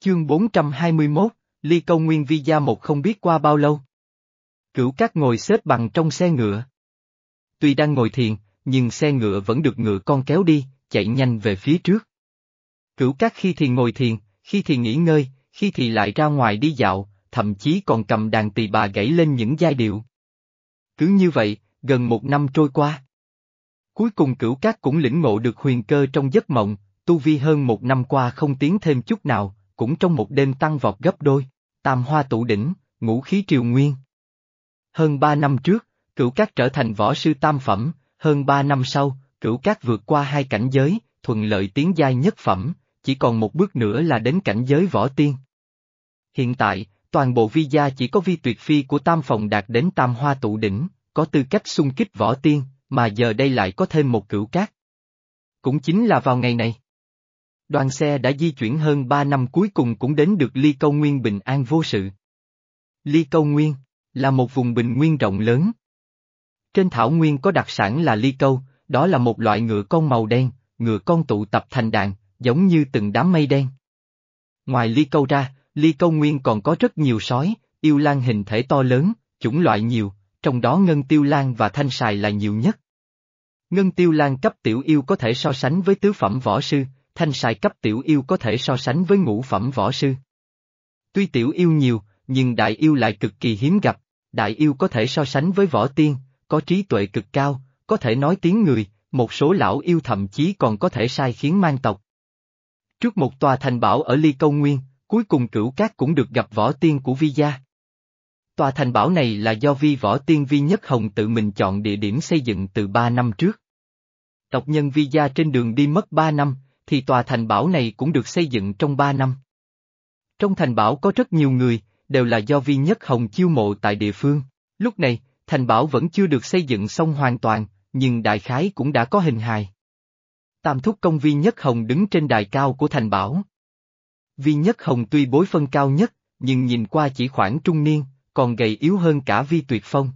Chương 421, Ly Câu Nguyên Vi Gia một không biết qua bao lâu. Cửu cát ngồi xếp bằng trong xe ngựa. Tuy đang ngồi thiền, nhưng xe ngựa vẫn được ngựa con kéo đi, chạy nhanh về phía trước. Cửu cát khi thì ngồi thiền, khi thì nghỉ ngơi, khi thì lại ra ngoài đi dạo, thậm chí còn cầm đàn tỳ bà gãy lên những giai điệu. Cứ như vậy, gần một năm trôi qua. Cuối cùng cửu cát cũng lĩnh ngộ được huyền cơ trong giấc mộng, tu vi hơn một năm qua không tiến thêm chút nào, cũng trong một đêm tăng vọt gấp đôi, tam hoa tụ đỉnh, ngũ khí triều nguyên. Hơn ba năm trước, cửu cát trở thành võ sư tam phẩm, hơn ba năm sau, cửu cát vượt qua hai cảnh giới, thuận lợi tiến giai nhất phẩm, chỉ còn một bước nữa là đến cảnh giới võ tiên. Hiện tại, toàn bộ vi gia chỉ có vi tuyệt phi của tam phòng đạt đến tam hoa tụ đỉnh, có tư cách xung kích võ tiên, mà giờ đây lại có thêm một cửu cát. Cũng chính là vào ngày này. Đoàn xe đã di chuyển hơn ba năm cuối cùng cũng đến được Ly Câu Nguyên bình an vô sự. Ly Câu Nguyên, là một vùng bình nguyên rộng lớn. Trên thảo nguyên có đặc sản là ly câu, đó là một loại ngựa con màu đen, ngựa con tụ tập thành đàn, giống như từng đám mây đen. Ngoài ly câu ra, ly câu nguyên còn có rất nhiều sói, yêu lan hình thể to lớn, chủng loại nhiều, trong đó ngân tiêu lan và thanh sài là nhiều nhất. Ngân tiêu lan cấp tiểu yêu có thể so sánh với tứ phẩm võ sư, thanh sài cấp tiểu yêu có thể so sánh với ngũ phẩm võ sư. Tuy tiểu yêu nhiều, nhưng đại yêu lại cực kỳ hiếm gặp, đại yêu có thể so sánh với võ tiên, có trí tuệ cực cao, có thể nói tiếng người, một số lão yêu thậm chí còn có thể sai khiến mang tộc. Trước một tòa thành bảo ở Ly Câu Nguyên, cuối cùng cửu cát cũng được gặp võ tiên của Vi Gia. Tòa thành bảo này là do Vi võ tiên Vi Nhất Hồng tự mình chọn địa điểm xây dựng từ ba năm trước. Tộc nhân Vi Gia trên đường đi mất ba năm, thì tòa thành bảo này cũng được xây dựng trong ba năm. Trong thành bảo có rất nhiều người, đều là do Vi Nhất Hồng chiêu mộ tại địa phương. Lúc này, thành bảo vẫn chưa được xây dựng xong hoàn toàn, nhưng đại khái cũng đã có hình hài. Tam thúc công Vi Nhất Hồng đứng trên đài cao của thành bảo. Vi Nhất Hồng tuy bối phân cao nhất, nhưng nhìn qua chỉ khoảng trung niên, còn gầy yếu hơn cả Vi Tuyệt Phong.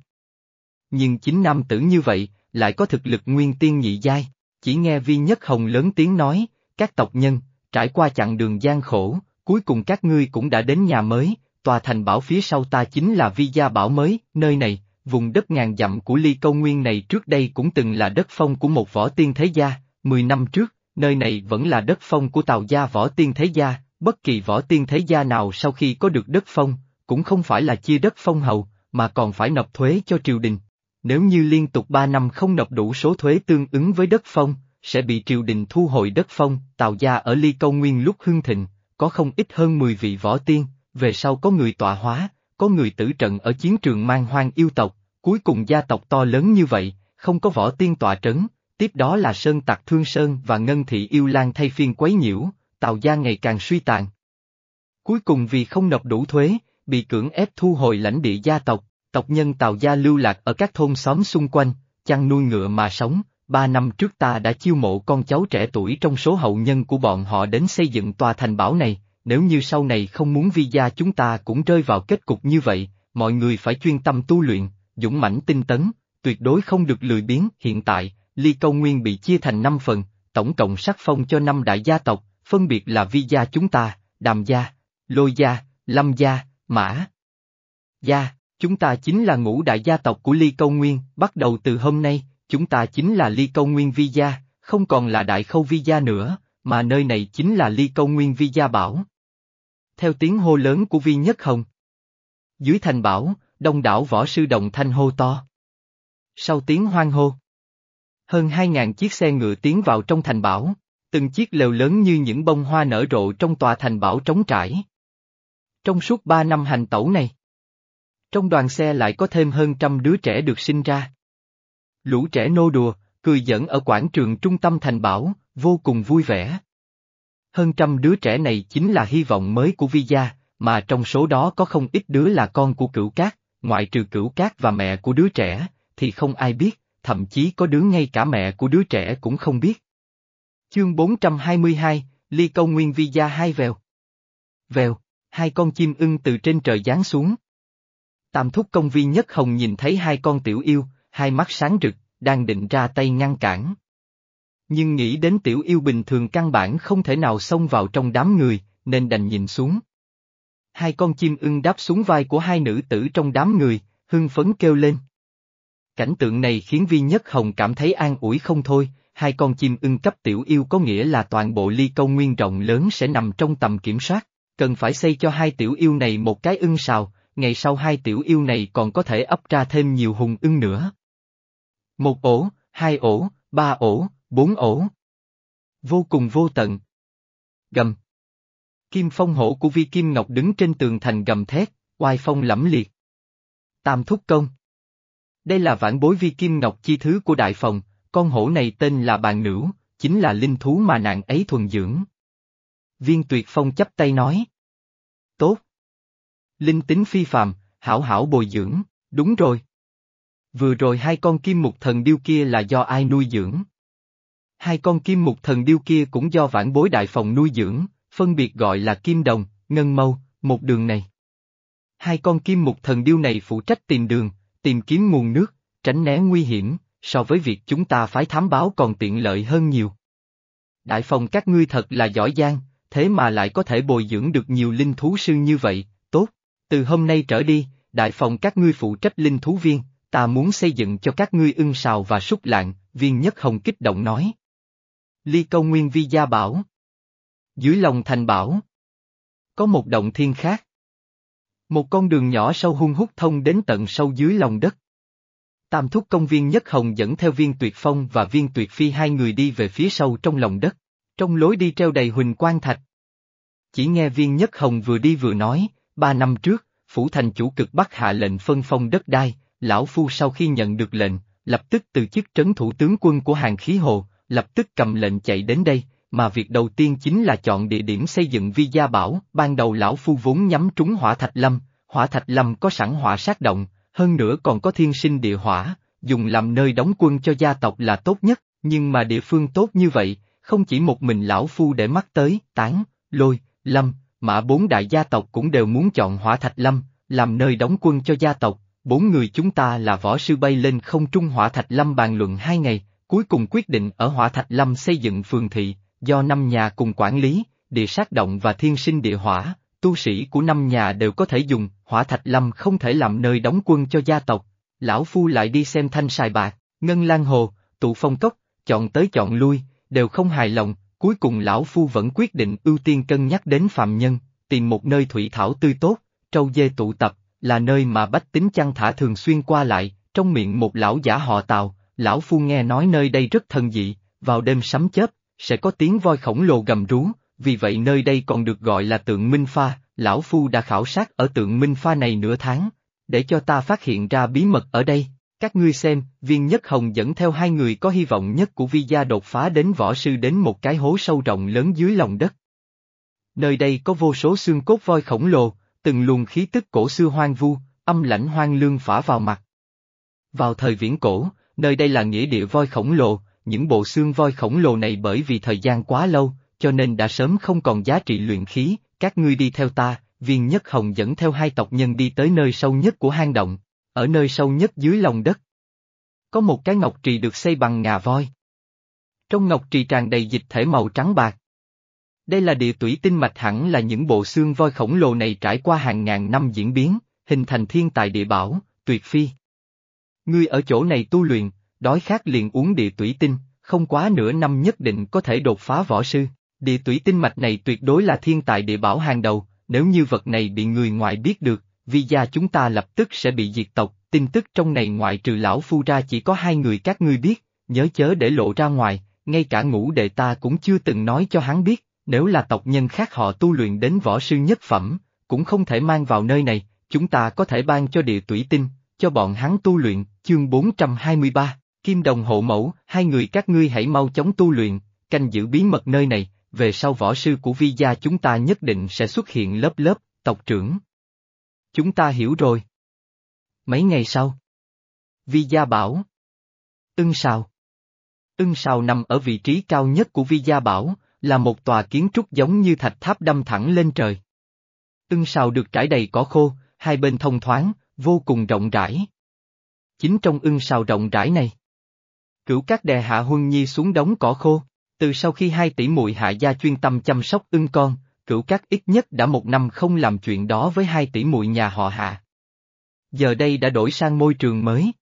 Nhưng chính nam tử như vậy, lại có thực lực nguyên tiên nhị giai, chỉ nghe Vi Nhất Hồng lớn tiếng nói, các tộc nhân, trải qua chặng đường gian khổ, cuối cùng các ngươi cũng đã đến nhà mới, tòa thành bảo phía sau ta chính là vi gia bảo mới, nơi này, vùng đất ngàn dặm của ly câu nguyên này trước đây cũng từng là đất phong của một võ tiên thế gia, mười năm trước, nơi này vẫn là đất phong của tào gia võ tiên thế gia, bất kỳ võ tiên thế gia nào sau khi có được đất phong, cũng không phải là chia đất phong hầu, mà còn phải nộp thuế cho triều đình. Nếu như liên tục ba năm không nộp đủ số thuế tương ứng với đất phong, sẽ bị triều đình thu hồi đất phong, tào gia ở ly câu nguyên lúc hưng thịnh, có không ít hơn 10 vị võ tiên, về sau có người tọa hóa, có người tử trận ở chiến trường mang hoang yêu tộc, cuối cùng gia tộc to lớn như vậy, không có võ tiên tọa trấn, tiếp đó là Sơn Tặc Thương Sơn và Ngân Thị Yêu Lan thay phiên quấy nhiễu, Tào gia ngày càng suy tàn. Cuối cùng vì không nộp đủ thuế, bị cưỡng ép thu hồi lãnh địa gia tộc, tộc nhân Tào gia lưu lạc ở các thôn xóm xung quanh, chăn nuôi ngựa mà sống, ba năm trước ta đã chiêu mộ con cháu trẻ tuổi trong số hậu nhân của bọn họ đến xây dựng tòa thành bảo này, nếu như sau này không muốn vi gia chúng ta cũng rơi vào kết cục như vậy, mọi người phải chuyên tâm tu luyện, dũng mãnh tinh tấn, tuyệt đối không được lười biếng. Hiện tại, Ly Câu Nguyên bị chia thành năm phần, tổng cộng sắc phong cho năm đại gia tộc, phân biệt là vi gia chúng ta, đàm gia, lôi gia, lâm gia, mã gia, chúng ta chính là ngũ đại gia tộc của Ly Câu Nguyên, bắt đầu từ hôm nay, chúng ta chính là Ly Câu Nguyên vi gia, không còn là đại khâu vi gia nữa, mà nơi này chính là Ly Câu Nguyên vi gia bảo theo tiếng hô lớn của Vi Nhất Hồng. Dưới thành bảo, đông đảo võ sư đồng thanh hô to. Sau tiếng hoang hô, hơn hai ngàn chiếc xe ngựa tiến vào trong thành bảo, từng chiếc lều lớn như những bông hoa nở rộ trong tòa thành bảo trống trải. Trong suốt ba năm hành tẩu này, trong đoàn xe lại có thêm hơn trăm đứa trẻ được sinh ra. Lũ trẻ nô đùa, cười giỡn ở quảng trường trung tâm thành bảo, vô cùng vui vẻ. Hơn trăm đứa trẻ này chính là hy vọng mới của Vi gia, mà trong số đó có không ít đứa là con của cửu cát, ngoại trừ cửu cát và mẹ của đứa trẻ, thì không ai biết, thậm chí có đứa ngay cả mẹ của đứa trẻ cũng không biết. Chương 422, Ly Câu Nguyên Vi gia hai vèo. Vèo, hai con chim ưng từ trên trời giáng xuống. Tam thúc công vi nhất hồng nhìn thấy hai con tiểu yêu, hai mắt sáng rực, đang định ra tay ngăn cản nhưng nghĩ đến tiểu yêu bình thường căn bản không thể nào xông vào trong đám người, nên đành nhìn xuống. Hai con chim ưng đáp xuống vai của hai nữ tử trong đám người, hưng phấn kêu lên. Cảnh tượng này khiến Vi Nhất Hồng cảm thấy an ủi không thôi, hai con chim ưng cấp tiểu yêu có nghĩa là toàn bộ ly câu nguyên rộng lớn sẽ nằm trong tầm kiểm soát, cần phải xây cho hai tiểu yêu này một cái ưng sào, ngày sau hai tiểu yêu này còn có thể ấp ra thêm nhiều hùng ưng nữa. Một ổ, hai ổ, ba ổ, bốn ổ. Vô cùng vô tận. Gầm. Kim phong hổ của Vi Kim Ngọc đứng trên tường thành gầm thét, oai phong lẫm liệt. Tam thúc công. Đây là vãn bối Vi Kim Ngọc chi thứ của đại phòng, con hổ này tên là bàn nữ, chính là linh thú mà nạn ấy thuần dưỡng. Viên tuyệt phong chấp tay nói. Tốt. Linh tính phi phàm, hảo hảo bồi dưỡng, đúng rồi. Vừa rồi hai con kim mục thần điêu kia là do ai nuôi dưỡng? Hai con kim mục thần điêu kia cũng do vãn bối đại phòng nuôi dưỡng, phân biệt gọi là kim đồng, ngân mâu, một đường này. Hai con kim mục thần điêu này phụ trách tìm đường, tìm kiếm nguồn nước, tránh né nguy hiểm, so với việc chúng ta phái thám báo còn tiện lợi hơn nhiều. Đại phòng các ngươi thật là giỏi giang, thế mà lại có thể bồi dưỡng được nhiều linh thú sư như vậy, tốt. Từ hôm nay trở đi, đại phòng các ngươi phụ trách linh thú viên, ta muốn xây dựng cho các ngươi ưng sào và súc lạng, viên nhất hồng kích động nói. Ly câu nguyên vi gia bảo. Dưới lòng thành bảo. Có một động thiên khác. Một con đường nhỏ sâu hung hút thông đến tận sâu dưới lòng đất. Tam thúc công viên Nhất Hồng dẫn theo viên tuyệt phong và viên tuyệt phi hai người đi về phía sâu trong lòng đất. Trong lối đi treo đầy huỳnh quang thạch. Chỉ nghe viên Nhất Hồng vừa đi vừa nói, ba năm trước, phủ thành chủ cực bắc hạ lệnh phân phong đất đai, lão phu sau khi nhận được lệnh, lập tức từ chức trấn thủ tướng quân của hàng khí hồ, lập tức cầm lệnh chạy đến đây, mà việc đầu tiên chính là chọn địa điểm xây dựng vi gia bảo, ban đầu lão phu vốn nhắm trúng hỏa thạch lâm, hỏa thạch lâm có sẵn hỏa sát động, hơn nữa còn có thiên sinh địa hỏa, dùng làm nơi đóng quân cho gia tộc là tốt nhất, nhưng mà địa phương tốt như vậy, không chỉ một mình lão phu để mắt tới, tán, lôi, lâm, mã bốn đại gia tộc cũng đều muốn chọn hỏa thạch lâm, làm nơi đóng quân cho gia tộc, bốn người chúng ta là võ sư bay lên không trung hỏa thạch lâm bàn luận hai ngày, cuối cùng quyết định ở hỏa thạch lâm xây dựng phường thị, do năm nhà cùng quản lý, địa sát động và thiên sinh địa hỏa, tu sĩ của năm nhà đều có thể dùng, hỏa thạch lâm không thể làm nơi đóng quân cho gia tộc. Lão Phu lại đi xem thanh sài bạc, ngân lan hồ, tụ phong cốc, chọn tới chọn lui, đều không hài lòng, cuối cùng Lão Phu vẫn quyết định ưu tiên cân nhắc đến phạm nhân, tìm một nơi thủy thảo tươi tốt, trâu dê tụ tập, là nơi mà bách tính chăn thả thường xuyên qua lại, trong miệng một lão giả họ Tào, Lão Phu nghe nói nơi đây rất thần dị, vào đêm sấm chớp, sẽ có tiếng voi khổng lồ gầm rú, vì vậy nơi đây còn được gọi là tượng Minh Pha, Lão Phu đã khảo sát ở tượng Minh Pha này nửa tháng, để cho ta phát hiện ra bí mật ở đây. Các ngươi xem, viên nhất hồng dẫn theo hai người có hy vọng nhất của vi gia đột phá đến võ sư đến một cái hố sâu rộng lớn dưới lòng đất. Nơi đây có vô số xương cốt voi khổng lồ, từng luồng khí tức cổ xưa hoang vu, âm lãnh hoang lương phả vào mặt. Vào thời viễn cổ, nơi đây là nghĩa địa voi khổng lồ, những bộ xương voi khổng lồ này bởi vì thời gian quá lâu, cho nên đã sớm không còn giá trị luyện khí, các ngươi đi theo ta, viên nhất hồng dẫn theo hai tộc nhân đi tới nơi sâu nhất của hang động, ở nơi sâu nhất dưới lòng đất. Có một cái ngọc trì được xây bằng ngà voi. Trong ngọc trì tràn đầy dịch thể màu trắng bạc. Đây là địa tủy tinh mạch hẳn là những bộ xương voi khổng lồ này trải qua hàng ngàn năm diễn biến, hình thành thiên tài địa bảo, tuyệt phi. Ngươi ở chỗ này tu luyện, đói khát liền uống địa tủy tinh, không quá nửa năm nhất định có thể đột phá võ sư. Địa tủy tinh mạch này tuyệt đối là thiên tài địa bảo hàng đầu, nếu như vật này bị người ngoại biết được, vì gia chúng ta lập tức sẽ bị diệt tộc, tin tức trong này ngoại trừ lão phu ra chỉ có hai người các ngươi biết, nhớ chớ để lộ ra ngoài, ngay cả ngũ đệ ta cũng chưa từng nói cho hắn biết, nếu là tộc nhân khác họ tu luyện đến võ sư nhất phẩm, cũng không thể mang vào nơi này, chúng ta có thể ban cho địa tủy tinh, cho bọn hắn tu luyện, chương 423, Kim Đồng hộ mẫu, hai người các ngươi hãy mau chóng tu luyện, canh giữ bí mật nơi này, về sau võ sư của vi gia chúng ta nhất định sẽ xuất hiện lớp lớp, tộc trưởng. Chúng ta hiểu rồi. Mấy ngày sau. Vi gia bảo. Ưng sào. Ưng sào nằm ở vị trí cao nhất của vi gia bảo, là một tòa kiến trúc giống như thạch tháp đâm thẳng lên trời. Ưng sào được trải đầy cỏ khô, hai bên thông thoáng, vô cùng rộng rãi. Chính trong ưng sào rộng rãi này. Cửu các đè hạ huân nhi xuống đống cỏ khô. Từ sau khi hai tỷ muội hạ gia chuyên tâm chăm sóc ưng con, cửu cát ít nhất đã một năm không làm chuyện đó với hai tỷ muội nhà họ hạ. Giờ đây đã đổi sang môi trường mới.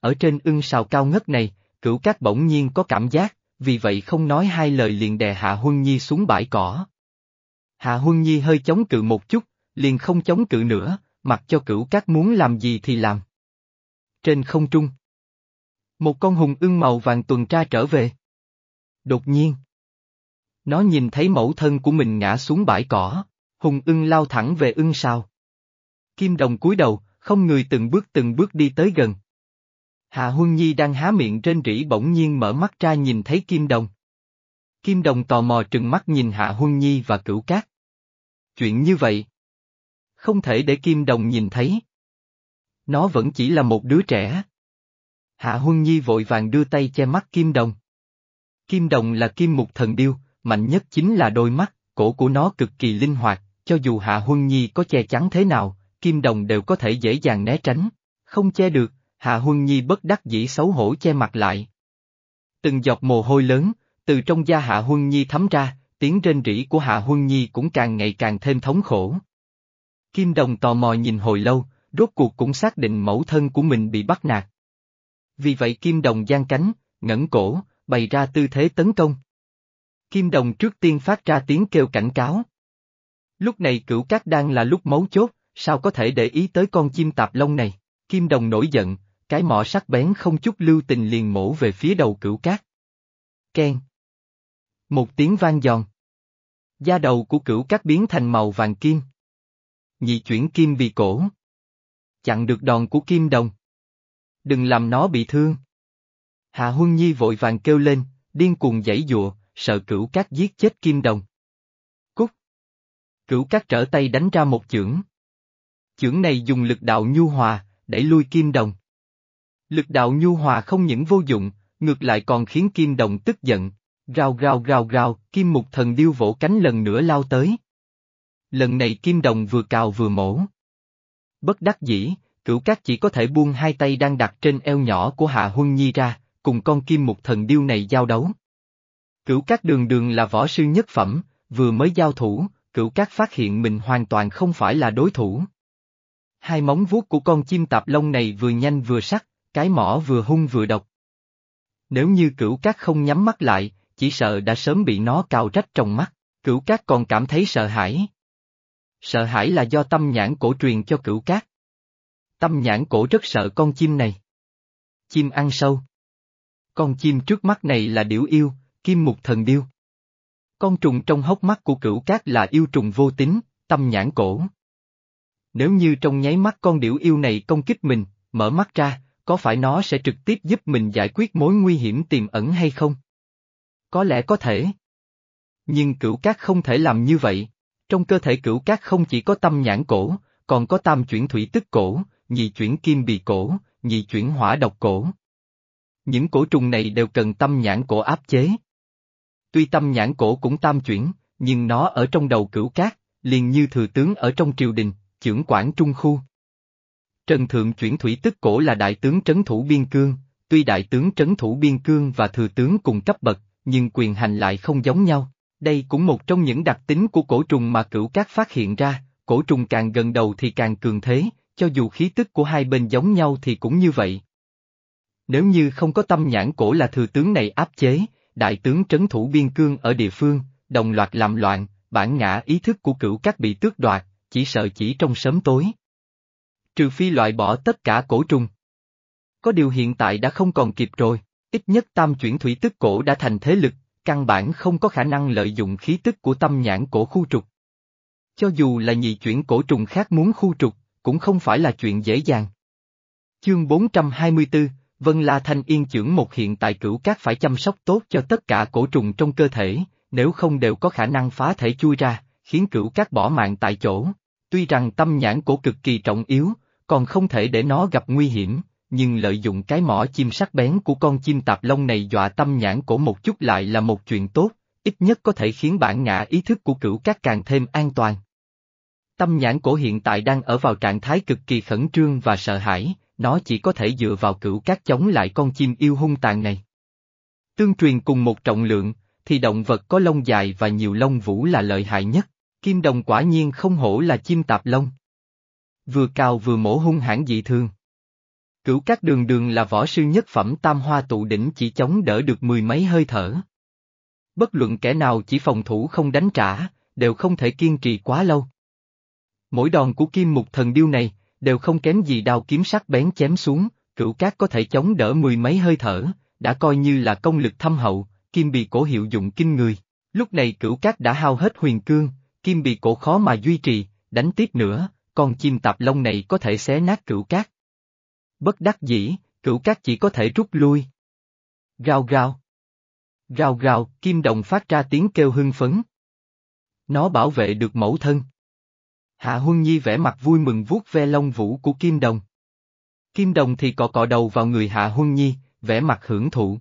Ở trên ưng sào cao ngất này, cửu cát bỗng nhiên có cảm giác, vì vậy không nói hai lời liền đè Hạ Huân Nhi xuống bãi cỏ. Hạ Huân Nhi hơi chống cự một chút, liền không chống cự nữa, mặc cho cửu cát muốn làm gì thì làm. Trên không trung. Một con hùng ưng màu vàng tuần tra trở về. Đột nhiên. Nó nhìn thấy mẫu thân của mình ngã xuống bãi cỏ, hùng ưng lao thẳng về ưng sao. Kim đồng cúi đầu, không người từng bước từng bước đi tới gần. Hạ Huân Nhi đang há miệng trên rỉ bỗng nhiên mở mắt ra nhìn thấy Kim Đồng. Kim Đồng tò mò trừng mắt nhìn Hạ Huân Nhi và cửu cát. Chuyện như vậy. Không thể để Kim Đồng nhìn thấy. Nó vẫn chỉ là một đứa trẻ. Hạ Huân Nhi vội vàng đưa tay che mắt Kim Đồng. Kim Đồng là kim mục thần điêu, mạnh nhất chính là đôi mắt, cổ của nó cực kỳ linh hoạt, cho dù Hạ Huân Nhi có che chắn thế nào, Kim Đồng đều có thể dễ dàng né tránh. Không che được, Hạ Huân Nhi bất đắc dĩ xấu hổ che mặt lại. Từng giọt mồ hôi lớn, từ trong da Hạ Huân Nhi thấm ra, tiếng rên rỉ của Hạ Huân Nhi cũng càng ngày càng thêm thống khổ. Kim Đồng tò mò nhìn hồi lâu, rốt cuộc cũng xác định mẫu thân của mình bị bắt nạt. Vì vậy Kim Đồng giang cánh, ngẩng cổ, bày ra tư thế tấn công. Kim Đồng trước tiên phát ra tiếng kêu cảnh cáo. Lúc này cửu cát đang là lúc mấu chốt, sao có thể để ý tới con chim tạp lông này? Kim Đồng nổi giận, cái mỏ sắc bén không chút lưu tình liền mổ về phía đầu cửu cát. Ken. Một tiếng vang giòn. Da đầu của cửu cát biến thành màu vàng kim. Nhị chuyển kim bị cổ. Chặn được đòn của kim đồng. Đừng làm nó bị thương. Hạ Huân Nhi vội vàng kêu lên, điên cuồng giãy dụa, sợ cửu cát giết chết kim đồng. Cút. Cửu cát trở tay đánh ra một chưởng. Chưởng này dùng lực đạo nhu hòa, đẩy lui kim đồng. Lực đạo nhu hòa không những vô dụng, ngược lại còn khiến kim đồng tức giận, rào rào rào rào, kim mục thần điêu vỗ cánh lần nữa lao tới. Lần này kim đồng vừa cào vừa mổ. Bất đắc dĩ, cửu cát chỉ có thể buông hai tay đang đặt trên eo nhỏ của Hạ Huân Nhi ra, cùng con kim mục thần điêu này giao đấu. Cửu cát đường đường là võ sư nhất phẩm, vừa mới giao thủ, cửu cát phát hiện mình hoàn toàn không phải là đối thủ. Hai móng vuốt của con chim tạp lông này vừa nhanh vừa sắc, cái mỏ vừa hung vừa độc. Nếu như cửu cát không nhắm mắt lại, chỉ sợ đã sớm bị nó cào rách trong mắt, cửu cát còn cảm thấy sợ hãi. Sợ hãi là do tâm nhãn cổ truyền cho cửu cát. Tâm nhãn cổ rất sợ con chim này. Chim ăn sâu. Con chim trước mắt này là điểu yêu, kim mục thần điêu. Con trùng trong hốc mắt của cửu cát là yêu trùng vô tính, tâm nhãn cổ. Nếu như trong nháy mắt con điểu yêu này công kích mình, mở mắt ra, có phải nó sẽ trực tiếp giúp mình giải quyết mối nguy hiểm tiềm ẩn hay không? Có lẽ có thể. Nhưng cửu cát không thể làm như vậy. Trong cơ thể cửu cát không chỉ có tâm nhãn cổ, còn có tam chuyển thủy tức cổ, nhị chuyển kim bì cổ, nhị chuyển hỏa độc cổ. Những cổ trùng này đều cần tâm nhãn cổ áp chế. Tuy tâm nhãn cổ cũng tam chuyển, nhưng nó ở trong đầu cửu cát, liền như thừa tướng ở trong triều đình, trưởng quản trung khu. Trần Thượng chuyển thủy tức cổ là đại tướng trấn thủ biên cương, tuy đại tướng trấn thủ biên cương và thừa tướng cùng cấp bậc, nhưng quyền hành lại không giống nhau. Đây cũng một trong những đặc tính của cổ trùng mà cửu cát phát hiện ra, cổ trùng càng gần đầu thì càng cường thế, cho dù khí tức của hai bên giống nhau thì cũng như vậy. Nếu như không có tâm nhãn cổ là thừa tướng này áp chế, đại tướng trấn thủ biên cương ở địa phương, đồng loạt làm loạn, bản ngã ý thức của cửu cát bị tước đoạt, chỉ sợ chỉ trong sớm tối. Trừ phi loại bỏ tất cả cổ trùng. Có điều hiện tại đã không còn kịp rồi, ít nhất tam chuyển thủy tức cổ đã thành thế lực, căn bản không có khả năng lợi dụng khí tức của tâm nhãn cổ khu trục. Cho dù là nhị chuyển cổ trùng khác muốn khu trục, cũng không phải là chuyện dễ dàng. Chương 424, Vân La Thanh Yên trưởng một hiện tại cửu cát phải chăm sóc tốt cho tất cả cổ trùng trong cơ thể, nếu không đều có khả năng phá thể chui ra, khiến cửu cát bỏ mạng tại chỗ. Tuy rằng tâm nhãn cổ cực kỳ trọng yếu, còn không thể để nó gặp nguy hiểm, nhưng lợi dụng cái mỏ chim sắc bén của con chim tạp lông này dọa tâm nhãn cổ một chút lại là một chuyện tốt, ít nhất có thể khiến bản ngã ý thức của cửu cát càng thêm an toàn. Tâm nhãn cổ hiện tại đang ở vào trạng thái cực kỳ khẩn trương và sợ hãi, nó chỉ có thể dựa vào cửu cát chống lại con chim yêu hung tàn này. Tương truyền cùng một trọng lượng, thì động vật có lông dài và nhiều lông vũ là lợi hại nhất, Kim đồng quả nhiên không hổ là chim tạp lông. Vừa cào vừa mổ hung hãn dị thường. Cửu các đường đường là võ sư nhất phẩm tam hoa tụ đỉnh chỉ chống đỡ được mười mấy hơi thở. Bất luận kẻ nào chỉ phòng thủ không đánh trả, đều không thể kiên trì quá lâu. Mỗi đòn của kim mục thần điêu này, đều không kém gì đao kiếm sắc bén chém xuống, cửu cát có thể chống đỡ mười mấy hơi thở, đã coi như là công lực thâm hậu, kim bị cổ hiệu dụng kinh người. Lúc này cửu cát đã hao hết huyền cương, kim bị cổ khó mà duy trì, đánh tiếp nữa, con chim tạp lông này có thể xé nát cửu cát. Bất đắc dĩ, cửu cát chỉ có thể rút lui. rào rào rào rào kim đồng phát ra tiếng kêu hưng phấn. Nó bảo vệ được mẫu thân. Hạ Huân Nhi vẽ mặt vui mừng vuốt ve lông vũ của kim đồng. Kim đồng thì cọ cọ đầu vào người Hạ Huân Nhi, vẽ mặt hưởng thụ.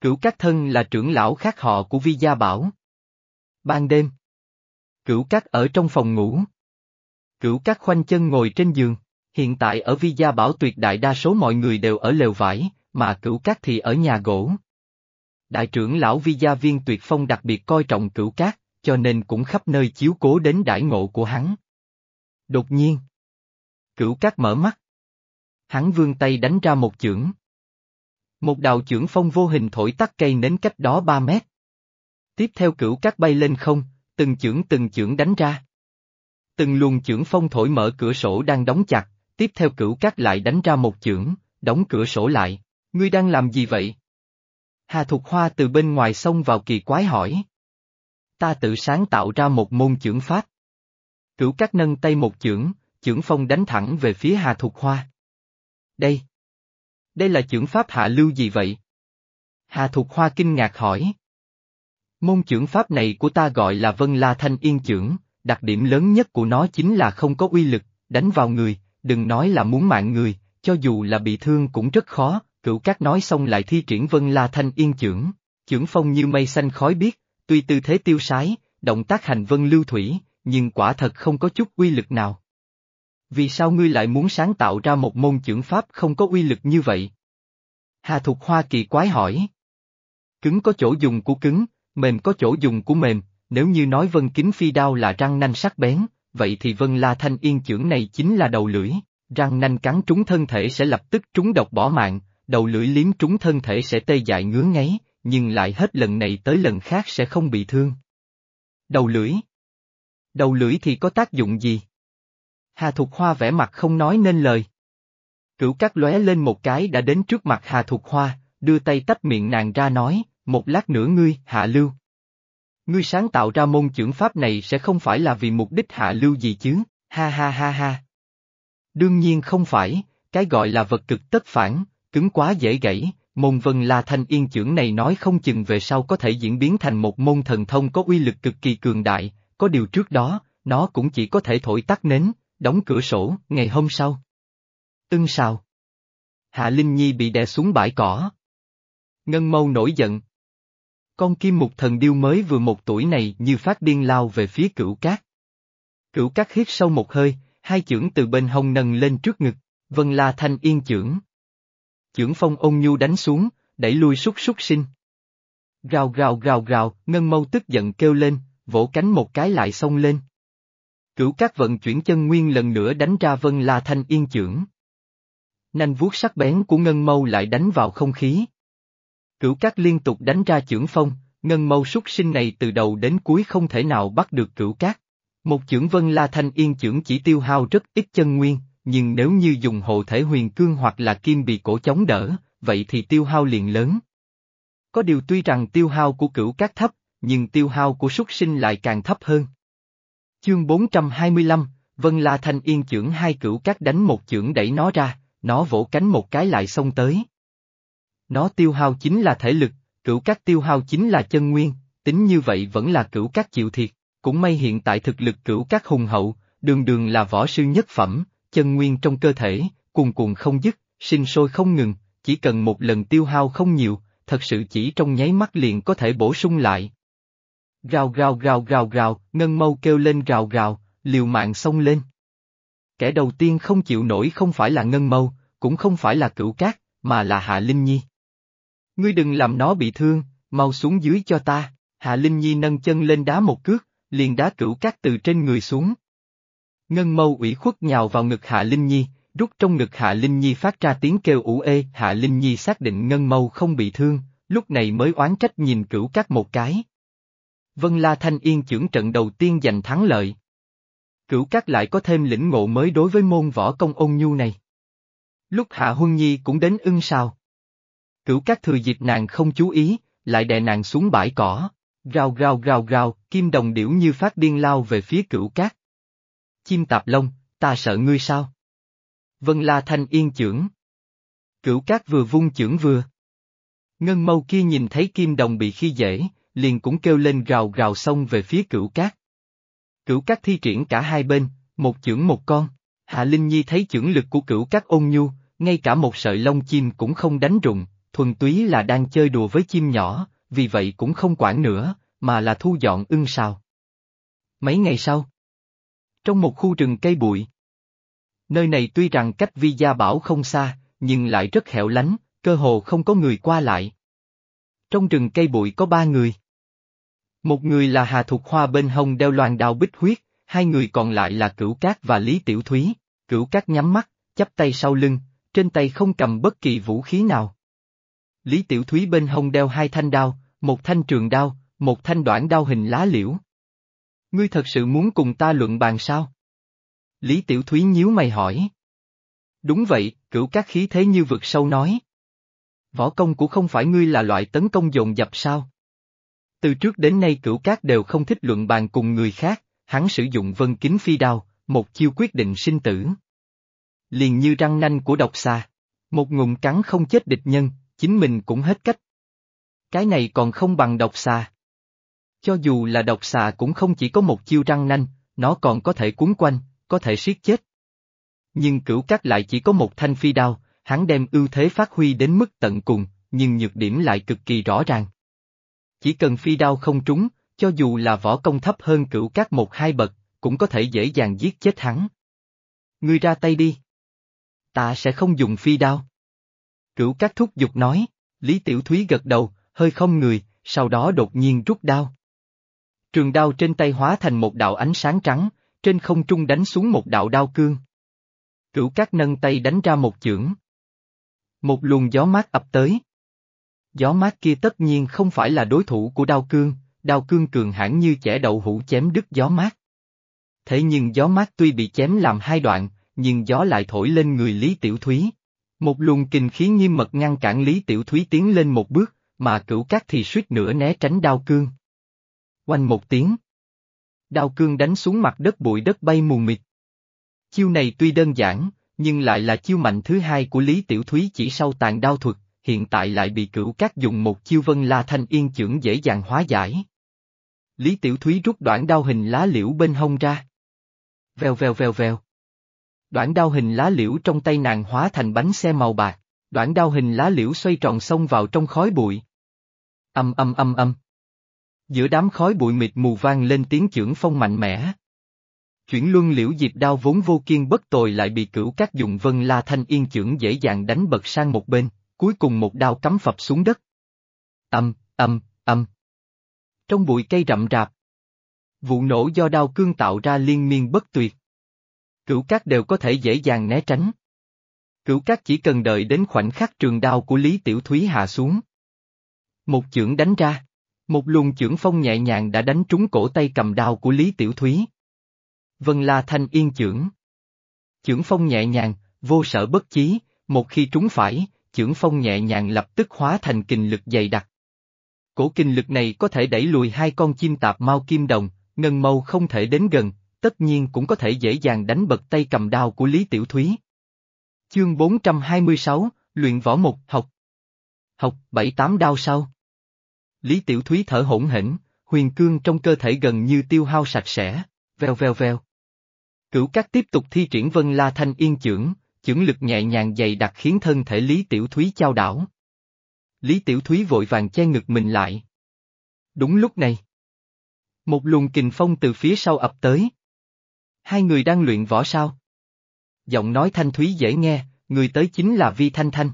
Cửu Cát Thân là trưởng lão khác họ của Vi Gia Bảo. Ban đêm. Cửu Cát ở trong phòng ngủ. Cửu Cát khoanh chân ngồi trên giường, hiện tại ở Vi Gia Bảo tuyệt đại đa số mọi người đều ở lều vải, mà Cửu Cát thì ở nhà gỗ. Đại trưởng lão Vi Gia Viên Tuyệt Phong đặc biệt coi trọng Cửu Cát, cho nên cũng khắp nơi chiếu cố đến đại ngộ của hắn. Đột nhiên. Cửu Cát mở mắt. Hắn vươn tay đánh ra một chưởng. Một đạo chưởng phong vô hình thổi tắt cây nến cách đó ba mét. Tiếp theo cửu cát bay lên không, từng chưởng từng chưởng đánh ra. Từng luồng chưởng phong thổi mở cửa sổ đang đóng chặt, tiếp theo cửu cát lại đánh ra một chưởng, đóng cửa sổ lại. Ngươi đang làm gì vậy? Hà Thục Hoa từ bên ngoài xông vào kỳ quái hỏi. Ta tự sáng tạo ra một môn chưởng pháp. Cửu cát nâng tay một chưởng, chưởng phong đánh thẳng về phía Hà Thục Hoa. Đây. Đây là chưởng pháp hạ lưu gì vậy? Hà Thục Hoa kinh ngạc hỏi. Môn chưởng pháp này của ta gọi là Vân La Thanh Yên chưởng, đặc điểm lớn nhất của nó chính là không có uy lực, đánh vào người, đừng nói là muốn mạng người, cho dù là bị thương cũng rất khó, cửu các nói xong lại thi triển Vân La Thanh Yên trưởng, trưởng phong như mây xanh khói biết, tuy tư thế tiêu sái, động tác hành vân lưu thủy, nhưng quả thật không có chút uy lực nào. Vì sao ngươi lại muốn sáng tạo ra một môn trưởng pháp không có uy lực như vậy? Hà Thục Hoa kỳ quái hỏi. Cứng có chỗ dùng của cứng, mềm có chỗ dùng của mềm, nếu như nói vân kính phi đao là răng nanh sắc bén, vậy thì vân la thanh yên chưởng này chính là đầu lưỡi, răng nanh cắn trúng thân thể sẽ lập tức trúng độc bỏ mạng, đầu lưỡi liếm trúng thân thể sẽ tê dại ngứa ngáy, nhưng lại hết lần này tới lần khác sẽ không bị thương. Đầu lưỡi Đầu lưỡi thì có tác dụng gì? Hà Thục Hoa vẽ mặt không nói nên lời. Cửu cát lóe lên một cái đã đến trước mặt Hà Thục Hoa, đưa tay tách miệng nàng ra nói, một lát nữa ngươi, hạ lưu. Ngươi sáng tạo ra môn trưởng pháp này sẽ không phải là vì mục đích hạ lưu gì chứ, ha ha ha ha. Đương nhiên không phải, cái gọi là vật cực tất phản, cứng quá dễ gãy, môn vân la thanh yên trưởng này nói không chừng về sau có thể diễn biến thành một môn thần thông có uy lực cực kỳ cường đại, có điều trước đó, nó cũng chỉ có thể thổi tắt nến, đóng cửa sổ, ngày hôm sau. Ưng sao? Hạ Linh Nhi bị đè xuống bãi cỏ. Ngân mâu nổi giận. Con kim mục thần điêu mới vừa một tuổi này như phát điên lao về phía cửu cát. Cửu cát hít sâu một hơi, hai chưởng từ bên hông nâng lên trước ngực, vân la thanh yên chưởng. Chưởng phong ôn nhu đánh xuống, đẩy lui súc súc sinh. Rào rào rào rào, ngân mâu tức giận kêu lên, vỗ cánh một cái lại xông lên. Cửu các vận chuyển chân nguyên lần nữa đánh ra vân la thanh yên chưởng. Nanh vuốt sắc bén của ngân mâu lại đánh vào không khí. Cửu Cát liên tục đánh ra chưởng phong, ngân mâu súc sinh này từ đầu đến cuối không thể nào bắt được cửu Cát. Một chưởng vân la thanh yên chưởng chỉ tiêu hao rất ít chân nguyên, nhưng nếu như dùng hộ thể huyền cương hoặc là kim bị cổ chống đỡ, vậy thì tiêu hao liền lớn. Có điều tuy rằng tiêu hao của cửu Cát thấp, nhưng tiêu hao của súc sinh lại càng thấp hơn. Chương 425, Vân La Thanh Yên chưởng hai cửu Cát đánh một chưởng đẩy nó ra, nó vỗ cánh một cái lại xông tới. Nó tiêu hao chính là thể lực, cửu các tiêu hao chính là chân nguyên, tính như vậy vẫn là cửu các chịu thiệt, cũng may hiện tại thực lực cửu các hùng hậu, đường đường là võ sư nhất phẩm, chân nguyên trong cơ thể, cuồn cuộn không dứt, sinh sôi không ngừng, chỉ cần một lần tiêu hao không nhiều, thật sự chỉ trong nháy mắt liền có thể bổ sung lại, rào rào rào rào rào, ngân mâu kêu lên rào rào, liều mạng xông lên. Kẻ đầu tiên không chịu nổi không phải là ngân mâu, cũng không phải là cửu cát, mà là Hạ Linh Nhi. Ngươi đừng làm nó bị thương, mau xuống dưới cho ta, Hạ Linh Nhi nâng chân lên đá một cước, liền đá cửu cát từ trên người xuống. Ngân mâu ủy khuất nhào vào ngực Hạ Linh Nhi, rút trong ngực Hạ Linh Nhi phát ra tiếng kêu ủ ê, Hạ Linh Nhi xác định ngân mâu không bị thương, lúc này mới oán trách nhìn cửu cát một cái. Vân La Thanh Yên trưởng trận đầu tiên giành thắng lợi. Cửu cát lại có thêm lĩnh ngộ mới đối với môn võ công ôn nhu này. Lúc Hạ Huân Nhi cũng đến ưng sao. Cửu cát thừa dịp nàng không chú ý, lại đè nàng xuống bãi cỏ, rào rào rào rào, kim đồng điểu như phát điên lao về phía cửu cát. Chim tạp lông, ta sợ ngươi sao? Vân La Thanh yên chưởng. Cửu cát vừa vung chưởng vừa. Ngân mâu kia nhìn thấy kim đồng bị khi dễ, liền cũng kêu lên rào rào xông về phía cửu cát. Cửu cát thi triển cả hai bên, một chưởng một con. Hạ Linh Nhi thấy chưởng lực của cửu cát ôn nhu, ngay cả một sợi lông chim cũng không đánh rụng, thuần túy là đang chơi đùa với chim nhỏ, vì vậy cũng không quản nữa, mà là thu dọn ưng sao. Mấy ngày sau, trong một khu rừng cây bụi, nơi này tuy rằng cách vi gia bảo không xa, nhưng lại rất hẻo lánh, cơ hồ không có người qua lại. Trong rừng cây bụi có ba người. Một người là Hà Thục Hoa bên hông đeo loàn đào bích huyết, hai người còn lại là Cửu Cát và Lý Tiểu Thúy, Cửu Cát nhắm mắt, chắp tay sau lưng, trên tay không cầm bất kỳ vũ khí nào. Lý Tiểu Thúy bên hông đeo hai thanh đao, một thanh trường đao, một thanh đoạn đao hình lá liễu. Ngươi thật sự muốn cùng ta luận bàn sao? Lý Tiểu Thúy nhíu mày hỏi. Đúng vậy, cửu các khí thế như vực sâu nói. Võ công của không phải ngươi là loại tấn công dồn dập sao? Từ trước đến nay cửu cát đều không thích luận bàn cùng người khác, hắn sử dụng vân kính phi đao, một chiêu quyết định sinh tử. Liền như răng nanh của độc xà. Một ngụm cắn không chết địch nhân, chính mình cũng hết cách. Cái này còn không bằng độc xà. Cho dù là độc xà cũng không chỉ có một chiêu răng nanh, nó còn có thể cuốn quanh, có thể siết chết. Nhưng cửu cát lại chỉ có một thanh phi đao, hắn đem ưu thế phát huy đến mức tận cùng, nhưng nhược điểm lại cực kỳ rõ ràng. Chỉ cần phi đao không trúng, cho dù là võ công thấp hơn cửu cát một hai bậc, cũng có thể dễ dàng giết chết hắn. Ngươi ra tay đi. Ta sẽ không dùng phi đao. Cửu cát thúc giục nói, Lý Tiểu Thúy gật đầu, hơi không người, sau đó đột nhiên rút đao. Trường đao trên tay hóa thành một đạo ánh sáng trắng, trên không trung đánh xuống một đạo đao cương. Cửu cát nâng tay đánh ra một chưởng. Một luồng gió mát ập tới. Gió mát kia tất nhiên không phải là đối thủ của đao cương, đao cương cường hãn như chẻ đậu hũ chém đứt gió mát. Thế nhưng gió mát tuy bị chém làm hai đoạn, nhưng gió lại thổi lên người Lý Tiểu Thúy. Một luồng kình khí nghiêm mật ngăn cản Lý Tiểu Thúy tiến lên một bước, mà cửu cát thì suýt nữa né tránh đao cương. Oanh một tiếng. Đao cương đánh xuống mặt đất bụi đất bay mù mịt. Chiêu này tuy đơn giản, nhưng lại là chiêu mạnh thứ hai của Lý Tiểu Thúy chỉ sau tàn đao thuật, hiện tại lại bị cửu cát dùng một chiêu vân la thanh yên trưởng dễ dàng hóa giải. Lý Tiểu Thúy rút đoạn đao hình lá liễu bên hông ra. Vèo vèo vèo vèo. Đoạn đao hình lá liễu trong tay nàng hóa thành bánh xe màu bạc, đoạn đao hình lá liễu xoay tròn xông vào trong khói bụi. Âm âm âm âm. Giữa đám khói bụi mịt mù vang lên tiếng chưởng phong mạnh mẽ. Chuyển luân liễu diệp đao vốn vô kiên bất tồi lại bị cửu các dụng vân la thanh yên chưởng dễ dàng đánh bật sang một bên, cuối cùng một đao cắm phập xuống đất. Âm, âm, âm. Trong bụi cây rậm rạp. Vụ nổ do đao cương tạo ra liên miên bất tuyệt. Cửu cát đều có thể dễ dàng né tránh. Cửu cát chỉ cần đợi đến khoảnh khắc trường đao của Lý Tiểu Thúy hạ xuống. Một chưởng đánh ra. Một luồng chưởng phong nhẹ nhàng đã đánh trúng cổ tay cầm đao của Lý Tiểu Thúy. Vân La Thanh yên chưởng. Chưởng phong nhẹ nhàng, vô sở bất chí, một khi trúng phải, chưởng phong nhẹ nhàng lập tức hóa thành kình lực dày đặc. Cổ kình lực này có thể đẩy lùi hai con chim tạp mau kim đồng, ngân mâu không thể đến gần, tất nhiên cũng có thể dễ dàng đánh bật tay cầm đao của Lý Tiểu Thúy. Chương 426, luyện võ mục học. Học bảy tám đao sau. Lý Tiểu Thúy thở hỗn hển, huyền cương trong cơ thể gần như tiêu hao sạch sẽ, veo veo veo. Cửu Cát tiếp tục thi triển Vân La Thanh Yên chưởng, chưởng lực nhẹ nhàng dày đặc khiến thân thể Lý Tiểu Thúy trao đảo. Lý Tiểu Thúy vội vàng che ngực mình lại. Đúng lúc này. Một luồng kình phong từ phía sau ập tới. Hai người đang luyện võ sao? Giọng nói thanh thúy dễ nghe, người tới chính là Vi Thanh Thanh.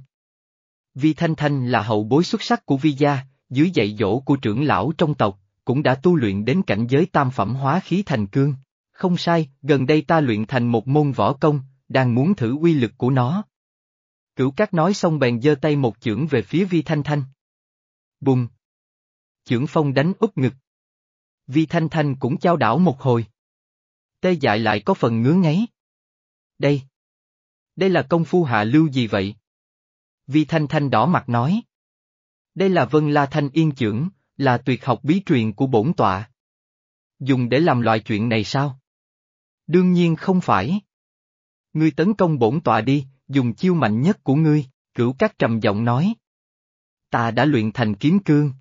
Vi Thanh Thanh là hậu bối xuất sắc của Vi gia, dưới dạy dỗ của trưởng lão trong tộc, cũng đã tu luyện đến cảnh giới tam phẩm hóa khí thành cương. Không sai, gần đây ta luyện thành một môn võ công, đang muốn thử uy lực của nó. Cửu Cát nói xong bèn giơ tay một chưởng về phía Vi Thanh Thanh. Bùng! Chưởng phong đánh úp ngực. Vi Thanh Thanh cũng trao đảo một hồi. Tê dại lại có phần ngứa ngáy. Đây! Đây là công phu hạ lưu gì vậy? Vi Thanh Thanh đỏ mặt nói. Đây là Vân La Thanh Yên Chưởng, là tuyệt học bí truyền của bổn tọa. Dùng để làm loại chuyện này sao? Đương nhiên không phải. Ngươi tấn công bổn tọa đi, dùng chiêu mạnh nhất của ngươi, cửu các trầm giọng nói. Ta đã luyện thành kiếm cương.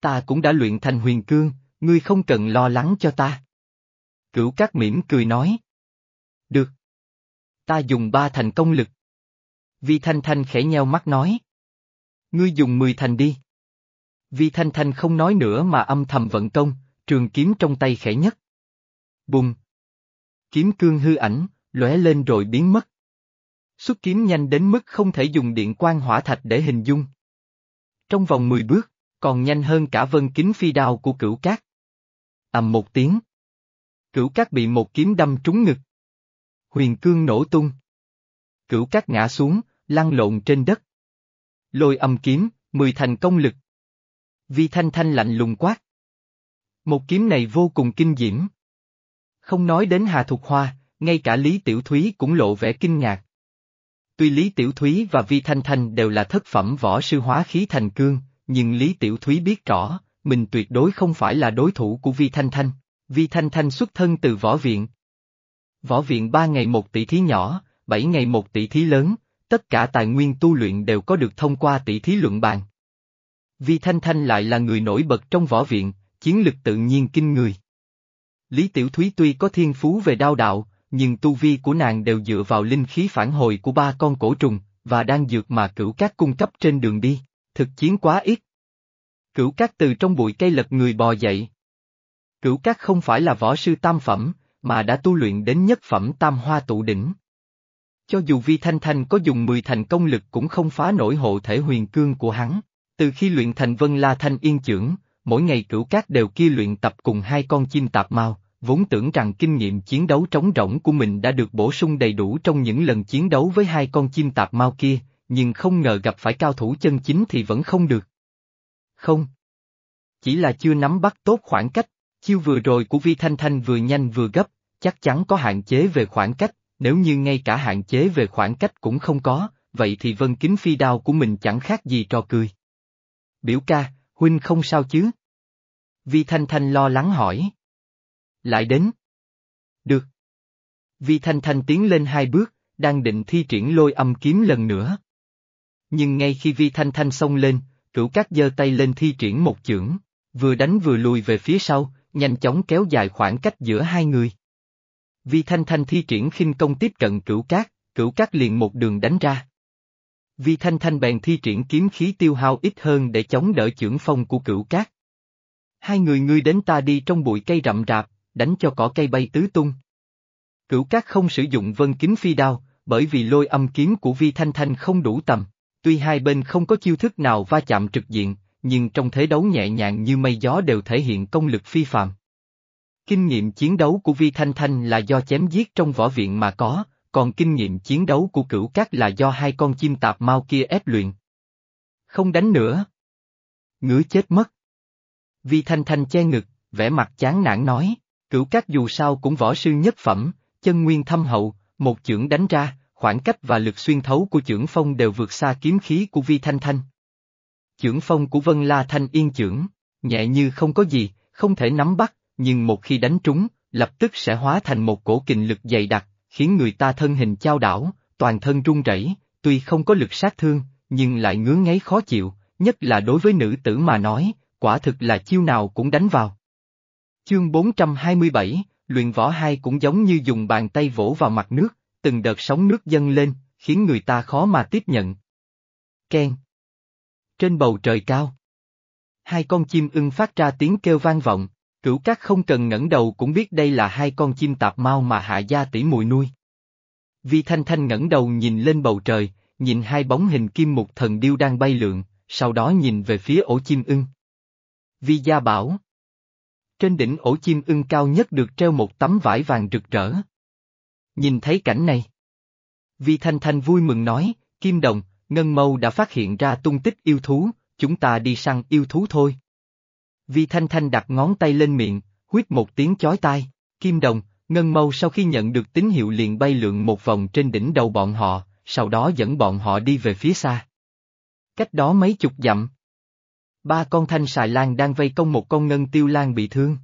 Ta cũng đã luyện thành huyền cương, ngươi không cần lo lắng cho ta. Cửu cát mỉm cười nói. Được. Ta dùng ba thành công lực. Vi Thanh Thanh khẽ nheo mắt nói. Ngươi dùng mười thành đi. Vi Thanh Thanh không nói nữa mà âm thầm vận công, trường kiếm trong tay khẽ nhất. Bùng! Kiếm cương hư ảnh, lóe lên rồi biến mất. Xuất kiếm nhanh đến mức không thể dùng điện quang hỏa thạch để hình dung. Trong vòng 10 bước, còn nhanh hơn cả vân kính phi đao của cửu cát. ầm một tiếng. Cửu cát bị một kiếm đâm trúng ngực. Huyền cương nổ tung. Cửu cát ngã xuống, lăn lộn trên đất. Lôi âm kiếm, mười thành công lực. Vi thanh thanh lạnh lùng quát. Một kiếm này vô cùng kinh diễm. Không nói đến Hà Thục Hoa, ngay cả Lý Tiểu Thúy cũng lộ vẻ kinh ngạc. Tuy Lý Tiểu Thúy và Vi Thanh Thanh đều là thất phẩm võ sư hóa khí thành cương, nhưng Lý Tiểu Thúy biết rõ, mình tuyệt đối không phải là đối thủ của Vi Thanh Thanh. Vi Thanh Thanh xuất thân từ võ viện. Võ viện ba ngày một tỷ thí nhỏ, bảy ngày một tỷ thí lớn, tất cả tài nguyên tu luyện đều có được thông qua tỷ thí luận bàn. Vi Thanh Thanh lại là người nổi bật trong võ viện, chiến lực tự nhiên kinh người. Lý Tiểu Thúy tuy có thiên phú về đao đạo, nhưng tu vi của nàng đều dựa vào linh khí phản hồi của ba con cổ trùng, và đang dược mà cửu các cung cấp trên đường đi, thực chiến quá ít. Cửu các từ trong bụi cây lật người bò dậy. Cửu các không phải là võ sư tam phẩm, mà đã tu luyện đến nhất phẩm tam hoa tụ đỉnh. Cho dù Vi Thanh Thanh có dùng 10 thành công lực cũng không phá nổi hộ thể huyền cương của hắn. Từ khi luyện thành Vân La Thanh Yên Chưởng, mỗi ngày cửu cát đều kia luyện tập cùng hai con chim tạp mau, vốn tưởng rằng kinh nghiệm chiến đấu trống rỗng của mình đã được bổ sung đầy đủ trong những lần chiến đấu với hai con chim tạp mau kia, nhưng không ngờ gặp phải cao thủ chân chính thì vẫn không được. Không. Chỉ là chưa nắm bắt tốt khoảng cách, chiêu vừa rồi của Vi Thanh Thanh vừa nhanh vừa gấp, chắc chắn có hạn chế về khoảng cách, nếu như ngay cả hạn chế về khoảng cách cũng không có, vậy thì vân kính phi đao của mình chẳng khác gì trò cười. Biểu ca, huynh không sao chứ? Vi Thanh Thanh lo lắng hỏi. Lại đến. Được. Vi Thanh Thanh tiến lên hai bước, đang định thi triển lôi âm kiếm lần nữa. Nhưng ngay khi Vi Thanh Thanh xông lên, cửu cát giơ tay lên thi triển một chưởng, vừa đánh vừa lùi về phía sau, nhanh chóng kéo dài khoảng cách giữa hai người. Vi Thanh Thanh thi triển khinh công tiếp cận cửu cát, cửu cát liền một đường đánh ra. Vi Thanh Thanh bèn thi triển kiếm khí tiêu hao ít hơn để chống đỡ chưởng phong của cửu cát. Hai người ngươi đến ta đi trong bụi cây rậm rạp, đánh cho cỏ cây bay tứ tung. Cửu cát không sử dụng vân kính phi đao, bởi vì lôi âm kiếm của Vi Thanh Thanh không đủ tầm. Tuy hai bên không có chiêu thức nào va chạm trực diện, nhưng trong thế đấu nhẹ nhàng như mây gió đều thể hiện công lực phi phàm. Kinh nghiệm chiến đấu của Vi Thanh Thanh là do chém giết trong võ viện mà có, còn kinh nghiệm chiến đấu của cửu cát là do hai con chim tạp mau kia ép luyện. Không đánh nữa. Ngứa chết mất. Vi Thanh Thanh che ngực, vẻ mặt chán nản nói, cửu cát dù sao cũng võ sư nhất phẩm, chân nguyên thâm hậu, một chưởng đánh ra, khoảng cách và lực xuyên thấu của chưởng phong đều vượt xa kiếm khí của Vi Thanh Thanh. Chưởng phong của Vân La Thanh yên chưởng, nhẹ như không có gì, không thể nắm bắt, nhưng một khi đánh trúng, lập tức sẽ hóa thành một cổ kình lực dày đặc, khiến người ta thân hình chao đảo, toàn thân run rẩy, tuy không có lực sát thương, nhưng lại ngứa ngáy khó chịu, nhất là đối với nữ tử mà nói, quả thực là chiêu nào cũng đánh vào. Chương 427, luyện võ hai cũng giống như dùng bàn tay vỗ vào mặt nước, từng đợt sóng nước dâng lên, khiến người ta khó mà tiếp nhận. Ken. Trên bầu trời cao. Hai con chim ưng phát ra tiếng kêu vang vọng, Cửu Cát không cần ngẩng đầu cũng biết đây là hai con chim tạp mau mà hạ gia tỷ mùi nuôi. Vi Thanh Thanh ngẩng đầu nhìn lên bầu trời, nhìn hai bóng hình kim mục thần điêu đang bay lượn, sau đó nhìn về phía ổ chim ưng. Vi gia bảo. Trên đỉnh ổ chim ưng cao nhất được treo một tấm vải vàng rực rỡ. Nhìn thấy cảnh này. Vi Thanh Thanh vui mừng nói, Kim Đồng, Ngân Mâu đã phát hiện ra tung tích yêu thú, chúng ta đi săn yêu thú thôi. Vi Thanh Thanh đặt ngón tay lên miệng, huyết một tiếng chói tai, Kim Đồng, Ngân Mâu sau khi nhận được tín hiệu liền bay lượn một vòng trên đỉnh đầu bọn họ, sau đó dẫn bọn họ đi về phía xa. Cách đó mấy chục dặm. Ba con thanh xài lan đang vây công một con ngân tiêu lan bị thương.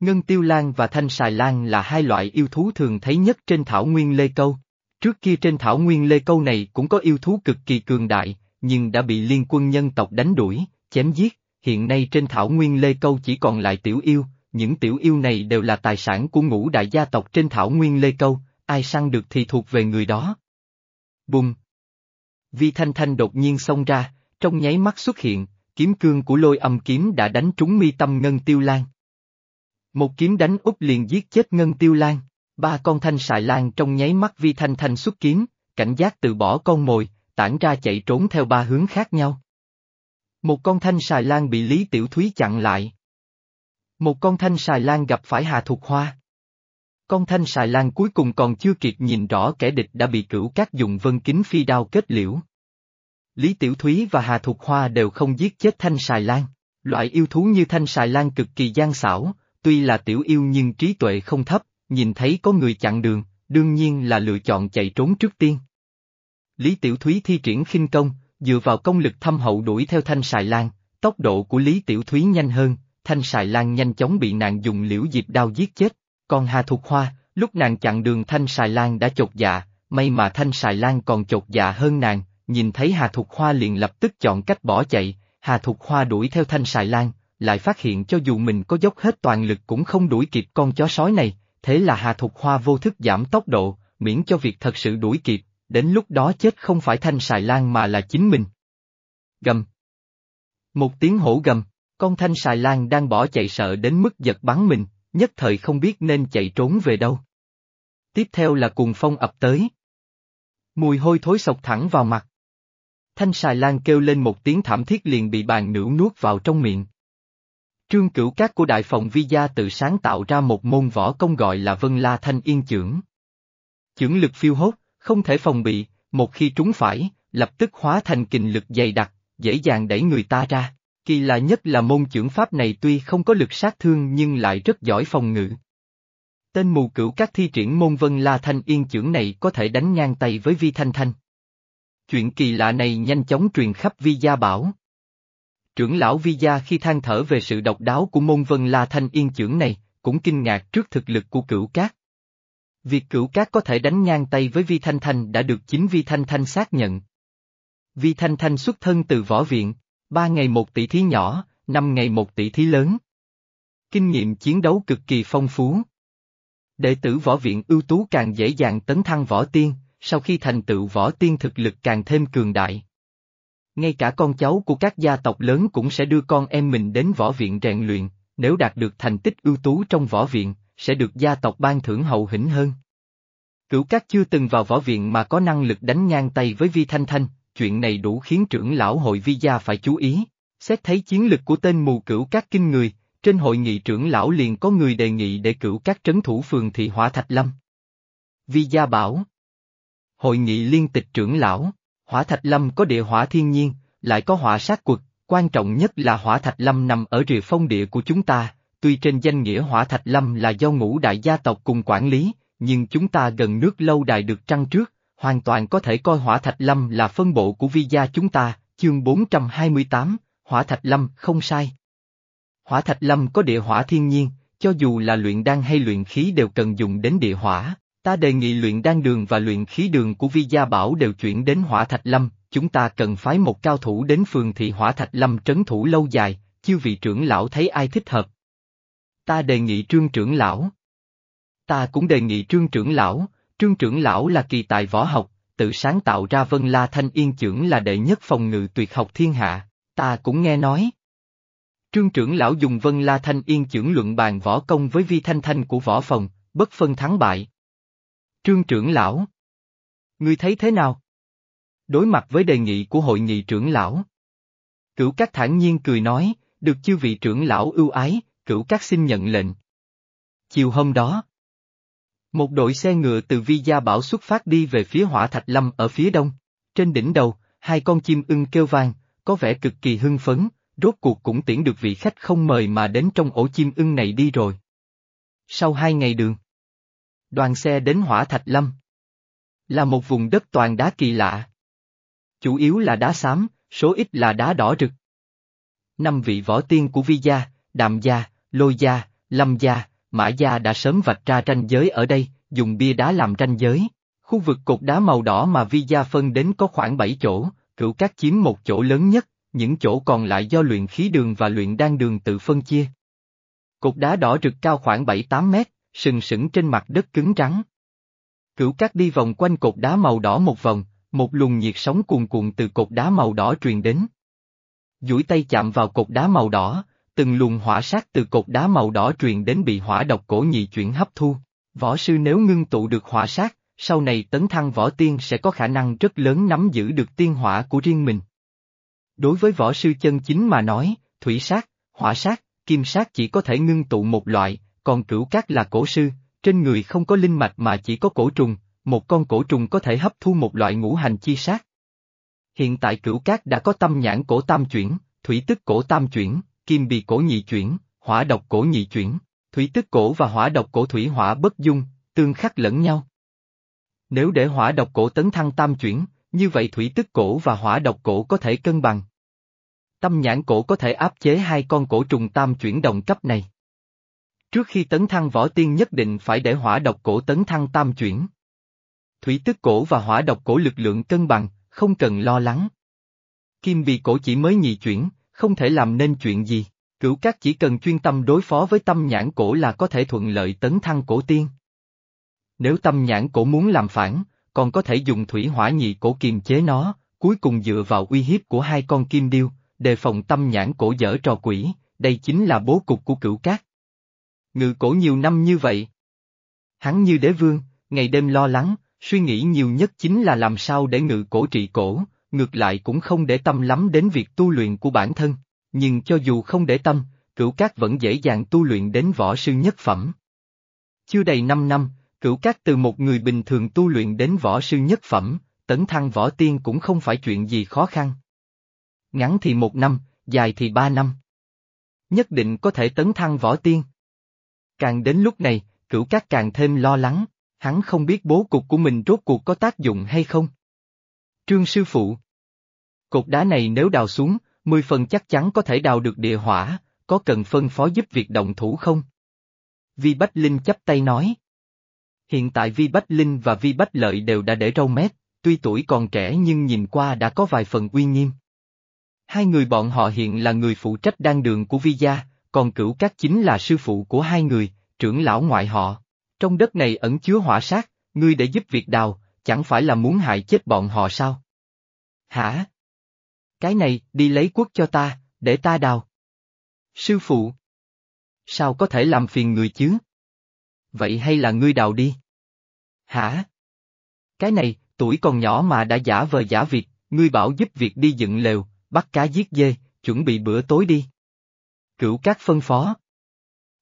Ngân tiêu lan và thanh xài lan là hai loại yêu thú thường thấy nhất trên thảo nguyên Lê Câu. Trước kia trên thảo nguyên Lê Câu này cũng có yêu thú cực kỳ cường đại, nhưng đã bị liên quân nhân tộc đánh đuổi, chém giết, hiện nay trên thảo nguyên Lê Câu chỉ còn lại tiểu yêu, những tiểu yêu này đều là tài sản của ngũ đại gia tộc trên thảo nguyên Lê Câu, ai săn được thì thuộc về người đó. Bùng! Vi Thanh Thanh đột nhiên xông ra, trong nháy mắt xuất hiện, kiếm cương của lôi âm kiếm đã đánh trúng mi tâm Ngân Tiêu Lan. Một kiếm đánh úp liền giết chết Ngân Tiêu Lan, ba con thanh xài lan trong nháy mắt Vi Thanh Thanh xuất kiếm, cảnh giác từ bỏ con mồi, tản ra chạy trốn theo ba hướng khác nhau. Một con thanh xài lan bị Lý Tiểu Thúy chặn lại. Một con thanh xài lan gặp phải Hà Thục Hoa. Con thanh xài lan cuối cùng còn chưa kịp nhìn rõ kẻ địch đã bị cửu các dùng vân kính phi đao kết liễu. Lý Tiểu Thúy và Hà Thục Hoa đều không giết chết thanh xài lan. Loại yêu thú như thanh xài lan cực kỳ gian xảo, tuy là tiểu yêu nhưng trí tuệ không thấp, nhìn thấy có người chặn đường, đương nhiên là lựa chọn chạy trốn trước tiên. Lý Tiểu Thúy thi triển khinh công, dựa vào công lực thâm hậu đuổi theo thanh xài lan, tốc độ của Lý Tiểu Thúy nhanh hơn, thanh xài lan nhanh chóng bị nàng dùng liễu diệp đao giết chết, còn Hà Thục Hoa, lúc nàng chặn đường thanh xài lan đã chột dạ, may mà thanh xài lan còn chột dạ hơn nàng, nhìn thấy Hà Thục Hoa liền lập tức chọn cách bỏ chạy, Hà Thục Hoa đuổi theo thanh xài lan, lại phát hiện cho dù mình có dốc hết toàn lực cũng không đuổi kịp con chó sói này, thế là Hà Thục Hoa vô thức giảm tốc độ, miễn cho việc thật sự đuổi kịp, đến lúc đó chết không phải thanh xài lan mà là chính mình. Gầm. Một tiếng hổ gầm, con thanh xài lan đang bỏ chạy sợ đến mức giật bắn mình, nhất thời không biết nên chạy trốn về đâu. Tiếp theo là cuồng phong ập tới. Mùi hôi thối sộc thẳng vào mặt. Thanh xài lan kêu lên một tiếng thảm thiết liền bị bàn nữ nuốt vào trong miệng. Trương cửu cát của Đại Phòng Vi Gia tự sáng tạo ra một môn võ công gọi là Vân La Thanh Yên Chưởng. Chưởng lực phiêu hốt, không thể phòng bị, một khi trúng phải, lập tức hóa thành kình lực dày đặc, dễ dàng đẩy người ta ra. Kỳ lạ nhất là môn chưởng pháp này tuy không có lực sát thương nhưng lại rất giỏi phòng ngự. Tên mù cửu các thi triển môn Vân La Thanh Yên chưởng này có thể đánh ngang tay với Vi Thanh Thanh. Chuyện kỳ lạ này nhanh chóng truyền khắp Vi Gia Bảo. Trưởng lão Vi Gia khi than thở về sự độc đáo của môn Vân La Thanh Yên trưởng này, cũng kinh ngạc trước thực lực của cửu cát. Việc cửu cát có thể đánh ngang tay với Vi Thanh Thanh đã được chính Vi Thanh Thanh xác nhận. Vi Thanh Thanh xuất thân từ võ viện, ba ngày một tỷ thí nhỏ, năm ngày một tỷ thí lớn. Kinh nghiệm chiến đấu cực kỳ phong phú. Đệ tử võ viện ưu tú càng dễ dàng tấn thăng võ tiên, sau khi thành tựu võ tiên thực lực càng thêm cường đại. Ngay cả con cháu của các gia tộc lớn cũng sẽ đưa con em mình đến võ viện rèn luyện, nếu đạt được thành tích ưu tú trong võ viện, sẽ được gia tộc ban thưởng hậu hĩnh hơn. Cửu Cát chưa từng vào võ viện mà có năng lực đánh ngang tay với Vi Thanh Thanh, chuyện này đủ khiến trưởng lão hội Vi Gia phải chú ý. Xét thấy chiến lực của tên mù Cửu Cát kinh người, trên hội nghị trưởng lão liền có người đề nghị để Cửu Cát trấn thủ phường thị hỏa Thạch Lâm. Vi Gia bảo Hội nghị liên tịch trưởng lão, hỏa Thạch Lâm có địa hỏa thiên nhiên, lại có hỏa sát quật, quan trọng nhất là hỏa Thạch Lâm nằm ở rìa phong địa của chúng ta, tuy trên danh nghĩa hỏa Thạch Lâm là do ngũ đại gia tộc cùng quản lý, nhưng chúng ta gần nước lâu đài được trăng trước, hoàn toàn có thể coi hỏa Thạch Lâm là phân bộ của vi gia chúng ta, chương 428, hỏa Thạch Lâm không sai. Hỏa Thạch Lâm có địa hỏa thiên nhiên, cho dù là luyện đan hay luyện khí đều cần dùng đến địa hỏa, ta đề nghị luyện đan đường và luyện khí đường của vi gia bảo đều chuyển đến hỏa Thạch Lâm, chúng ta cần phái một cao thủ đến phường thị hỏa Thạch Lâm trấn thủ lâu dài, chiêu vị trưởng lão thấy ai thích hợp, Ta đề nghị trương trưởng lão. Ta cũng đề nghị trương trưởng lão, trương trưởng lão là kỳ tài võ học, tự sáng tạo ra vân la thanh yên trưởng là đệ nhất phòng ngự tuyệt học thiên hạ, ta cũng nghe nói. Trương trưởng lão dùng vân la thanh yên trưởng luận bàn võ công với vi thanh thanh của võ phòng, bất phân thắng bại. Trương trưởng lão. Ngươi thấy thế nào? Đối mặt với đề nghị của hội nghị trưởng lão. Cửu các thản nhiên cười nói, được chư vị trưởng lão ưu ái, cửu các xin nhận lệnh. Chiều hôm đó, một đội xe ngựa từ Vi Gia Bảo xuất phát đi về phía hỏa thạch lâm ở phía đông. Trên đỉnh đầu, hai con chim ưng kêu vang, có vẻ cực kỳ hưng phấn, rốt cuộc cũng tiễn được vị khách không mời mà đến trong ổ chim ưng này đi rồi. Sau hai ngày đường, đoàn xe đến hỏa thạch lâm. Là một vùng đất toàn đá kỳ lạ. Chủ yếu là đá xám, số ít là đá đỏ rực. Năm vị võ tiên của Vi Gia, Đàm Gia, Lôi Gia, Lâm Gia, Mã Gia đã sớm vạch ra ranh giới ở đây, dùng bia đá làm ranh giới. Khu vực cột đá màu đỏ mà Vi Gia phân đến có khoảng 7 chỗ, cửu các chiếm một chỗ lớn nhất, những chỗ còn lại do luyện khí đường và luyện đan đường tự phân chia. Cột đá đỏ rực cao khoảng 7-8 mét, sừng sững trên mặt đất cứng trắng. Cửu cát đi vòng quanh cột đá màu đỏ một vòng, một luồng nhiệt sóng cuồn cuộn từ cột đá màu đỏ truyền đến. duỗi tay chạm vào cột đá màu đỏ, từng luồng hỏa sát từ cột đá màu đỏ truyền đến bị hỏa độc cổ nhị chuyển hấp thu. Võ sư nếu ngưng tụ được hỏa sát, sau này tấn thăng võ tiên sẽ có khả năng rất lớn nắm giữ được tiên hỏa của riêng mình. Đối với võ sư chân chính mà nói, thủy sát, hỏa sát, kim sát chỉ có thể ngưng tụ một loại, còn cửu cát là cổ sư, trên người không có linh mạch mà chỉ có cổ trùng, một con cổ trùng có thể hấp thu một loại ngũ hành chi sát. Hiện tại cửu cát đã có tâm nhãn cổ tam chuyển, thủy tức cổ tam chuyển, kim bì cổ nhị chuyển, hỏa độc cổ nhị chuyển, thủy tức cổ và hỏa độc cổ thủy hỏa bất dung, tương khắc lẫn nhau. Nếu để hỏa độc cổ tấn thăng tam chuyển, như vậy thủy tức cổ và hỏa độc cổ có thể cân bằng. Tâm nhãn cổ có thể áp chế hai con cổ trùng tam chuyển đồng cấp này. Trước khi tấn thăng võ tiên nhất định phải để hỏa độc cổ tấn thăng tam chuyển. Thủy tức cổ và hỏa độc cổ lực lượng cân bằng, không cần lo lắng. Kim bì cổ chỉ mới nhị chuyển, không thể làm nên chuyện gì, cửu các chỉ cần chuyên tâm đối phó với tâm nhãn cổ là có thể thuận lợi tấn thăng cổ tiên. Nếu tâm nhãn cổ muốn làm phản, còn có thể dùng thủy hỏa nhị cổ kiềm chế nó, cuối cùng dựa vào uy hiếp của hai con kim điêu, đề phòng tâm nhãn cổ dở trò quỷ, đây chính là bố cục của cửu cát. Ngự cổ nhiều năm như vậy. Hắn như đế vương, ngày đêm lo lắng, suy nghĩ nhiều nhất chính là làm sao để ngự cổ trị cổ, ngược lại cũng không để tâm lắm đến việc tu luyện của bản thân, nhưng cho dù không để tâm, cửu cát vẫn dễ dàng tu luyện đến võ sư nhất phẩm. Chưa đầy 5 năm, cửu cát từ một người bình thường tu luyện đến võ sư nhất phẩm, tấn thăng võ tiên cũng không phải chuyện gì khó khăn. Ngắn thì một năm, dài thì ba năm. Nhất định có thể tấn thăng võ tiên. Càng đến lúc này, cửu cát càng thêm lo lắng, hắn không biết bố cục của mình rốt cuộc có tác dụng hay không. Trương sư phụ. Cột đá này nếu đào xuống, mười phần chắc chắn có thể đào được địa hỏa, có cần phân phó giúp việc động thủ không? Vi Bách Linh chấp tay nói. Hiện tại Vi Bách Linh và Vi Bách Lợi đều đã để râu mép, tuy tuổi còn trẻ nhưng nhìn qua đã có vài phần uy nghiêm. Hai người bọn họ hiện là người phụ trách đan đường của Vi gia, còn cửu các chính là sư phụ của hai người, trưởng lão ngoại họ. Trong đất này ẩn chứa hỏa sát, ngươi để giúp việc đào, chẳng phải là muốn hại chết bọn họ sao? Hả? Cái này, đi lấy quốc cho ta, để ta đào. Sư phụ. Sao có thể làm phiền người chứ? Vậy hay là ngươi đào đi? Hả? Cái này, tuổi còn nhỏ mà đã giả vờ giả việc, ngươi bảo giúp việc đi dựng lều, bắt cá giết dê, chuẩn bị bữa tối đi. Cửu các phân phó.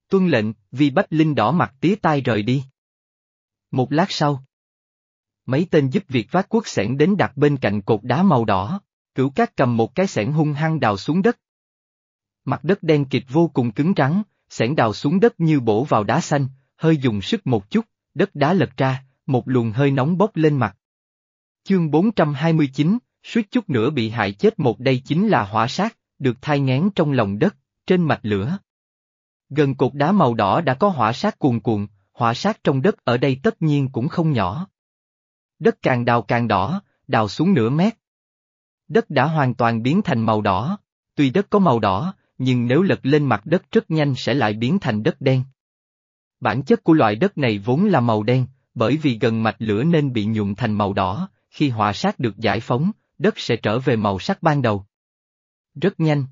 Tuân lệnh, vì Bách Linh đỏ mặt tía tai rời đi. Một lát sau, mấy tên giúp việc vác cuốc sẻn đến đặt bên cạnh cột đá màu đỏ, cửu cát cầm một cái sẻn hung hăng đào xuống đất. Mặt đất đen kịt vô cùng cứng rắn, sẻn đào xuống đất như bổ vào đá xanh, hơi dùng sức một chút, đất đá lật ra, một luồng hơi nóng bốc lên mặt. Chương 429, suýt chút nữa bị hại chết một đây chính là hỏa sát, được thai ngán trong lòng đất, trên mạch lửa. Gần cột đá màu đỏ đã có hỏa sát cuồn cuộn, hỏa sát trong đất ở đây tất nhiên cũng không nhỏ. Đất càng đào càng đỏ, đào xuống nửa mét. Đất đã hoàn toàn biến thành màu đỏ, tuy đất có màu đỏ, nhưng nếu lật lên mặt đất rất nhanh sẽ lại biến thành đất đen. Bản chất của loại đất này vốn là màu đen, bởi vì gần mạch lửa nên bị nhuộm thành màu đỏ, khi hỏa sát được giải phóng, đất sẽ trở về màu sắc ban đầu. Rất nhanh.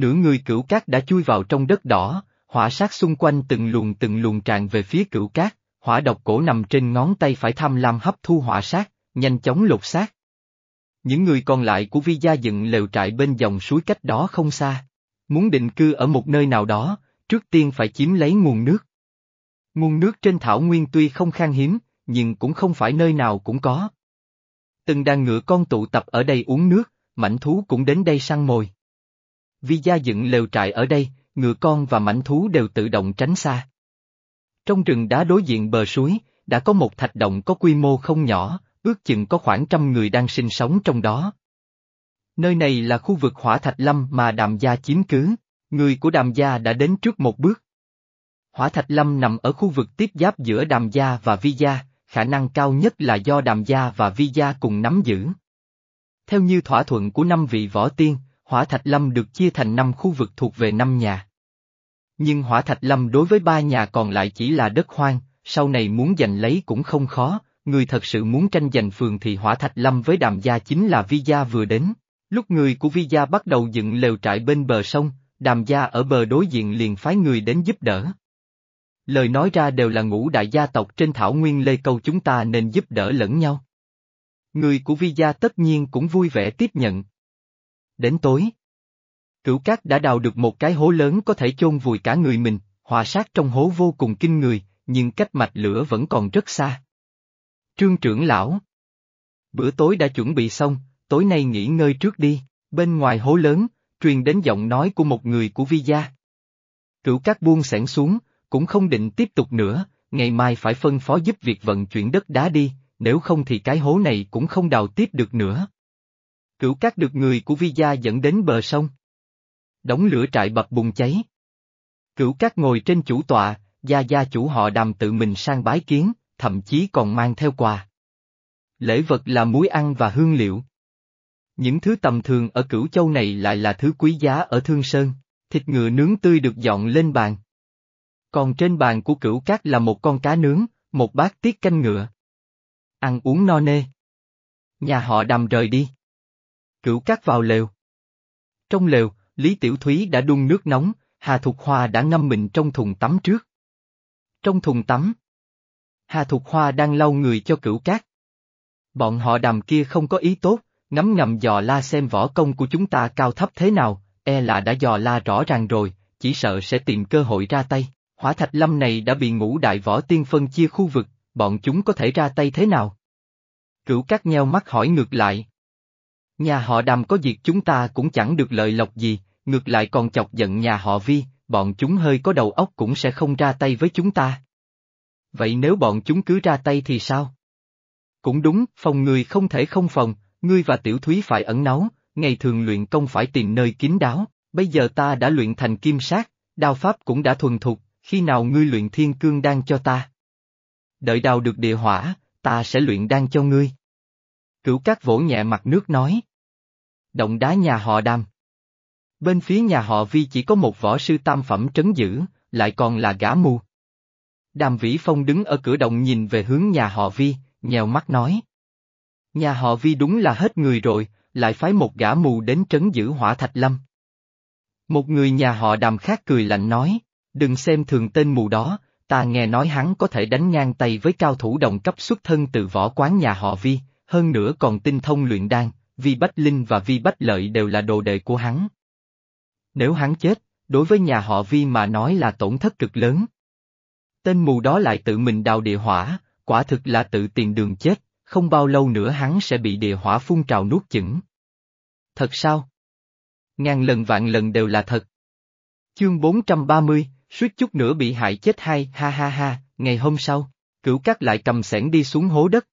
Nửa người cửu cát đã chui vào trong đất đỏ, hỏa sát xung quanh từng luồng từng luồng tràn về phía cửu cát, hỏa độc cổ nằm trên ngón tay phải tham lam hấp thu hỏa sát, nhanh chóng lột xác. Những người còn lại của vi gia dựng lều trại bên dòng suối cách đó không xa. Muốn định cư ở một nơi nào đó, trước tiên phải chiếm lấy nguồn nước. Nguồn nước trên thảo nguyên tuy không khan hiếm, nhưng cũng không phải nơi nào cũng có. Từng đàn ngựa con tụ tập ở đây uống nước, mảnh thú cũng đến đây săn mồi. Vi gia dựng lều trại ở đây, ngựa con và mảnh thú đều tự động tránh xa. Trong rừng đá đối diện bờ suối, đã có một thạch động có quy mô không nhỏ, ước chừng có khoảng trăm người đang sinh sống trong đó. Nơi này là khu vực hỏa thạch lâm mà đàm gia chiếm cứ, người của đàm gia đã đến trước một bước. Hỏa thạch lâm nằm ở khu vực tiếp giáp giữa đàm gia và vi gia, khả năng cao nhất là do đàm gia và vi gia cùng nắm giữ. Theo như thỏa thuận của năm vị võ tiên, hỏa thạch lâm được chia thành năm khu vực thuộc về năm nhà. Nhưng hỏa thạch lâm đối với ba nhà còn lại chỉ là đất hoang, sau này muốn giành lấy cũng không khó, người thật sự muốn tranh giành phường thì hỏa thạch lâm với đàm gia chính là vi gia vừa đến. Lúc người của vi gia bắt đầu dựng lều trại bên bờ sông, đàm gia ở bờ đối diện liền phái người đến giúp đỡ. Lời nói ra đều là ngũ đại gia tộc trên thảo nguyên lê câu chúng ta nên giúp đỡ lẫn nhau. Người của vi gia tất nhiên cũng vui vẻ tiếp nhận. Đến tối. Cửu cát đã đào được một cái hố lớn có thể chôn vùi cả người mình, hòa sát trong hố vô cùng kinh người, nhưng cách mạch lửa vẫn còn rất xa. Trương trưởng lão. Bữa tối đã chuẩn bị xong, tối nay nghỉ ngơi trước đi, bên ngoài hố lớn, truyền đến giọng nói của một người của vi gia. Cửu cát buông sẻn xuống, cũng không định tiếp tục nữa, ngày mai phải phân phó giúp việc vận chuyển đất đá đi, nếu không thì cái hố này cũng không đào tiếp được nữa. Cửu cát được người của vi gia dẫn đến bờ sông. Đóng lửa trại bập bùng cháy. Cửu cát ngồi trên chủ tọa, gia gia chủ họ đàm tự mình sang bái kiến, thậm chí còn mang theo quà. Lễ vật là muối ăn và hương liệu. Những thứ tầm thường ở cửu châu này lại là thứ quý giá ở Thương Sơn, thịt ngựa nướng tươi được dọn lên bàn. Còn trên bàn của cửu cát là một con cá nướng, một bát tiết canh ngựa. Ăn uống no nê. Nhà họ đàm rời đi. Cửu cát vào lều. Trong lều, Lý Tiểu Thúy đã đun nước nóng, Hà Thục Hoa đã ngâm mình trong thùng tắm trước. Trong thùng tắm, Hà Thục Hoa đang lau người cho cửu cát. Bọn họ đàm kia không có ý tốt, ngắm ngầm dò la xem võ công của chúng ta cao thấp thế nào, e là đã dò la rõ ràng rồi, chỉ sợ sẽ tìm cơ hội ra tay. Hỏa thạch lâm này đã bị ngũ đại võ tiên phân chia khu vực, bọn chúng có thể ra tay thế nào? Cửu cát nheo mắt hỏi ngược lại. Nhà họ đàm có việc chúng ta cũng chẳng được lợi lộc gì, ngược lại còn chọc giận nhà họ vi, bọn chúng hơi có đầu óc cũng sẽ không ra tay với chúng ta. Vậy nếu bọn chúng cứ ra tay thì sao? Cũng đúng, phòng người không thể không phòng, ngươi và tiểu thúy phải ẩn náu, ngày thường luyện công phải tìm nơi kín đáo, bây giờ ta đã luyện thành kim sát, đao pháp cũng đã thuần thục, khi nào ngươi luyện thiên cương đan cho ta? Đợi đào được địa hỏa, ta sẽ luyện đan cho ngươi. Cửu cát vỗ nhẹ mặt nước nói. Động đá nhà họ đam. Bên phía nhà họ Vi chỉ có một võ sư tam phẩm trấn giữ, lại còn là gã mù. Đàm Vĩ Phong đứng ở cửa động nhìn về hướng nhà họ Vi, nhèo mắt nói. Nhà họ Vi đúng là hết người rồi, lại phái một gã mù đến trấn giữ hỏa thạch lâm. Một người nhà họ đàm khác cười lạnh nói, đừng xem thường tên mù đó, ta nghe nói hắn có thể đánh ngang tay với cao thủ đồng cấp xuất thân từ võ quán nhà họ Vi, hơn nữa còn tinh thông luyện đan, Vi Bách Linh và Vi Bách Lợi đều là đồ đệ của hắn. Nếu hắn chết, đối với nhà họ Vi mà nói là tổn thất cực lớn. Tên mù đó lại tự mình đào địa hỏa, quả thực là tự tìm đường chết, không bao lâu nữa hắn sẽ bị địa hỏa phun trào nuốt chửng. Thật sao? Ngàn lần vạn lần đều là thật. Chương 430, suýt chút nữa bị hại chết hay, ha ha ha, ngày hôm sau, cửu cát lại cầm sẻn đi xuống hố đất.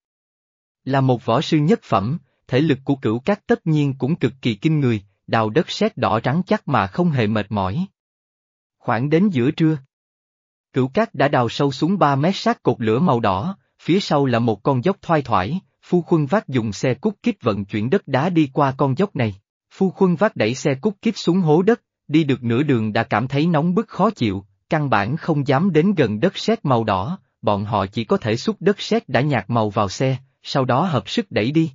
Là một võ sư nhất phẩm, thể lực của cửu cát tất nhiên cũng cực kỳ kinh người, đào đất sét đỏ trắng chắc mà không hề mệt mỏi. Khoảng đến giữa trưa. Cửu cát đã đào sâu xuống 3 mét sát cột lửa màu đỏ, phía sau là một con dốc thoai thoải, phu khuân vác dùng xe cút kích vận chuyển đất đá đi qua con dốc này. Phu khuân vác đẩy xe cút kích xuống hố đất, đi được nửa đường đã cảm thấy nóng bức khó chịu, căn bản không dám đến gần đất sét màu đỏ, bọn họ chỉ có thể xúc đất sét đã nhạt màu vào xe, sau đó hợp sức đẩy đi.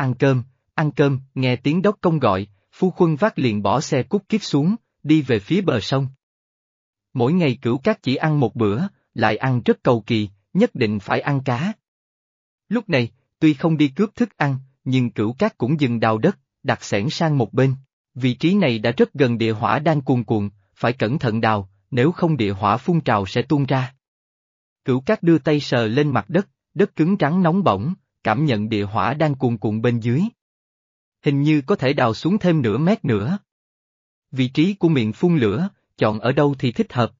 Ăn cơm, ăn cơm, nghe tiếng đốc công gọi, phu quân vác liền bỏ xe cút kiếp xuống, đi về phía bờ sông. Mỗi ngày cửu cát chỉ ăn một bữa, lại ăn rất cầu kỳ, nhất định phải ăn cá. Lúc này, tuy không đi cướp thức ăn, nhưng cửu cát cũng dừng đào đất, đặt sẻn sang một bên. Vị trí này đã rất gần địa hỏa đang cuồn cuộn, phải cẩn thận đào, nếu không địa hỏa phun trào sẽ tuôn ra. Cửu cát đưa tay sờ lên mặt đất, đất cứng rắn nóng bỏng, cảm nhận địa hỏa đang cuồn cuộn bên dưới. Hình như có thể đào xuống thêm nửa mét nữa. Vị trí của miệng phun lửa, chọn ở đâu thì thích hợp.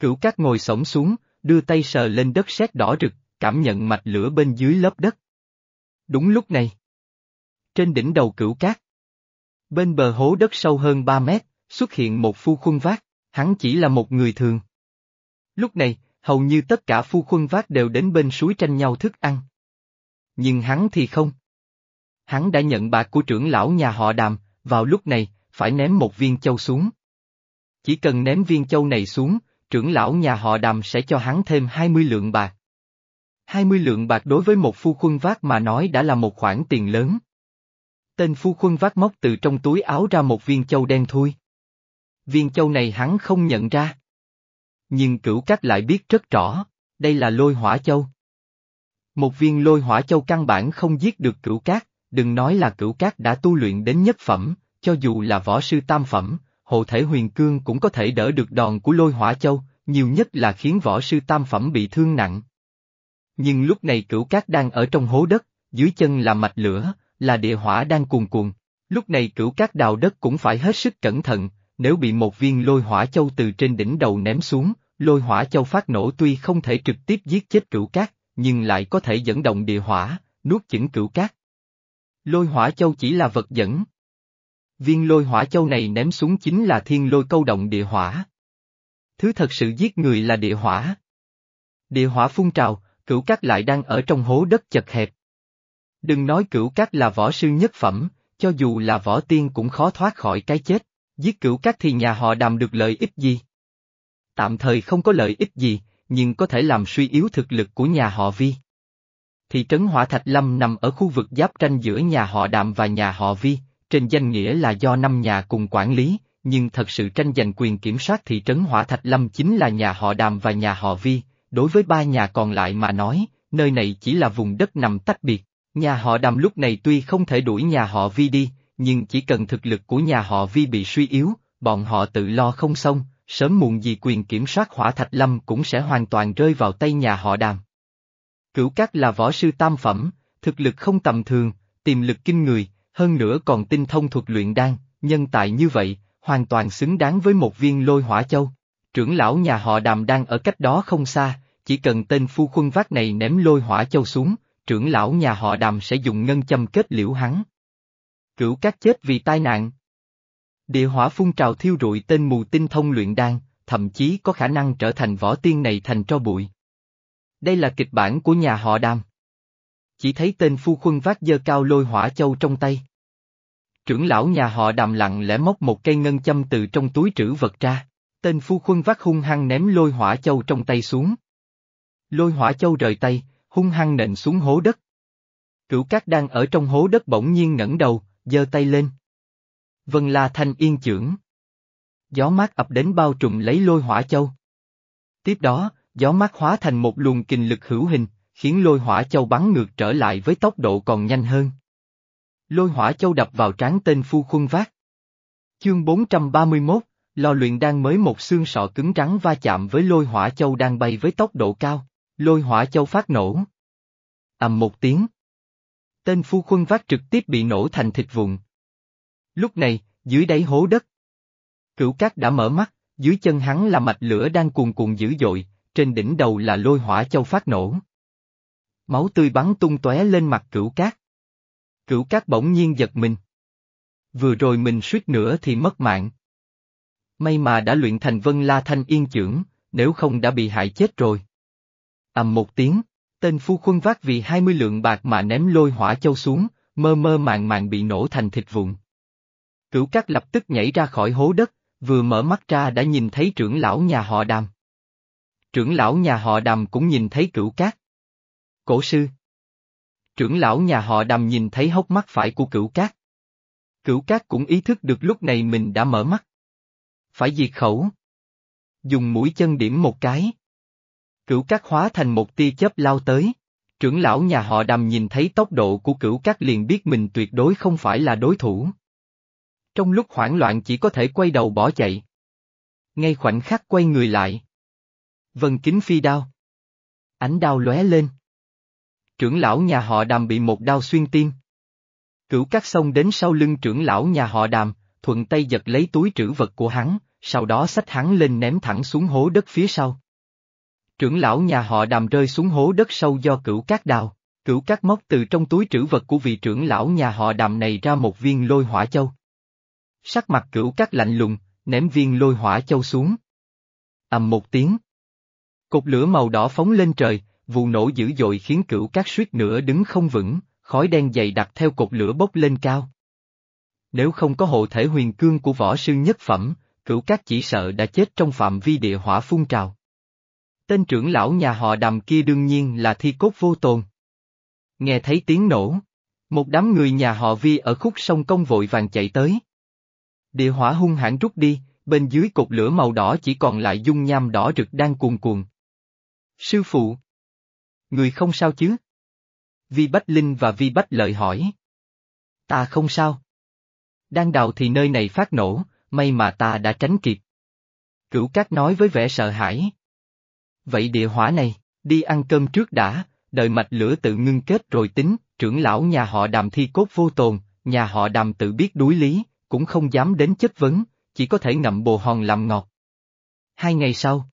Cửu cát ngồi sổng xuống, đưa tay sờ lên đất sét đỏ rực, cảm nhận mạch lửa bên dưới lớp đất. Đúng lúc này. Trên đỉnh đầu cửu cát. Bên bờ hố đất sâu hơn 3 mét, xuất hiện một phu khuân vác, hắn chỉ là một người thường. Lúc này, hầu như tất cả phu khuân vác đều đến bên suối tranh nhau thức ăn. Nhưng hắn thì không. Hắn đã nhận bạc của trưởng lão nhà họ đàm, vào lúc này, phải ném một viên châu xuống. Chỉ cần ném viên châu này xuống, trưởng lão nhà họ đàm sẽ cho hắn thêm 20 lượng bạc. 20 lượng bạc đối với một phu khuân vác mà nói đã là một khoản tiền lớn. Tên phu khuân vác móc từ trong túi áo ra một viên châu đen thui. Viên châu này hắn không nhận ra. Nhưng cửu cát lại biết rất rõ, đây là lôi hỏa châu. Một viên lôi hỏa châu căn bản không giết được cửu cát, đừng nói là cửu cát đã tu luyện đến nhất phẩm, cho dù là võ sư tam phẩm, hộ thể huyền cương cũng có thể đỡ được đòn của lôi hỏa châu, nhiều nhất là khiến võ sư tam phẩm bị thương nặng. Nhưng lúc này cửu cát đang ở trong hố đất, dưới chân là mạch lửa, là địa hỏa đang cuồn cuộn. Lúc này cửu cát đào đất cũng phải hết sức cẩn thận, nếu bị một viên lôi hỏa châu từ trên đỉnh đầu ném xuống, lôi hỏa châu phát nổ tuy không thể trực tiếp giết chết cửu cát, nhưng lại có thể dẫn động địa hỏa, nuốt chửng cửu cát. Lôi hỏa châu chỉ là vật dẫn. Viên lôi hỏa châu này ném xuống chính là thiên lôi câu động địa hỏa. Thứ thật sự giết người là địa hỏa. Địa hỏa phun trào, cửu cát lại đang ở trong hố đất chật hẹp. Đừng nói cửu cát là võ sư nhất phẩm, cho dù là võ tiên cũng khó thoát khỏi cái chết, giết cửu cát thì nhà họ đàm được lợi ích gì? Tạm thời không có lợi ích gì, nhưng có thể làm suy yếu thực lực của nhà họ Vi. Thị trấn Hỏa Thạch Lâm nằm ở khu vực giáp tranh giữa nhà họ Đàm và nhà họ Vi, trên danh nghĩa là do năm nhà cùng quản lý, nhưng thật sự tranh giành quyền kiểm soát thị trấn Hỏa Thạch Lâm chính là nhà họ Đàm và nhà họ Vi, đối với ba nhà còn lại mà nói, nơi này chỉ là vùng đất nằm tách biệt. Nhà họ Đàm lúc này tuy không thể đuổi nhà họ Vi đi, nhưng chỉ cần thực lực của nhà họ Vi bị suy yếu, bọn họ tự lo không xong, sớm muộn gì quyền kiểm soát hỏa thạch lâm cũng sẽ hoàn toàn rơi vào tay nhà họ đàm. Cửu Cát là võ sư tam phẩm, thực lực không tầm thường, tiềm lực kinh người, hơn nữa còn tinh thông thuật luyện đan, nhân tài như vậy, hoàn toàn xứng đáng với một viên lôi hỏa châu. Trưởng lão nhà họ đàm đang ở cách đó không xa, chỉ cần tên phu khuân vác này ném lôi hỏa châu xuống, trưởng lão nhà họ đàm sẽ dùng ngân châm kết liễu hắn. Cửu Cát chết vì tai nạn. Địa hỏa phun trào thiêu rụi tên mù tinh thông luyện đan, thậm chí có khả năng trở thành võ tiên này thành tro bụi. Đây là kịch bản của nhà họ đam. Chỉ thấy tên phu khuân vác dơ cao lôi hỏa châu trong tay. Trưởng lão nhà họ đàm lặng lẽ móc một cây ngân châm từ trong túi trữ vật ra, tên phu khuân vác hung hăng ném lôi hỏa châu trong tay xuống. Lôi hỏa châu rời tay, hung hăng nện xuống hố đất. Cửu cát đang ở trong hố đất bỗng nhiên ngẩng đầu, giơ tay lên. Vân La Thanh yên chưởng. Gió mát ập đến bao trùm lấy lôi hỏa châu. Tiếp đó, gió mát hóa thành một luồng kình lực hữu hình, khiến lôi hỏa châu bắn ngược trở lại với tốc độ còn nhanh hơn. Lôi hỏa châu đập vào trán tên phu khuân vác. Chương 431, lò luyện đang mới một xương sọ cứng rắn va chạm với lôi hỏa châu đang bay với tốc độ cao, lôi hỏa châu phát nổ. ầm một tiếng. Tên phu khuân vác trực tiếp bị nổ thành thịt vụn. Lúc này, dưới đáy hố đất. Cửu cát đã mở mắt, dưới chân hắn là mạch lửa đang cuồn cuộn dữ dội, trên đỉnh đầu là lôi hỏa châu phát nổ. Máu tươi bắn tung tóe lên mặt cửu cát. Cửu cát bỗng nhiên giật mình. Vừa rồi mình suýt nữa thì mất mạng. May mà đã luyện thành vân la thanh yên trưởng, nếu không đã bị hại chết rồi. ầm một tiếng, tên phu khuân vác vì 20 lượng bạc mà ném lôi hỏa châu xuống, mơ mơ màng màng bị nổ thành thịt vụn. Cửu Cát lập tức nhảy ra khỏi hố đất, vừa mở mắt ra đã nhìn thấy trưởng lão nhà họ đàm. Trưởng lão nhà họ đàm cũng nhìn thấy cửu cát. Cổ sư. Trưởng lão nhà họ đàm nhìn thấy hốc mắt phải của cửu cát. Cửu cát cũng ý thức được lúc này mình đã mở mắt. Phải diệt khẩu. Dùng mũi chân điểm một cái. Cửu cát hóa thành một tia chớp lao tới. Trưởng lão nhà họ đàm nhìn thấy tốc độ của cửu cát liền biết mình tuyệt đối không phải là đối thủ. Trong lúc hoảng loạn chỉ có thể quay đầu bỏ chạy. Ngay khoảnh khắc quay người lại. Vân kính phi đao. Ánh đao lóe lên. Trưởng lão nhà họ đàm bị một đao xuyên tim. Cửu cắt sông đến sau lưng trưởng lão nhà họ đàm, thuận tay giật lấy túi trữ vật của hắn, sau đó xách hắn lên ném thẳng xuống hố đất phía sau. Trưởng lão nhà họ đàm rơi xuống hố đất sâu do cửu cát đào, cửu cát móc từ trong túi trữ vật của vị trưởng lão nhà họ đàm này ra một viên lôi hỏa châu. Sắc mặt cửu cát lạnh lùng, ném viên lôi hỏa châu xuống. ầm một tiếng. Cột lửa màu đỏ phóng lên trời, vụ nổ dữ dội khiến cửu cát suýt nữa đứng không vững, khói đen dày đặc theo cột lửa bốc lên cao. Nếu không có hộ thể huyền cương của võ sư nhất phẩm, cửu cát chỉ sợ đã chết trong phạm vi địa hỏa phun trào. Tên trưởng lão nhà họ đàm kia đương nhiên là thi cốt vô tồn. Nghe thấy tiếng nổ. Một đám người nhà họ vi ở khúc sông công vội vàng chạy tới. Địa hỏa hung hãn rút đi, bên dưới cột lửa màu đỏ chỉ còn lại dung nham đỏ rực đang cuồn cuộn. Sư phụ! Người không sao chứ? Vi Bách Linh và Vi Bách Lợi hỏi. Ta không sao. Đang đào thì nơi này phát nổ, may mà ta đã tránh kịp. Cửu Cát nói với vẻ sợ hãi. Vậy địa hỏa này, đi ăn cơm trước đã, đợi mạch lửa tự ngưng kết rồi tính, trưởng lão nhà họ đàm thi cốt vô tồn, nhà họ đàm tự biết đuối lý, cũng không dám đến chất vấn, chỉ có thể ngậm bồ hòn làm ngọt. Hai ngày sau,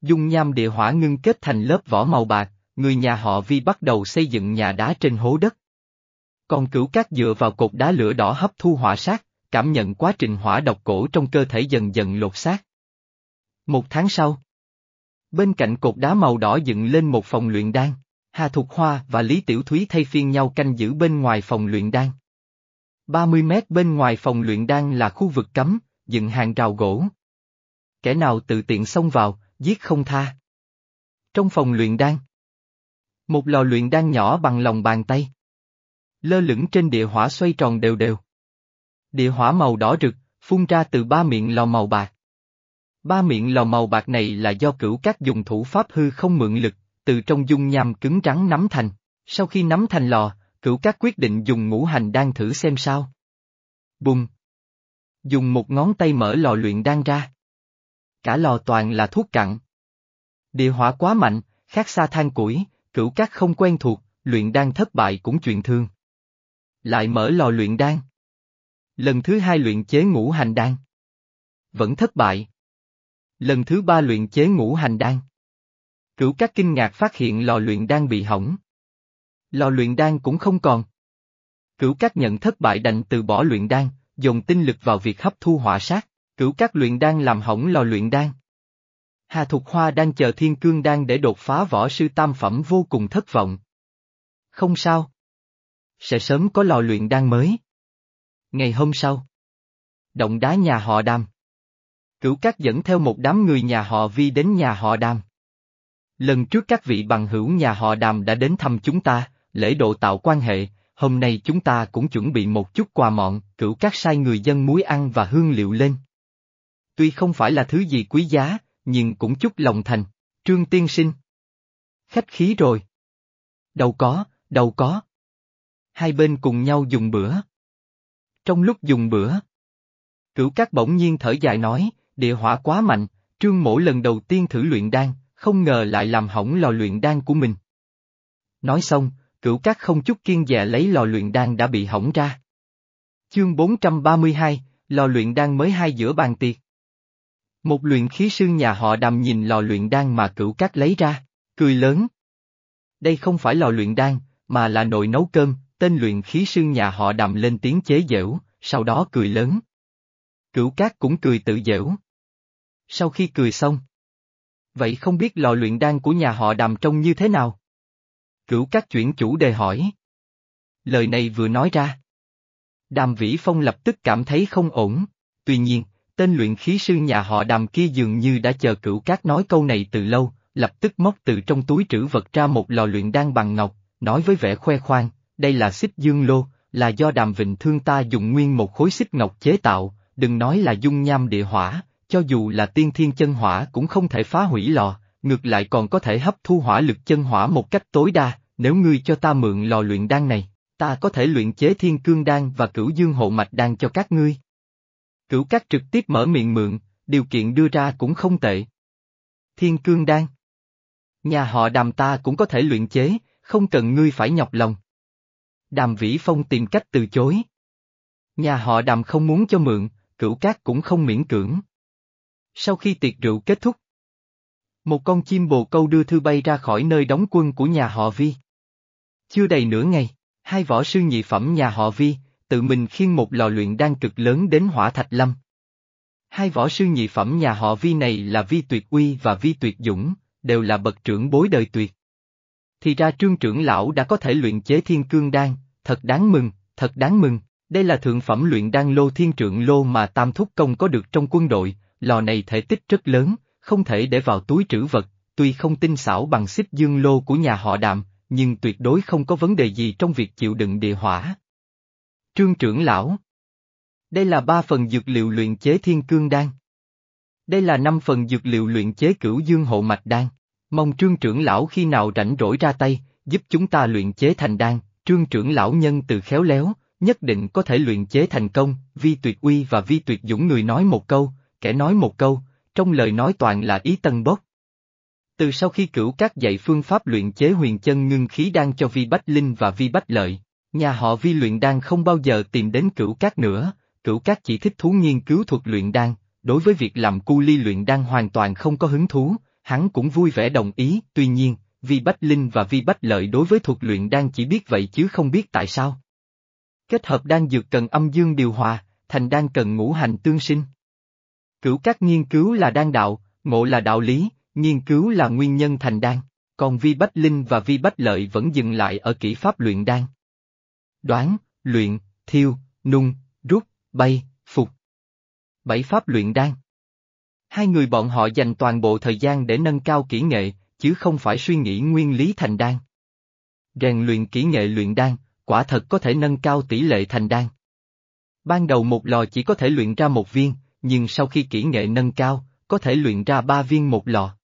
dung nham địa hỏa ngưng kết thành lớp vỏ màu bạc, người nhà họ Vi bắt đầu xây dựng nhà đá trên hố đất. Còn cửu cát dựa vào cột đá lửa đỏ hấp thu hỏa sát, cảm nhận quá trình hỏa độc cổ trong cơ thể dần dần lột xác. Một tháng sau, bên cạnh cột đá màu đỏ dựng lên một phòng luyện đan, Hà Thục Hoa và Lý Tiểu Thúy thay phiên nhau canh giữ bên ngoài phòng luyện đan. 30 mét bên ngoài phòng luyện đan là khu vực cấm, dựng hàng rào gỗ. Kẻ nào tự tiện xông vào, giết không tha. Trong phòng luyện đan, một lò luyện đan nhỏ bằng lòng bàn tay. Lơ lửng trên địa hỏa xoay tròn đều đều. Địa hỏa màu đỏ rực, phun ra từ ba miệng lò màu bạc. Ba miệng lò màu bạc này là do cửu các dùng thủ pháp hư không mượn lực, từ trong dung nham cứng trắng nắm thành. Sau khi nắm thành lò, cửu các quyết định dùng ngũ hành đan thử xem sao. Bùng! Dùng một ngón tay mở lò luyện đan ra. Cả lò toàn là thuốc cặn. Địa hỏa quá mạnh, khác xa than củi, cửu các không quen thuộc, luyện đan thất bại cũng chuyện thương. Lại mở lò luyện đan. Lần thứ hai luyện chế ngũ hành đan. Vẫn thất bại. Lần thứ ba luyện chế ngũ hành đan. Cửu các kinh ngạc phát hiện lò luyện đan bị hỏng. Lò luyện đan cũng không còn. Cửu các nhận thất bại đành từ bỏ luyện đan, dùng tinh lực vào việc hấp thu hỏa sát, cửu các luyện đan làm hỏng lò luyện đan. Hà Thục Hoa đang chờ thiên cương đan để đột phá võ sư tam phẩm vô cùng thất vọng. Không sao. Sẽ sớm có lò luyện đan mới. Ngày hôm sau. Động đá nhà họ đàm. Cửu các dẫn theo một đám người nhà họ vi đến nhà họ đàm. Lần trước các vị bằng hữu nhà họ đàm đã đến thăm chúng ta, lễ độ tạo quan hệ, hôm nay chúng ta cũng chuẩn bị một chút quà mọn, cửu các sai người dân muối ăn và hương liệu lên. Tuy không phải là thứ gì quý giá, nhưng cũng chút lòng thành, trương tiên sinh. Khách khí rồi. Đâu có, đâu có. Hai bên cùng nhau dùng bữa. Trong lúc dùng bữa, cửu các bỗng nhiên thở dài nói, địa hỏa quá mạnh, trương mổ lần đầu tiên thử luyện đan, không ngờ lại làm hỏng lò luyện đan của mình. Nói xong, cửu các không chút kiên dè lấy lò luyện đan đã bị hỏng ra. Chương 432, lò luyện đan mới hai giữa bàn tiệc. Một luyện khí sư nhà họ đàm nhìn lò luyện đan mà cửu cát lấy ra, cười lớn. Đây không phải lò luyện đan, mà là nồi nấu cơm, tên luyện khí sư nhà họ đàm lên tiếng chế giễu, sau đó cười lớn. Cửu cát cũng cười tự giễu. Sau khi cười xong. Vậy không biết lò luyện đan của nhà họ đàm trông như thế nào? Cửu các chuyển chủ đề hỏi. Lời này vừa nói ra. Đàm Vĩ Phong lập tức cảm thấy không ổn, tuy nhiên, tên luyện khí sư nhà họ đàm kia dường như đã chờ cửu cát nói câu này từ lâu, lập tức móc từ trong túi trữ vật ra một lò luyện đan bằng ngọc, nói với vẻ khoe khoang, đây là xích dương lô, là do đàm vịnh thương ta dùng nguyên một khối xích ngọc chế tạo, đừng nói là dung nham địa hỏa, cho dù là tiên thiên chân hỏa cũng không thể phá hủy lò, ngược lại còn có thể hấp thu hỏa lực chân hỏa một cách tối đa, nếu ngươi cho ta mượn lò luyện đan này, ta có thể luyện chế thiên cương đan và cửu dương hộ mạch đan cho các ngươi. Cửu Cát trực tiếp mở miệng mượn, điều kiện đưa ra cũng không tệ. Thiên cương đan. Nhà họ đàm ta cũng có thể luyện chế, không cần ngươi phải nhọc lòng. Đàm Vĩ Phong tìm cách từ chối. Nhà họ đàm không muốn cho mượn, cửu cát cũng không miễn cưỡng. Sau khi tiệc rượu kết thúc, một con chim bồ câu đưa thư bay ra khỏi nơi đóng quân của nhà họ Vi. Chưa đầy nửa ngày, hai võ sư nhị phẩm nhà họ Vi, tự mình khiêng một lò luyện đan cực lớn đến hỏa thạch lâm. Hai võ sư nhị phẩm nhà họ Vi này là Vi Tuyệt Uy và Vi Tuyệt Dũng, đều là bậc trưởng bối đời tuyệt. Thì ra trương trưởng lão đã có thể luyện chế thiên cương đan, thật đáng mừng, thật đáng mừng. Đây là thượng phẩm luyện đan lô thiên trượng lô mà Tam Thúc Công có được trong quân đội, lò này thể tích rất lớn, không thể để vào túi trữ vật, tuy không tinh xảo bằng xích dương lô của nhà họ đạm, nhưng tuyệt đối không có vấn đề gì trong việc chịu đựng địa hỏa. Trương trưởng lão Đây là ba phần dược liệu luyện chế thiên cương đan. Đây là năm phần dược liệu luyện chế cửu dương hộ mạch đan. Mong trương trưởng lão khi nào rảnh rỗi ra tay, giúp chúng ta luyện chế thành đan, trương trưởng lão nhân từ khéo léo, nhất định có thể luyện chế thành công, vi tuyệt uy và vi tuyệt dũng người nói một câu, kẻ nói một câu, trong lời nói toàn là ý tân bốc. Từ sau khi cửu các dạy phương pháp luyện chế huyền chân ngưng khí đan cho vi bách linh và vi bách lợi, nhà họ vi luyện đan không bao giờ tìm đến cửu các nữa, cửu các chỉ thích thú nghiên cứu thuật luyện đan, đối với việc làm cu ly luyện đan hoàn toàn không có hứng thú, hắn cũng vui vẻ đồng ý, tuy nhiên, vi bách linh và vi bách lợi đối với thuật luyện đan chỉ biết vậy chứ không biết tại sao. Kết hợp đan dược cần âm dương điều hòa, thành đan cần ngũ hành tương sinh. Cửu các nghiên cứu là đan đạo, ngộ là đạo lý, nghiên cứu là nguyên nhân thành đan, còn vi bách linh và vi bách lợi vẫn dừng lại ở kỹ pháp luyện đan. Đoán, luyện, thiêu, nung, rút, bay, phục. Bảy pháp luyện đan. Hai người bọn họ dành toàn bộ thời gian để nâng cao kỹ nghệ, chứ không phải suy nghĩ nguyên lý thành đan. Rèn luyện kỹ nghệ luyện đan, quả thật có thể nâng cao tỷ lệ thành đan. Ban đầu một lò chỉ có thể luyện ra một viên, nhưng sau khi kỹ nghệ nâng cao, có thể luyện ra ba viên một lò.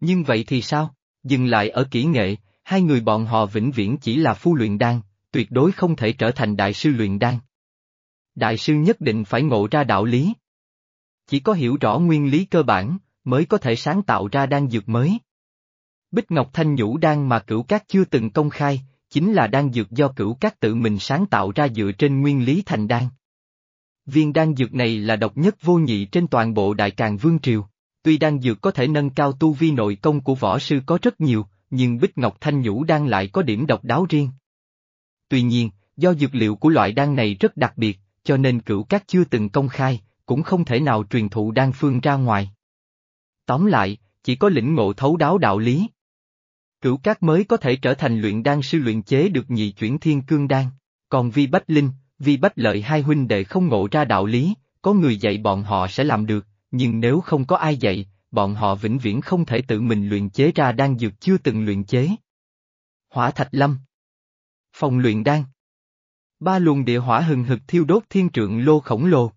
Nhưng vậy thì sao? Dừng lại ở kỹ nghệ, hai người bọn họ vĩnh viễn chỉ là phu luyện đan, tuyệt đối không thể trở thành đại sư luyện đan. Đại sư nhất định phải ngộ ra đạo lý. Chỉ có hiểu rõ nguyên lý cơ bản, mới có thể sáng tạo ra đan dược mới. Bích Ngọc Thanh nhũ đan mà cửu các chưa từng công khai, chính là đan dược do cửu các tự mình sáng tạo ra dựa trên nguyên lý thành đan. Viên đan dược này là độc nhất vô nhị trên toàn bộ Đại Càng Vương Triều. Tuy đan dược có thể nâng cao tu vi nội công của võ sư có rất nhiều, nhưng Bích Ngọc Thanh Nhũ đan lại có điểm độc đáo riêng. Tuy nhiên, do dược liệu của loại đan này rất đặc biệt, cho nên cửu các chưa từng công khai, cũng không thể nào truyền thụ đan phương ra ngoài. Tóm lại, chỉ có lĩnh ngộ thấu đáo đạo lý. Cửu các mới có thể trở thành luyện đan sư luyện chế được nhị chuyển thiên cương đan, còn vi bách linh, vì bách lợi hai huynh đệ không ngộ ra đạo lý, có người dạy bọn họ sẽ làm được, nhưng nếu không có ai dạy, bọn họ vĩnh viễn không thể tự mình luyện chế ra đan dược chưa từng luyện chế. Hỏa Thạch Lâm Phòng luyện đan Ba luồng địa hỏa hừng hực thiêu đốt thiên trượng lô khổng lồ.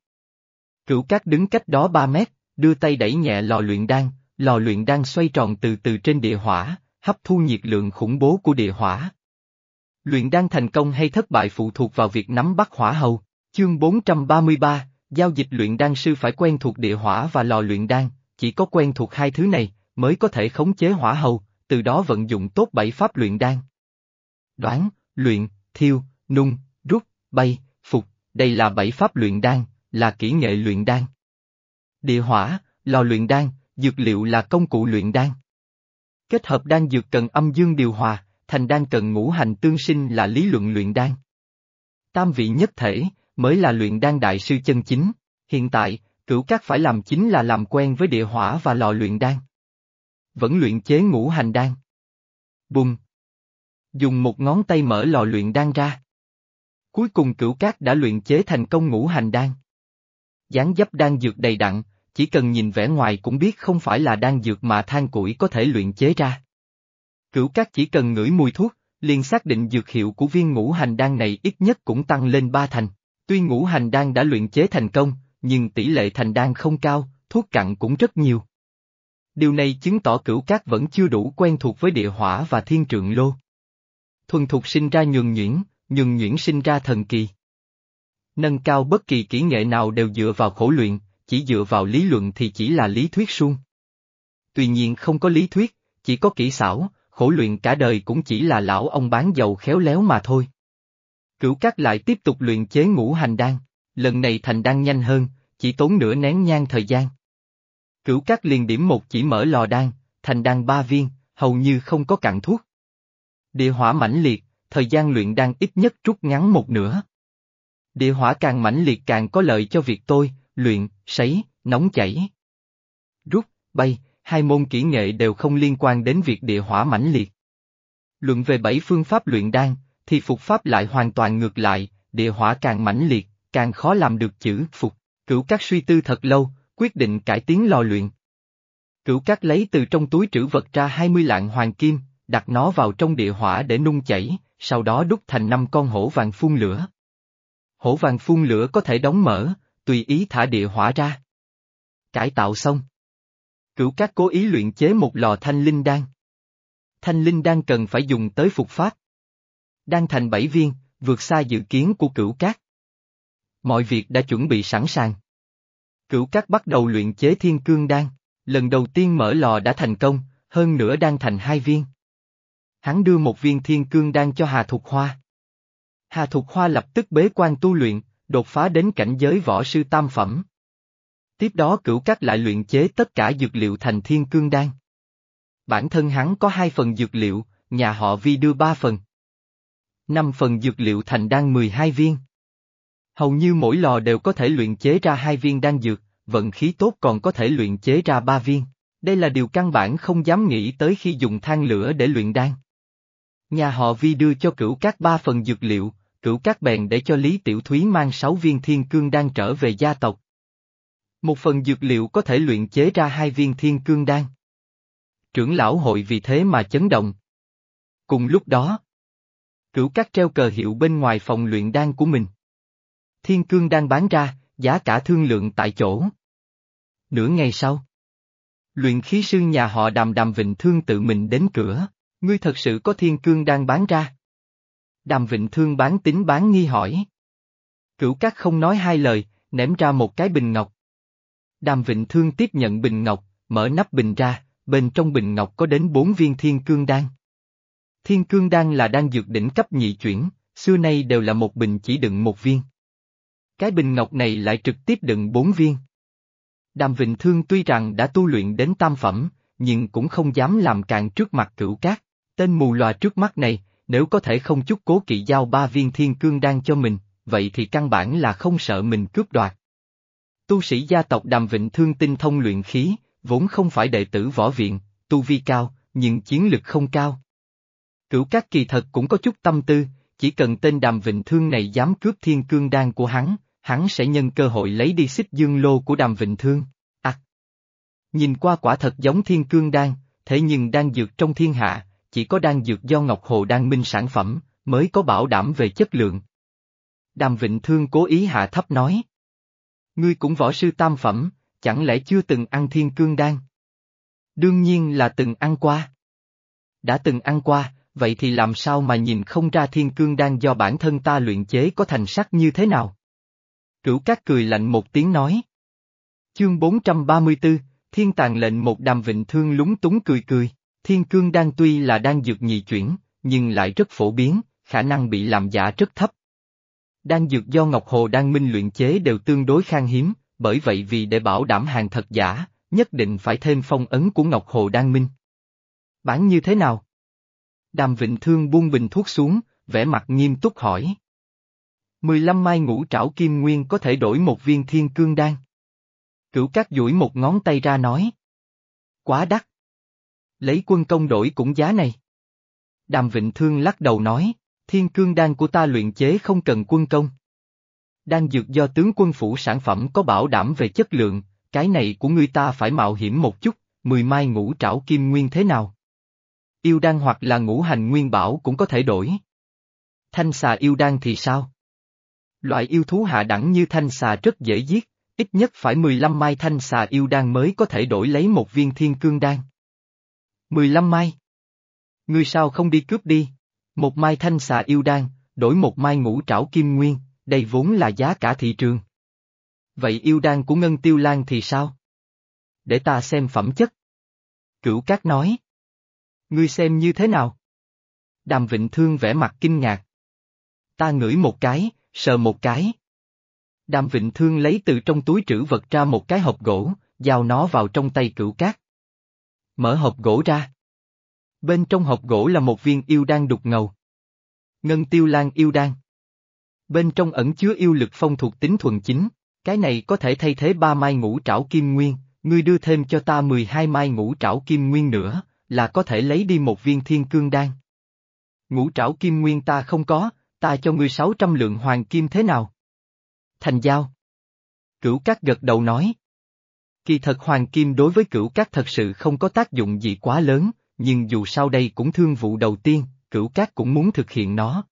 Cửu cát đứng cách đó ba mét, đưa tay đẩy nhẹ lò luyện đan, lò luyện đan xoay tròn từ từ trên địa hỏa, hấp thu nhiệt lượng khủng bố của địa hỏa, Luyện đan thành công hay thất bại phụ thuộc vào việc nắm bắt hỏa hầu. Chương 433, giao dịch luyện đan sư phải quen thuộc địa hỏa và lò luyện đan, chỉ có quen thuộc hai thứ này, mới có thể khống chế hỏa hầu, từ đó vận dụng tốt bảy pháp luyện đan. Đoán, luyện, thiêu, nung, rút, bay, phục, đây là bảy pháp luyện đan, là kỹ nghệ luyện đan. Địa hỏa, lò luyện đan, dược liệu là công cụ luyện đan. Kết hợp đan dược cần âm dương điều hòa, thành đan cần ngũ hành tương sinh là lý luận luyện đan. Tam vị nhất thể, mới là luyện đan đại sư chân chính, hiện tại, cửu các phải làm chính là làm quen với địa hỏa và lò luyện đan. Vẫn luyện chế ngũ hành đan. Bùng. Dùng một ngón tay mở lò luyện đan ra. Cuối cùng cửu các đã luyện chế thành công ngũ hành đan. dáng dấp đan dược đầy đặn, chỉ cần nhìn vẻ ngoài cũng biết không phải là đan dược mà than củi có thể luyện chế ra. Cửu các chỉ cần ngửi mùi thuốc, liền xác định dược hiệu của viên ngũ hành đan này ít nhất cũng tăng lên ba thành. Tuy ngũ hành đan đã luyện chế thành công, nhưng tỷ lệ thành đan không cao, thuốc cặn cũng rất nhiều. Điều này chứng tỏ cửu các vẫn chưa đủ quen thuộc với địa hỏa và thiên trượng lô. Thuần thuộc sinh ra nhường nhuyễn, nhường nhuyễn sinh ra thần kỳ. Nâng cao bất kỳ kỹ nghệ nào đều dựa vào khổ luyện, chỉ dựa vào lý luận thì chỉ là lý thuyết suông. Tuy nhiên không có lý thuyết, chỉ có kỹ xảo, khổ luyện cả đời cũng chỉ là lão ông bán dầu khéo léo mà thôi. Cửu Cát lại tiếp tục luyện chế ngũ hành đan, lần này thành đan nhanh hơn, chỉ tốn nửa nén nhang thời gian. Cửu Cát liền điểm một chỉ mở lò đan, thành đan ba viên, hầu như không có cạn thuốc. Địa hỏa mãnh liệt, thời gian luyện đan ít nhất rút ngắn một nửa. Địa hỏa càng mãnh liệt càng có lợi cho việc tôi, luyện, sấy, nóng chảy. Rút, bay, hai môn kỹ nghệ đều không liên quan đến việc địa hỏa mãnh liệt. Luận về bảy phương pháp luyện đan, thì phục pháp lại hoàn toàn ngược lại, địa hỏa càng mãnh liệt, càng khó làm được chữ phục. Cửu các suy tư thật lâu, quyết định cải tiến lò luyện. Cửu các lấy từ trong túi trữ vật ra 20 lạng hoàng kim, đặt nó vào trong địa hỏa để nung chảy, sau đó đúc thành năm con hổ vàng phun lửa. Hổ vàng phun lửa có thể đóng mở, tùy ý thả địa hỏa ra. Cải tạo xong. Cửu các cố ý luyện chế một lò thanh linh đan. Thanh linh đan cần phải dùng tới phục pháp. Đan thành bảy viên, vượt xa dự kiến của cửu cát. Mọi việc đã chuẩn bị sẵn sàng. Cửu cát bắt đầu luyện chế thiên cương đan, lần đầu tiên mở lò đã thành công, hơn nữa đan thành hai viên. Hắn đưa một viên thiên cương đan cho Hà Thục Hoa. Hà Thục Hoa lập tức bế quan tu luyện, đột phá đến cảnh giới võ sư tam phẩm. Tiếp đó cửu các lại luyện chế tất cả dược liệu thành thiên cương đan. Bản thân hắn có hai phần dược liệu, nhà họ Vi đưa ba phần. Năm phần dược liệu thành đan 12 viên. Hầu như mỗi lò đều có thể luyện chế ra hai viên đan dược, vận khí tốt còn có thể luyện chế ra ba viên. Đây là điều căn bản không dám nghĩ tới khi dùng than lửa để luyện đan. Nhà họ Vi đưa cho cửu các ba phần dược liệu, cửu các bèn để cho Lý Tiểu Thúy mang sáu viên thiên cương đan trở về gia tộc. Một phần dược liệu có thể luyện chế ra hai viên thiên cương đan. Trưởng lão hội vì thế mà chấn động. Cùng lúc đó, cửu các treo cờ hiệu bên ngoài phòng luyện đan của mình. Thiên cương đan bán ra, giá cả thương lượng tại chỗ. Nửa ngày sau, luyện khí sư nhà họ đàm đàm vịnh thương tự mình đến cửa, ngươi thật sự có thiên cương đan bán ra. Đàm vịnh thương bán tính bán nghi hỏi. Cửu các không nói hai lời, ném ra một cái bình ngọc. Đàm Vịnh Thương tiếp nhận bình ngọc, mở nắp bình ra, bên trong bình ngọc có đến bốn viên thiên cương đan. Thiên cương đan là đan dược đỉnh cấp nhị chuyển, xưa nay đều là một bình chỉ đựng một viên. Cái bình ngọc này lại trực tiếp đựng bốn viên. Đàm Vịnh Thương tuy rằng đã tu luyện đến tam phẩm, nhưng cũng không dám làm cạn trước mặt cửu cát. Tên mù loà trước mắt này, nếu có thể không chút cố kỵ giao ba viên thiên cương đan cho mình, vậy thì căn bản là không sợ mình cướp đoạt. Tu sĩ gia tộc Đàm Vịnh Thương tinh thông luyện khí, vốn không phải đệ tử võ viện, tu vi cao, nhưng chiến lực không cao. Cửu các kỳ thật cũng có chút tâm tư, chỉ cần tên Đàm Vịnh Thương này dám cướp thiên cương đan của hắn, hắn sẽ nhân cơ hội lấy đi xích dương lô của Đàm Vịnh Thương. À! Nhìn qua quả thật giống thiên cương đan, thế nhưng đan dược trong thiên hạ, chỉ có đan dược do Ngọc Hồ đan minh sản phẩm, mới có bảo đảm về chất lượng. Đàm Vịnh Thương cố ý hạ thấp nói. Ngươi cũng võ sư tam phẩm, chẳng lẽ chưa từng ăn thiên cương đan? Đương nhiên là từng ăn qua. Đã từng ăn qua, vậy thì làm sao mà nhìn không ra thiên cương đan do bản thân ta luyện chế có thành sắc như thế nào? Cửu Cát cười lạnh một tiếng nói. Chương 434, Thiên tàng lệnh một đàm vịnh thương lúng túng cười cười, thiên cương đan tuy là đang dược nhị chuyển, nhưng lại rất phổ biến, khả năng bị làm giả rất thấp. Đan dược do Ngọc Hồ Đan Minh luyện chế đều tương đối khan hiếm, bởi vậy vì để bảo đảm hàng thật giả, nhất định phải thêm phong ấn của Ngọc Hồ Đan Minh. Bán như thế nào? Đàm Vịnh Thương buông bình thuốc xuống, vẻ mặt nghiêm túc hỏi. 15 mai ngũ trảo kim nguyên có thể đổi một viên thiên cương đan. Cửu cát duỗi một ngón tay ra nói. Quá đắt. Lấy quân công đổi cũng giá này. Đàm Vịnh Thương lắc đầu nói thiên cương đan của ta luyện chế không cần quân công. Đan dược do tướng quân phủ sản phẩm có bảo đảm về chất lượng, cái này của ngươi ta phải mạo hiểm một chút, mười mai ngũ trảo kim nguyên thế nào? Yêu đan hoặc là ngũ hành nguyên bảo cũng có thể đổi. Thanh xà yêu đan thì sao? Loại yêu thú hạ đẳng như thanh xà rất dễ giết, ít nhất phải 15 mai thanh xà yêu đan mới có thể đổi lấy một viên thiên cương đan. 15 mai? Ngươi sao không đi cướp đi? Một mai thanh xà yêu đan, đổi một mai ngũ trảo kim nguyên, đây vốn là giá cả thị trường. Vậy yêu đan của Ngân Tiêu Lan thì sao? Để ta xem phẩm chất. Cửu Cát nói. Ngươi xem như thế nào? Đàm Vịnh Thương vẻ mặt kinh ngạc. Ta ngửi một cái, sờ một cái. Đàm Vịnh Thương lấy từ trong túi trữ vật ra một cái hộp gỗ, giao nó vào trong tay cửu cát. Mở hộp gỗ ra. Bên trong hộp gỗ là một viên yêu đan đục ngầu. Ngân tiêu lan yêu đan. Bên trong ẩn chứa yêu lực phong thuộc tính thuần chính, cái này có thể thay thế ba mai ngũ trảo kim nguyên, ngươi đưa thêm cho ta 12 mai ngũ trảo kim nguyên nữa, là có thể lấy đi một viên thiên cương đan. Ngũ trảo kim nguyên ta không có, ta cho ngươi 600 lượng hoàng kim thế nào? Thành giao. Cửu cát gật đầu nói. Kỳ thật hoàng kim đối với cửu cát thật sự không có tác dụng gì quá lớn, nhưng dù sao đây cũng thương vụ đầu tiên, cửu cát cũng muốn thực hiện nó.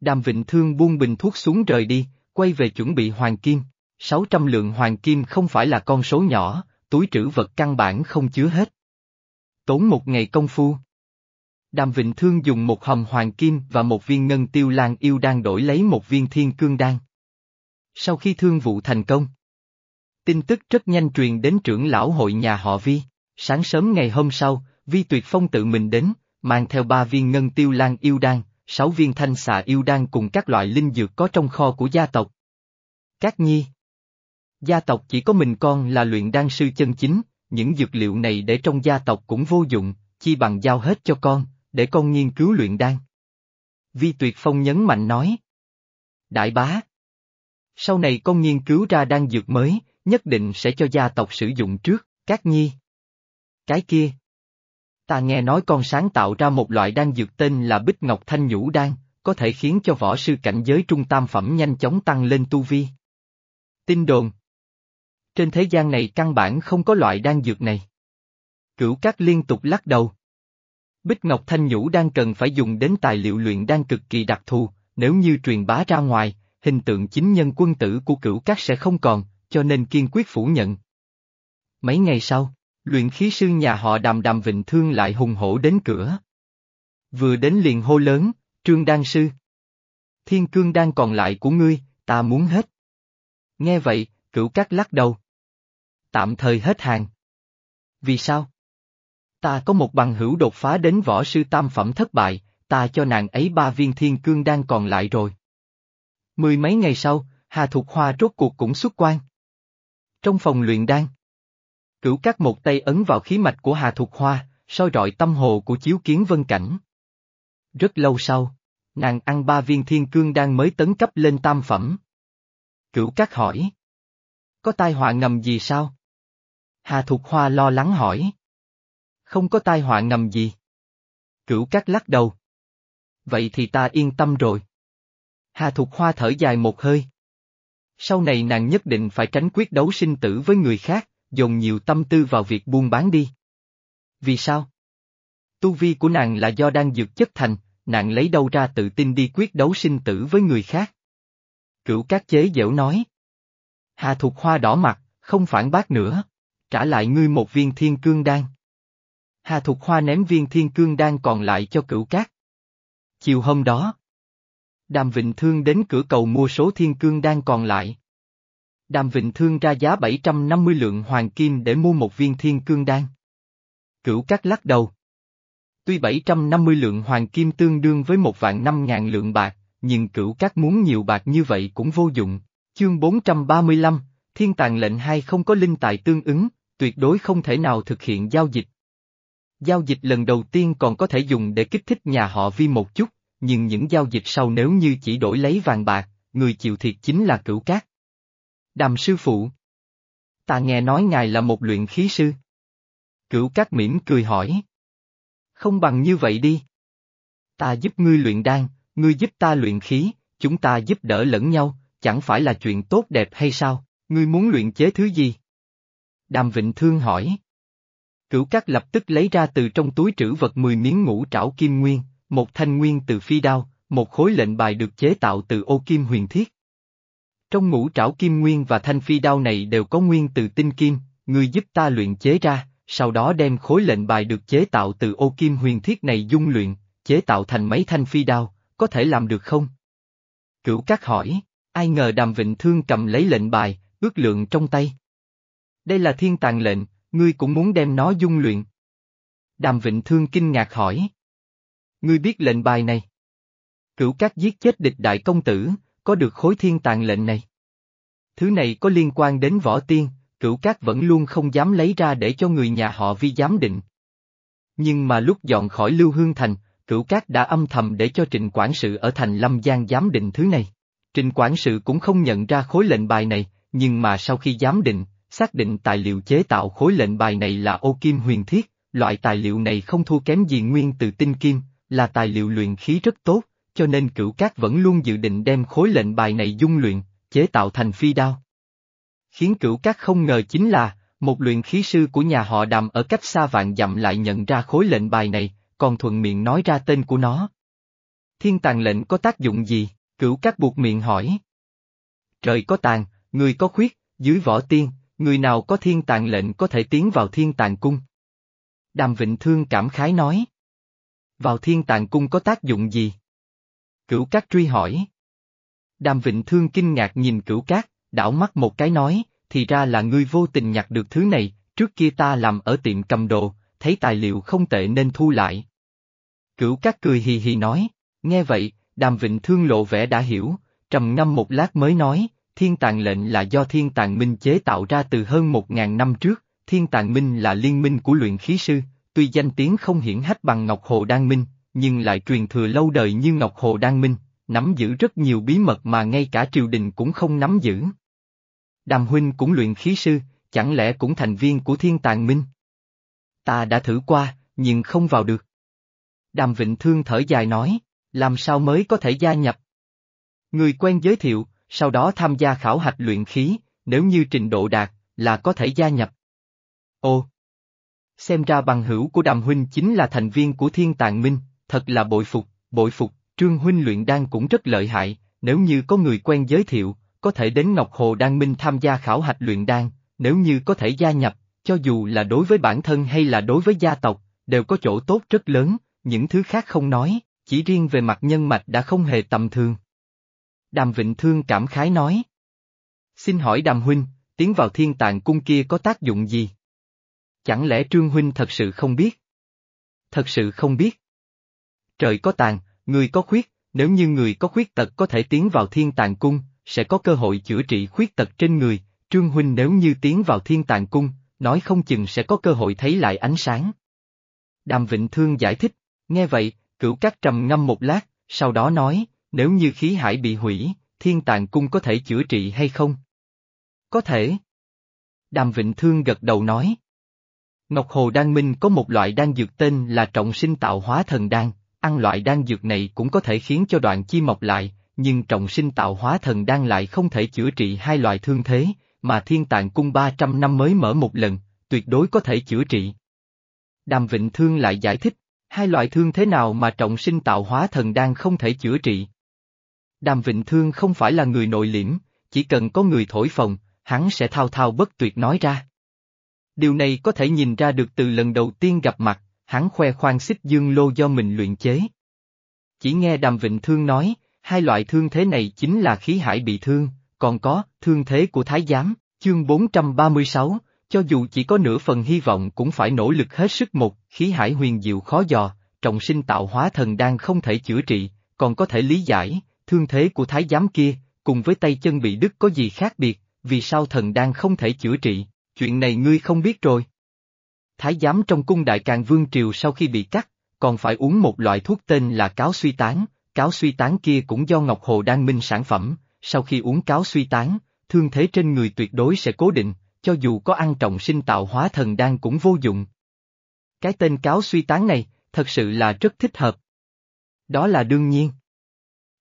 Đàm Vịnh Thương buông bình thuốc xuống rời đi, quay về chuẩn bị hoàng kim. 600 lượng hoàng kim không phải là con số nhỏ, túi trữ vật căn bản không chứa hết. Tốn một ngày công phu. Đàm Vịnh Thương dùng một hòm hoàng kim và một viên ngân tiêu lan yêu đan đổi lấy một viên thiên cương đan. Sau khi thương vụ thành công, tin tức rất nhanh truyền đến trưởng lão hội nhà họ Vi. Sáng sớm ngày hôm sau, Vi Tuyệt Phong tự mình đến, mang theo ba viên ngân tiêu lan yêu đan, sáu viên thanh xà yêu đan cùng các loại linh dược có trong kho của gia tộc. Các nhi Gia tộc chỉ có mình con là luyện đan sư chân chính, những dược liệu này để trong gia tộc cũng vô dụng, chi bằng giao hết cho con, để con nghiên cứu luyện đan. Vi Tuyệt Phong nhấn mạnh nói. Đại bá. Sau này con nghiên cứu ra đan dược mới, nhất định sẽ cho gia tộc sử dụng trước, các nhi. Cái kia. Ta nghe nói con sáng tạo ra một loại đan dược tên là Bích Ngọc Thanh Nhũ Đan, có thể khiến cho võ sư cảnh giới trung tam phẩm nhanh chóng tăng lên tu vi. Tin đồn. Trên thế gian này căn bản không có loại đan dược này. Cửu Cát liên tục lắc đầu. Bích Ngọc Thanh Nhũ đan cần phải dùng đến tài liệu luyện đan cực kỳ đặc thù, nếu như truyền bá ra ngoài, hình tượng chính nhân quân tử của cửu cát sẽ không còn, cho nên kiên quyết phủ nhận. Mấy ngày sau, luyện khí sư nhà họ đàm đàm vịnh thương lại hùng hổ đến cửa. Vừa đến liền hô lớn, trương đan sư. Thiên cương đan còn lại của ngươi, ta muốn hết. Nghe vậy, cửu cát lắc đầu. Tạm thời hết hàng. Vì sao? Ta có một bằng hữu đột phá đến võ sư tam phẩm thất bại, ta cho nàng ấy ba viên thiên cương đan còn lại rồi. Mười mấy ngày sau, Hà Thục Hoa rốt cuộc cũng xuất quan. Trong phòng luyện đan, cửu các một tay ấn vào khí mạch của Hà Thục Hoa, soi rọi tâm hồ của chiếu kiến vân cảnh. Rất lâu sau, nàng ăn ba viên thiên cương đang mới tấn cấp lên tam phẩm. Cửu các hỏi. Có tai họa ngầm gì sao? Hà Thục Hoa lo lắng hỏi. Không có tai họa ngầm gì. Cửu các lắc đầu. Vậy thì ta yên tâm rồi. Hà Thục Hoa thở dài một hơi. Sau này nàng nhất định phải tránh quyết đấu sinh tử với người khác, dồn nhiều tâm tư vào việc buôn bán đi. Vì sao? Tu vi của nàng là do đang dược chất thành, nàng lấy đâu ra tự tin đi quyết đấu sinh tử với người khác. Cửu các chế dễu nói. Hà Thục Hoa đỏ mặt, không phản bác nữa. Trả lại ngươi một viên thiên cương đan. Hà Thục Hoa ném viên thiên cương đan còn lại cho cửu cát. Chiều hôm đó, Đàm Vịnh Thương đến cửa cầu mua số thiên cương đan còn lại. Đàm Vịnh Thương ra giá 750 lượng hoàng kim để mua một viên thiên cương đan. Cửu cát lắc đầu. Tuy 750 lượng hoàng kim tương đương với một vạn năm ngàn lượng bạc, nhưng cửu cát muốn nhiều bạc như vậy cũng vô dụng. Chương 435, Thiên tàng lệnh hai không có linh tài tương ứng, tuyệt đối không thể nào thực hiện giao dịch. Giao dịch lần đầu tiên còn có thể dùng để kích thích nhà họ vi một chút, nhưng những giao dịch sau nếu như chỉ đổi lấy vàng bạc, người chịu thiệt chính là cửu cát. Đàm sư phụ. Ta nghe nói ngài là một luyện khí sư. Cửu cát mỉm cười hỏi. Không bằng như vậy đi. Ta giúp ngươi luyện đan, ngươi giúp ta luyện khí, chúng ta giúp đỡ lẫn nhau, chẳng phải là chuyện tốt đẹp hay sao, ngươi muốn luyện chế thứ gì? Đàm Vịnh Thương hỏi. Cửu Cát lập tức lấy ra từ trong túi trữ vật 10 miếng ngũ trảo kim nguyên, một thanh nguyên từ phi đao, một khối lệnh bài được chế tạo từ ô kim huyền thiết. Trong ngũ trảo kim nguyên và thanh phi đao này đều có nguyên từ tinh kim, người giúp ta luyện chế ra, sau đó đem khối lệnh bài được chế tạo từ ô kim huyền thiết này dung luyện, chế tạo thành mấy thanh phi đao, có thể làm được không? Cửu Cát hỏi, ai ngờ Đàm Vịnh Thương cầm lấy lệnh bài, ước lượng trong tay. Đây là thiên tàng lệnh, ngươi cũng muốn đem nó dung luyện. Đàm Vịnh Thương kinh ngạc hỏi. Ngươi biết lệnh bài này? Cửu các giết chết địch đại công tử, có được khối thiên tàng lệnh này. Thứ này có liên quan đến võ tiên, cửu cát vẫn luôn không dám lấy ra để cho người nhà họ vi giám định. Nhưng mà lúc dọn khỏi Lưu Hương Thành, cửu cát đã âm thầm để cho trịnh quản sự ở thành Lâm Giang giám định thứ này. Trịnh quản sự cũng không nhận ra khối lệnh bài này, nhưng mà sau khi giám định, xác định tài liệu chế tạo khối lệnh bài này là ô kim huyền thiết, loại tài liệu này không thua kém gì nguyên từ tinh kim, là tài liệu luyện khí rất tốt, cho nên cửu cát vẫn luôn dự định đem khối lệnh bài này dung luyện, chế tạo thành phi đao. Khiến cửu cát không ngờ chính là, một luyện khí sư của nhà họ đàm ở cách xa vạn dặm lại nhận ra khối lệnh bài này, còn thuận miệng nói ra tên của nó. Thiên tàng lệnh có tác dụng gì? Cửu cát buộc miệng hỏi. Trời có tàng, người có khuyết, dưới võ tiên, người nào có thiên tàng lệnh có thể tiến vào thiên tàng cung. Đàm Vịnh Thương cảm khái nói. Vào thiên tàng cung có tác dụng gì? Cửu Cát truy hỏi. Đàm Vịnh Thương kinh ngạc nhìn Cửu Cát, đảo mắt một cái nói, thì ra là ngươi vô tình nhặt được thứ này, trước kia ta làm ở tiệm cầm đồ, thấy tài liệu không tệ nên thu lại. Cửu Cát cười hì hì nói, nghe vậy, Đàm Vịnh Thương lộ vẻ đã hiểu, trầm ngâm một lát mới nói, thiên tàng lệnh là do thiên tàng minh chế tạo ra từ hơn một ngàn năm trước, thiên tàng minh là liên minh của luyện khí sư, tuy danh tiếng không hiển hách bằng Ngọc Hồ Đan Minh, nhưng lại truyền thừa lâu đời như Ngọc Hồ Đan Minh, nắm giữ rất nhiều bí mật mà ngay cả triều đình cũng không nắm giữ. Đàm huynh cũng luyện khí sư, chẳng lẽ cũng thành viên của thiên tàng minh? Ta đã thử qua, nhưng không vào được. Đàm Vịnh Thương thở dài nói, làm sao mới có thể gia nhập? Người quen giới thiệu, sau đó tham gia khảo hạch luyện khí, nếu như trình độ đạt, là có thể gia nhập. Ồ! Xem ra bằng hữu của Đàm Huynh chính là thành viên của Thiên Tàng Minh, thật là bội phục, bội phục, Trương Huynh luyện đan cũng rất lợi hại, nếu như có người quen giới thiệu, có thể đến Ngọc Hồ Đan Minh tham gia khảo hạch luyện đan, nếu như có thể gia nhập, cho dù là đối với bản thân hay là đối với gia tộc, đều có chỗ tốt rất lớn, những thứ khác không nói, chỉ riêng về mặt nhân mạch đã không hề tầm thường. Đàm Vịnh Thương cảm khái nói. Xin hỏi Đàm Huynh, tiến vào thiên tàng cung kia có tác dụng gì? Chẳng lẽ Trương Huynh thật sự không biết? Thật sự không biết. Trời có tàn, người có khuyết, nếu như người có khuyết tật có thể tiến vào thiên tàn cung, sẽ có cơ hội chữa trị khuyết tật trên người, Trương Huynh nếu như tiến vào thiên tàn cung, nói không chừng sẽ có cơ hội thấy lại ánh sáng. Đàm Vịnh Thương giải thích, nghe vậy, cửu cát trầm ngâm một lát, sau đó nói, nếu như khí hải bị hủy, thiên tàn cung có thể chữa trị hay không? Có thể. Đàm Vịnh Thương gật đầu nói. Ngọc Hồ Đan Minh có một loại đan dược tên là trọng sinh tạo hóa thần đan, ăn loại đan dược này cũng có thể khiến cho đoạn chi mọc lại, nhưng trọng sinh tạo hóa thần đan lại không thể chữa trị hai loại thương thế, mà thiên tạng cung 300 năm mới mở một lần, tuyệt đối có thể chữa trị. Đàm Vịnh Thương lại giải thích, hai loại thương thế nào mà trọng sinh tạo hóa thần đan không thể chữa trị. Đàm Vịnh Thương không phải là người nội liễm, chỉ cần có người thổi phồng, hắn sẽ thao thao bất tuyệt nói ra. Điều này có thể nhìn ra được từ lần đầu tiên gặp mặt, hắn khoe khoang xích dương lô do mình luyện chế. Chỉ nghe Đàm Vịnh Thương nói, hai loại thương thế này chính là khí hải bị thương, còn có, thương thế của Thái Giám, chương 436, cho dù chỉ có nửa phần hy vọng cũng phải nỗ lực hết sức một, khí hải huyền diệu khó dò, trọng sinh tạo hóa thần đang không thể chữa trị, còn có thể lý giải, thương thế của Thái Giám kia, cùng với tay chân bị đứt có gì khác biệt, vì sao thần đang không thể chữa trị, chuyện này ngươi không biết rồi. Thái giám trong cung đại càng vương triều sau khi bị cắt, còn phải uống một loại thuốc tên là cáo suy tán, cáo suy tán kia cũng do Ngọc Hồ Đan Minh sản phẩm, sau khi uống cáo suy tán, thương thế trên người tuyệt đối sẽ cố định, cho dù có ăn trọng sinh tạo hóa thần đan cũng vô dụng. Cái tên cáo suy tán này, thật sự là rất thích hợp. Đó là đương nhiên.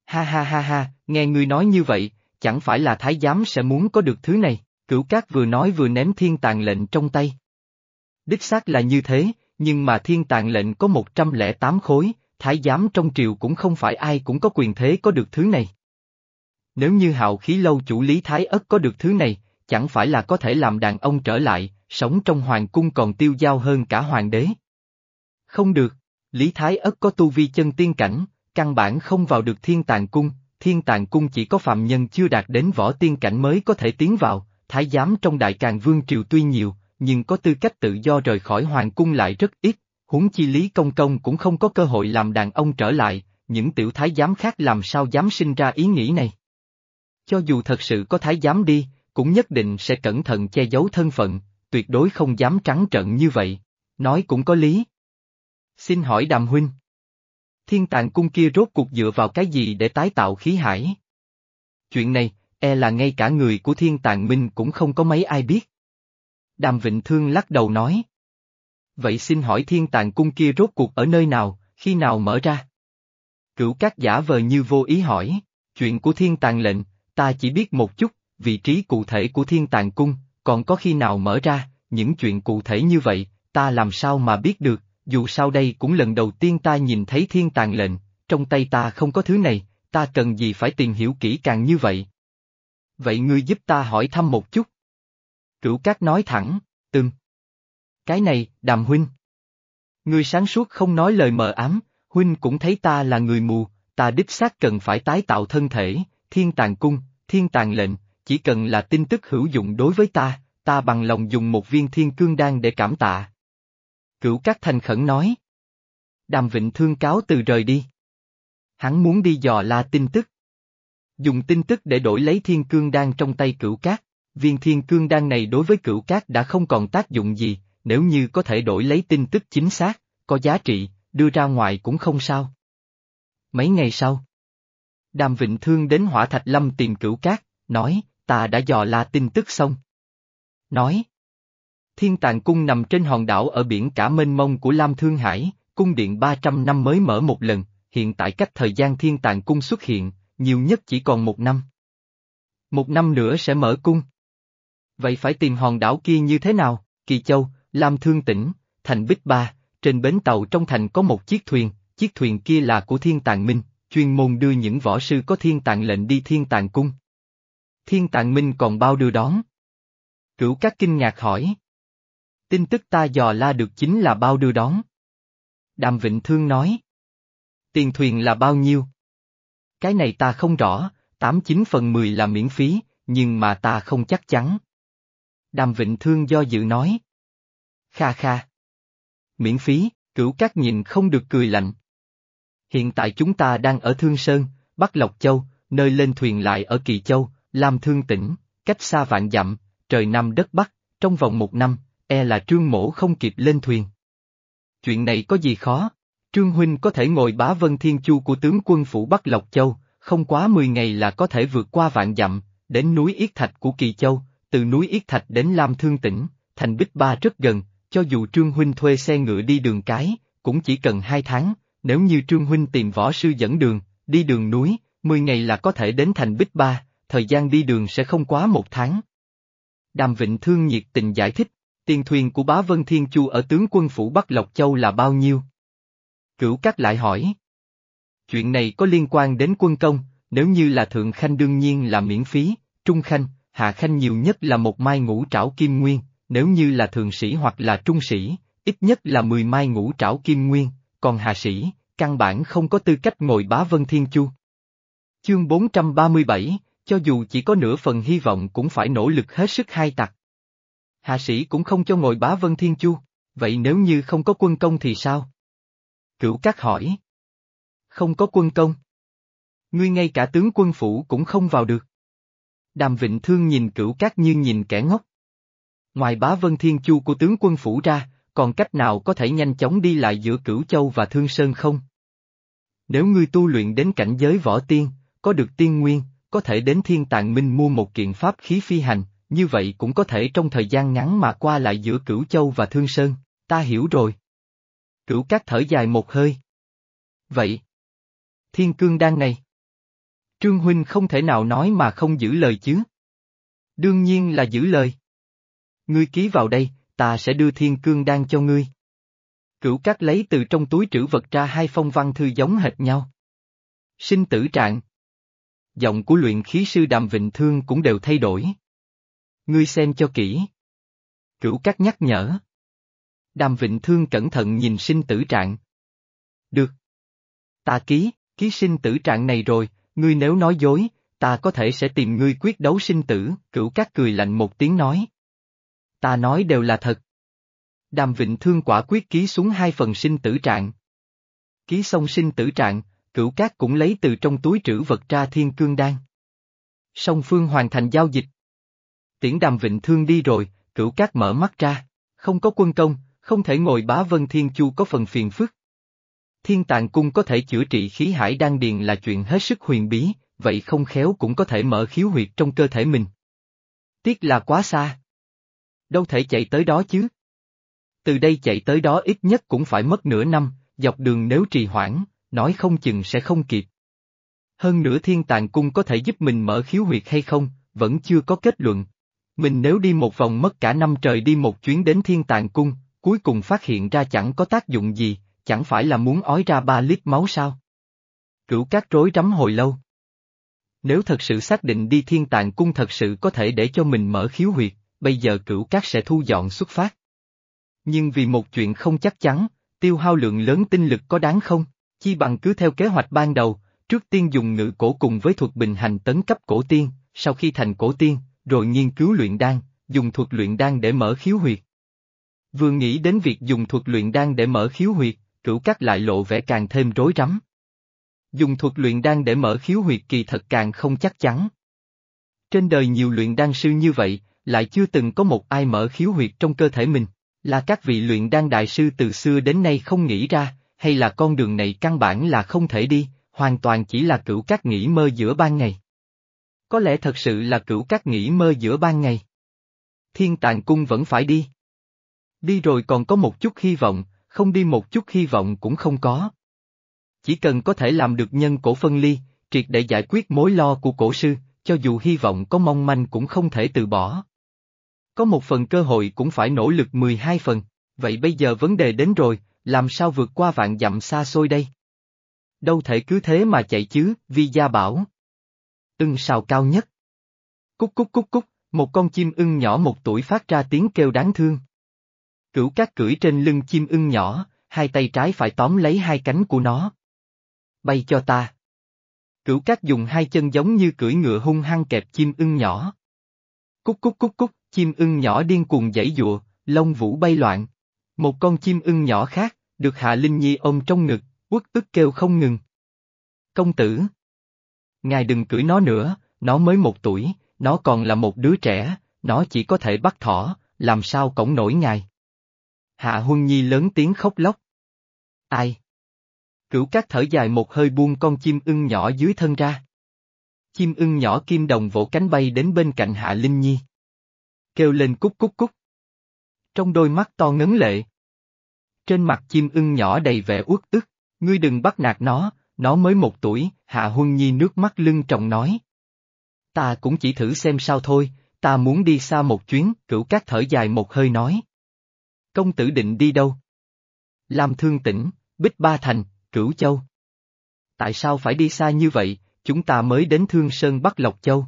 Ha ha ha ha, nghe ngươi nói như vậy, chẳng phải là thái giám sẽ muốn có được thứ này, cửu cát vừa nói vừa ném thiên tàng lệnh trong tay. Đích xác là như thế, nhưng mà thiên tàng lệnh có 108 khối, thái giám trong triều cũng không phải ai cũng có quyền thế có được thứ này. Nếu như hạo khí lâu chủ lý thái ất có được thứ này, chẳng phải là có thể làm đàn ông trở lại, sống trong hoàng cung còn tiêu giao hơn cả hoàng đế. Không được, lý thái ất có tu vi chân tiên cảnh, căn bản không vào được thiên tàng cung, thiên tàng cung chỉ có phạm nhân chưa đạt đến võ tiên cảnh mới có thể tiến vào, thái giám trong đại càng vương triều tuy nhiều, nhưng có tư cách tự do rời khỏi hoàng cung lại rất ít, huống chi Lý Công Công cũng không có cơ hội làm đàn ông trở lại, những tiểu thái giám khác làm sao dám sinh ra ý nghĩ này. Cho dù thật sự có thái giám đi, cũng nhất định sẽ cẩn thận che giấu thân phận, tuyệt đối không dám trắng trợn như vậy, nói cũng có lý. Xin hỏi đàm huynh. Thiên tạng cung kia rốt cuộc dựa vào cái gì để tái tạo khí hải? Chuyện này, e là ngay cả người của thiên tạng minh cũng không có mấy ai biết. Đàm Vịnh Thương lắc đầu nói. Vậy xin hỏi thiên tàng cung kia rốt cuộc ở nơi nào, khi nào mở ra? Cửu các giả vờ như vô ý hỏi, chuyện của thiên tàng lệnh, ta chỉ biết một chút, vị trí cụ thể của thiên tàng cung, còn có khi nào mở ra, những chuyện cụ thể như vậy, ta làm sao mà biết được, dù sao đây cũng lần đầu tiên ta nhìn thấy thiên tàng lệnh, trong tay ta không có thứ này, ta cần gì phải tìm hiểu kỹ càng như vậy. Vậy ngươi giúp ta hỏi thăm một chút. Cửu cát nói thẳng, từng. Cái này, đàm huynh. người sáng suốt không nói lời mờ ám, huynh cũng thấy ta là người mù, ta đích xác cần phải tái tạo thân thể, thiên tàng cung, thiên tàng lệnh, chỉ cần là tin tức hữu dụng đối với ta, ta bằng lòng dùng một viên thiên cương đan để cảm tạ. Cửu Cát thành khẩn nói. Đàm Vịnh thương cáo từ rời đi. Hắn muốn đi dò la tin tức. Dùng tin tức để đổi lấy thiên cương đan trong tay cửu cát, viên thiên cương đan này đối với cửu cát đã không còn tác dụng gì, nếu như có thể đổi lấy tin tức chính xác, có giá trị, đưa ra ngoài cũng không sao. Mấy ngày sau, Đàm Vịnh Thương đến Hỏa Thạch Lâm tìm cửu cát, nói, ta đã dò la tin tức xong. Nói, Thiên Tàng Cung nằm trên hòn đảo ở biển cả mênh mông của Lam Thương Hải, cung điện 300 năm mới mở một lần, hiện tại cách thời gian Thiên Tàng Cung xuất hiện, nhiều nhất chỉ còn một năm. Một năm nữa sẽ mở cung. Vậy phải tìm hòn đảo kia như thế nào? Kỳ Châu, Lam Thương Tỉnh, Thành Bích Ba, trên bến tàu trong thành có một chiếc thuyền, chiếc thuyền kia là của Thiên tàng Minh, chuyên môn đưa những võ sư có Thiên tàng lệnh đi Thiên tàng Cung. Thiên tàng Minh còn bao đưa đón. Cửu các kinh ngạc hỏi. Tin tức ta dò la được chính là bao đưa đón. Đàm Vịnh Thương nói. Tiền thuyền là bao nhiêu? Cái này ta không rõ, tám chín phần mười là miễn phí, nhưng mà ta không chắc chắn. Đàm Vịnh Thương do dự nói. Kha kha. Miễn phí, cửu các nhìn không được cười lạnh. Hiện tại chúng ta đang ở Thương Sơn, Bắc Lộc Châu, nơi lên thuyền lại ở Kỳ Châu, Lam Thương tỉnh, cách xa vạn dặm, trời Nam đất Bắc, trong vòng một năm, e là Trương Mổ không kịp lên thuyền. Chuyện này có gì khó? Trương Huynh có thể ngồi bá vân thiên chu của tướng quân phủ Bắc Lộc Châu, không quá 10 ngày là có thể vượt qua vạn dặm, đến núi Yết Thạch của Kỳ Châu, từ núi Yết Thạch đến Lam Thương tỉnh, thành Bích Ba rất gần, cho dù Trương Huynh thuê xe ngựa đi đường cái, cũng chỉ cần hai tháng, nếu như Trương Huynh tìm võ sư dẫn đường, đi đường núi, 10 ngày là có thể đến thành Bích Ba, thời gian đi đường sẽ không quá một tháng. Đàm Vịnh Thương nhiệt tình giải thích, tiền thuyền của bá Vân Thiên Chu ở tướng quân phủ Bắc Lộc Châu là bao nhiêu? Cửu Cát lại hỏi. Chuyện này có liên quan đến quân công, nếu như là thượng khanh đương nhiên là miễn phí, trung khanh, hạ khanh nhiều nhất là một mai ngũ trảo kim nguyên, nếu như là thường sĩ hoặc là trung sĩ, ít nhất là 10 mai ngũ trảo kim nguyên, còn hạ sĩ, căn bản không có tư cách ngồi bá Vân Thiên Chu. Chương 437, cho dù chỉ có nửa phần hy vọng cũng phải nỗ lực hết sức hai tặc. Hạ sĩ cũng không cho ngồi bá Vân Thiên Chu, vậy nếu như không có quân công thì sao? Cửu Cát hỏi. Không có quân công. Ngươi ngay cả tướng quân phủ cũng không vào được. Đàm Vịnh Thương nhìn Cửu Cát như nhìn kẻ ngốc. Ngoài bá Vân Thiên Chu của tướng quân phủ ra, còn cách nào có thể nhanh chóng đi lại giữa Cửu Châu và Thương Sơn không? Nếu ngươi tu luyện đến cảnh giới võ tiên, có được tiên nguyên, có thể đến thiên tạng minh mua một kiện pháp khí phi hành, như vậy cũng có thể trong thời gian ngắn mà qua lại giữa Cửu Châu và Thương Sơn, ta hiểu rồi. Cửu Cát thở dài một hơi. Vậy. Thiên cương đan này. Trương Huynh không thể nào nói mà không giữ lời chứ. Đương nhiên là giữ lời. Ngươi ký vào đây, ta sẽ đưa thiên cương đan cho ngươi. Cửu Cát lấy từ trong túi trữ vật ra hai phong văn thư giống hệt nhau. Sinh tử trạng. Giọng của luyện khí sư Đàm Vịnh Thương cũng đều thay đổi. Ngươi xem cho kỹ. Cửu Cát nhắc nhở. Đàm Vịnh Thương cẩn thận nhìn sinh tử trạng. Được. Ta ký, ký sinh tử trạng này rồi, ngươi nếu nói dối, ta có thể sẽ tìm ngươi quyết đấu sinh tử, cửu cát cười lạnh một tiếng nói. Ta nói đều là thật. Đàm Vịnh Thương quả quyết ký xuống hai phần sinh tử trạng. Ký xong sinh tử trạng, cửu cát cũng lấy từ trong túi trữ vật ra thiên cương đan. Song phương hoàn thành giao dịch. Tiễn Đàm Vịnh Thương đi rồi, cửu cát mở mắt ra, không có quân công, không thể ngồi bá vân thiên chu có phần phiền phức. Thiên tàng cung có thể chữa trị khí hải đan điền là chuyện hết sức huyền bí, vậy không khéo cũng có thể mở khiếu huyệt trong cơ thể mình. Tiếc là quá xa. Đâu thể chạy tới đó chứ. Từ đây chạy tới đó ít nhất cũng phải mất nửa năm, dọc đường nếu trì hoãn, nói không chừng sẽ không kịp. Hơn nữa thiên tàng cung có thể giúp mình mở khiếu huyệt hay không, vẫn chưa có kết luận. Mình nếu đi một vòng mất cả năm trời đi một chuyến đến thiên tàng cung, cuối cùng phát hiện ra chẳng có tác dụng gì, chẳng phải là muốn ói ra ba lít máu sao? Cửu cát rối rắm hồi lâu. Nếu thật sự xác định đi thiên tàng cung thật sự có thể để cho mình mở khiếu huyệt, bây giờ cửu cát sẽ thu dọn xuất phát. Nhưng vì một chuyện không chắc chắn, tiêu hao lượng lớn tinh lực có đáng không? Chi bằng cứ theo kế hoạch ban đầu, trước tiên dùng ngự cổ cùng với thuật bình hành tấn cấp cổ tiên, sau khi thành cổ tiên, rồi nghiên cứu luyện đan, dùng thuật luyện đan để mở khiếu huyệt. Vừa nghĩ đến việc dùng thuật luyện đan để mở khiếu huyệt, cửu Cát lại lộ vẻ càng thêm rối rắm. Dùng thuật luyện đan để mở khiếu huyệt kỳ thật càng không chắc chắn. Trên đời nhiều luyện đan sư như vậy, lại chưa từng có một ai mở khiếu huyệt trong cơ thể mình, là các vị luyện đan đại sư từ xưa đến nay không nghĩ ra, hay là con đường này căn bản là không thể đi, hoàn toàn chỉ là cửu cát nghĩ mơ giữa ban ngày. Có lẽ thật sự là cửu cát nghĩ mơ giữa ban ngày. Thiên tàng cung vẫn phải đi. Đi rồi còn có một chút hy vọng, không đi một chút hy vọng cũng không có. Chỉ cần có thể làm được nhân cổ phân ly, triệt để giải quyết mối lo của cổ sư, cho dù hy vọng có mong manh cũng không thể từ bỏ. Có một phần cơ hội cũng phải nỗ lực 12 phần, vậy bây giờ vấn đề đến rồi, làm sao vượt qua vạn dặm xa xôi đây? Đâu thể cứ thế mà chạy chứ, vi gia bảo. Ưng sào cao nhất. Cúc cúc cúc cúc, một con chim ưng nhỏ một tuổi phát ra tiếng kêu đáng thương. Cửu cát cưỡi trên lưng chim ưng nhỏ, hai tay trái phải tóm lấy hai cánh của nó. Bay cho ta. Cửu cát dùng hai chân giống như cưỡi ngựa hung hăng kẹp chim ưng nhỏ. Cúc cúc cúc cúc, chim ưng nhỏ điên cuồng dãy dụa, lông vũ bay loạn. Một con chim ưng nhỏ khác, được Hạ Linh Nhi ôm trong ngực, uất ức kêu không ngừng. Công tử! Ngài đừng cưỡi nó nữa, nó mới một tuổi, nó còn là một đứa trẻ, nó chỉ có thể bắt thỏ, làm sao cổng nổi ngài. Hạ Huân Nhi lớn tiếng khóc lóc. Ai? Cửu cát thở dài một hơi buông con chim ưng nhỏ dưới thân ra. Chim ưng nhỏ kim đồng vỗ cánh bay đến bên cạnh Hạ Linh Nhi. Kêu lên cúc cúc cúc. Trong đôi mắt to ngấn lệ. Trên mặt chim ưng nhỏ đầy vẻ uất ức, ngươi đừng bắt nạt nó, nó mới một tuổi, Hạ Huân Nhi nước mắt lưng trọng nói. Ta cũng chỉ thử xem sao thôi, ta muốn đi xa một chuyến, cửu cát thở dài một hơi nói. Công tử định đi đâu? Lam Thương Tỉnh, Bích Ba Thành, Cửu Châu. Tại sao phải đi xa như vậy, chúng ta mới đến Thương Sơn Bắc Lộc Châu.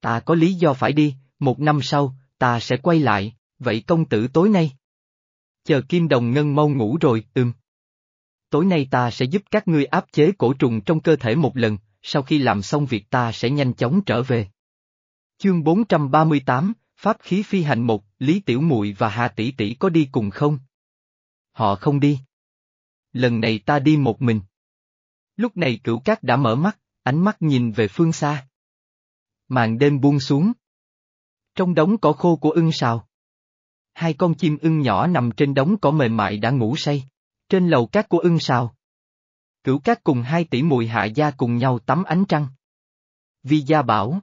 Ta có lý do phải đi, một năm sau, ta sẽ quay lại, vậy công tử tối nay. Chờ Kim Đồng Ngân mau ngủ rồi, ừm. Tối nay ta sẽ giúp các ngươi áp chế cổ trùng trong cơ thể một lần, sau khi làm xong việc ta sẽ nhanh chóng trở về. Chương 438, Pháp khí phi hành một, Lý Tiểu Muội và Hà Tỷ Tỷ có đi cùng không? Họ không đi. Lần này ta đi một mình. Lúc này cửu cát đã mở mắt, ánh mắt nhìn về phương xa. Màn đêm buông xuống. Trong đống cỏ khô của ưng sào. Hai con chim ưng nhỏ nằm trên đống cỏ mềm mại đã ngủ say. Trên lầu cát của ưng sào. Cửu cát cùng hai tỷ mùi hạ gia cùng nhau tắm ánh trăng. Vi gia bảo.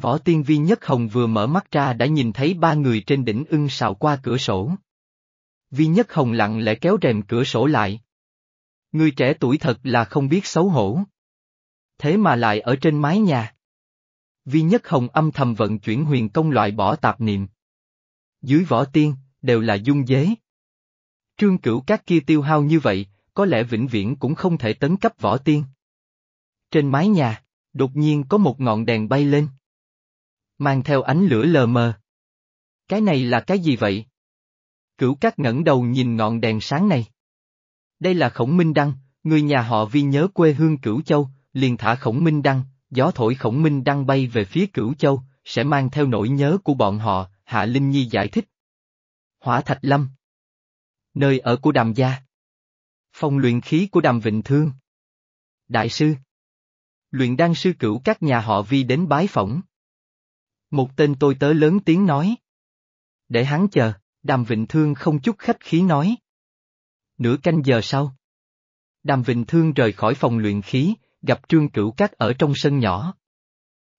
Võ tiên vi nhất hồng vừa mở mắt ra đã nhìn thấy ba người trên đỉnh ưng sào qua cửa sổ. Vi nhất hồng lặng lẽ kéo rèm cửa sổ lại. Người trẻ tuổi thật là không biết xấu hổ. Thế mà lại ở trên mái nhà. Vi nhất hồng âm thầm vận chuyển huyền công loại bỏ tạp niệm. Dưới võ tiên, đều là dung dế. Trương cửu các kia tiêu hao như vậy, có lẽ vĩnh viễn cũng không thể tấn cấp võ tiên. Trên mái nhà, đột nhiên có một ngọn đèn bay lên mang theo ánh lửa lờ mờ. Cái này là cái gì vậy? Cửu Cát ngẩng đầu nhìn ngọn đèn sáng này. Đây là Khổng Minh Đăng, người nhà họ Vi nhớ quê hương Cửu Châu, liền thả Khổng Minh Đăng, gió thổi khổng minh Đăng bay về phía cửu châu, sẽ mang theo nỗi nhớ của bọn họ, Hạ Linh Nhi giải thích. Hỏa Thạch Lâm Nơi ở của đàm gia Phong luyện khí của đàm Vịnh Thương Đại sư Luyện đan sư cửu các nhà họ vi đến bái phỏng. Một tên tôi tớ lớn tiếng nói. Để hắn chờ, đàm Vịnh Thương không chút khách khí nói. Nửa canh giờ sau. Đàm Vịnh Thương rời khỏi phòng luyện khí, gặp Trương Cửu Cát ở trong sân nhỏ.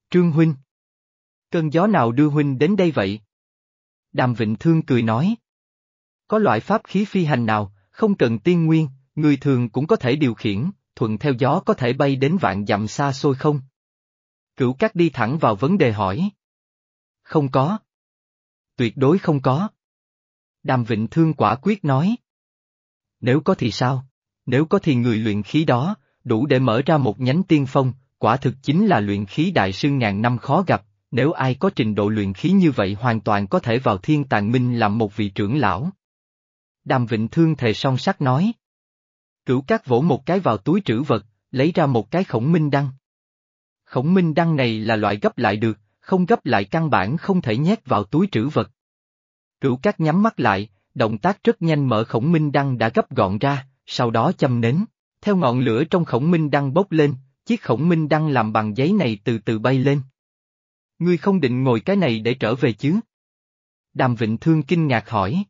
Trương Huynh. Cơn gió nào đưa Huynh đến đây vậy? Đàm Vịnh Thương cười nói. Có loại pháp khí phi hành nào, không cần tiên nguyên, người thường cũng có thể điều khiển, thuận theo gió có thể bay đến vạn dặm xa xôi không? Cửu Cát đi thẳng vào vấn đề hỏi. Không có. Tuyệt đối không có. Đàm Vịnh Thương quả quyết nói. Nếu có thì sao? Nếu có thì người luyện khí đó, đủ để mở ra một nhánh tiên phong, quả thực chính là luyện khí đại sư ngàn năm khó gặp, nếu ai có trình độ luyện khí như vậy hoàn toàn có thể vào thiên tàng minh làm một vị trưởng lão. Đàm Vịnh Thương thề song sắc nói. Cửu cát vỗ một cái vào túi trữ vật, lấy ra một cái khổng minh đăng. Khổng minh đăng này là loại gấp lại được, không gấp lại căn bản không thể nhét vào túi trữ vật. Cửu cát nhắm mắt lại, động tác rất nhanh mở khổng minh đăng đã gấp gọn ra, sau đó châm nến. Theo ngọn lửa trong khổng minh đăng bốc lên, chiếc khổng minh đăng làm bằng giấy này từ từ bay lên. Ngươi không định ngồi cái này để trở về chứ? Đàm Vịnh Thương kinh ngạc hỏi.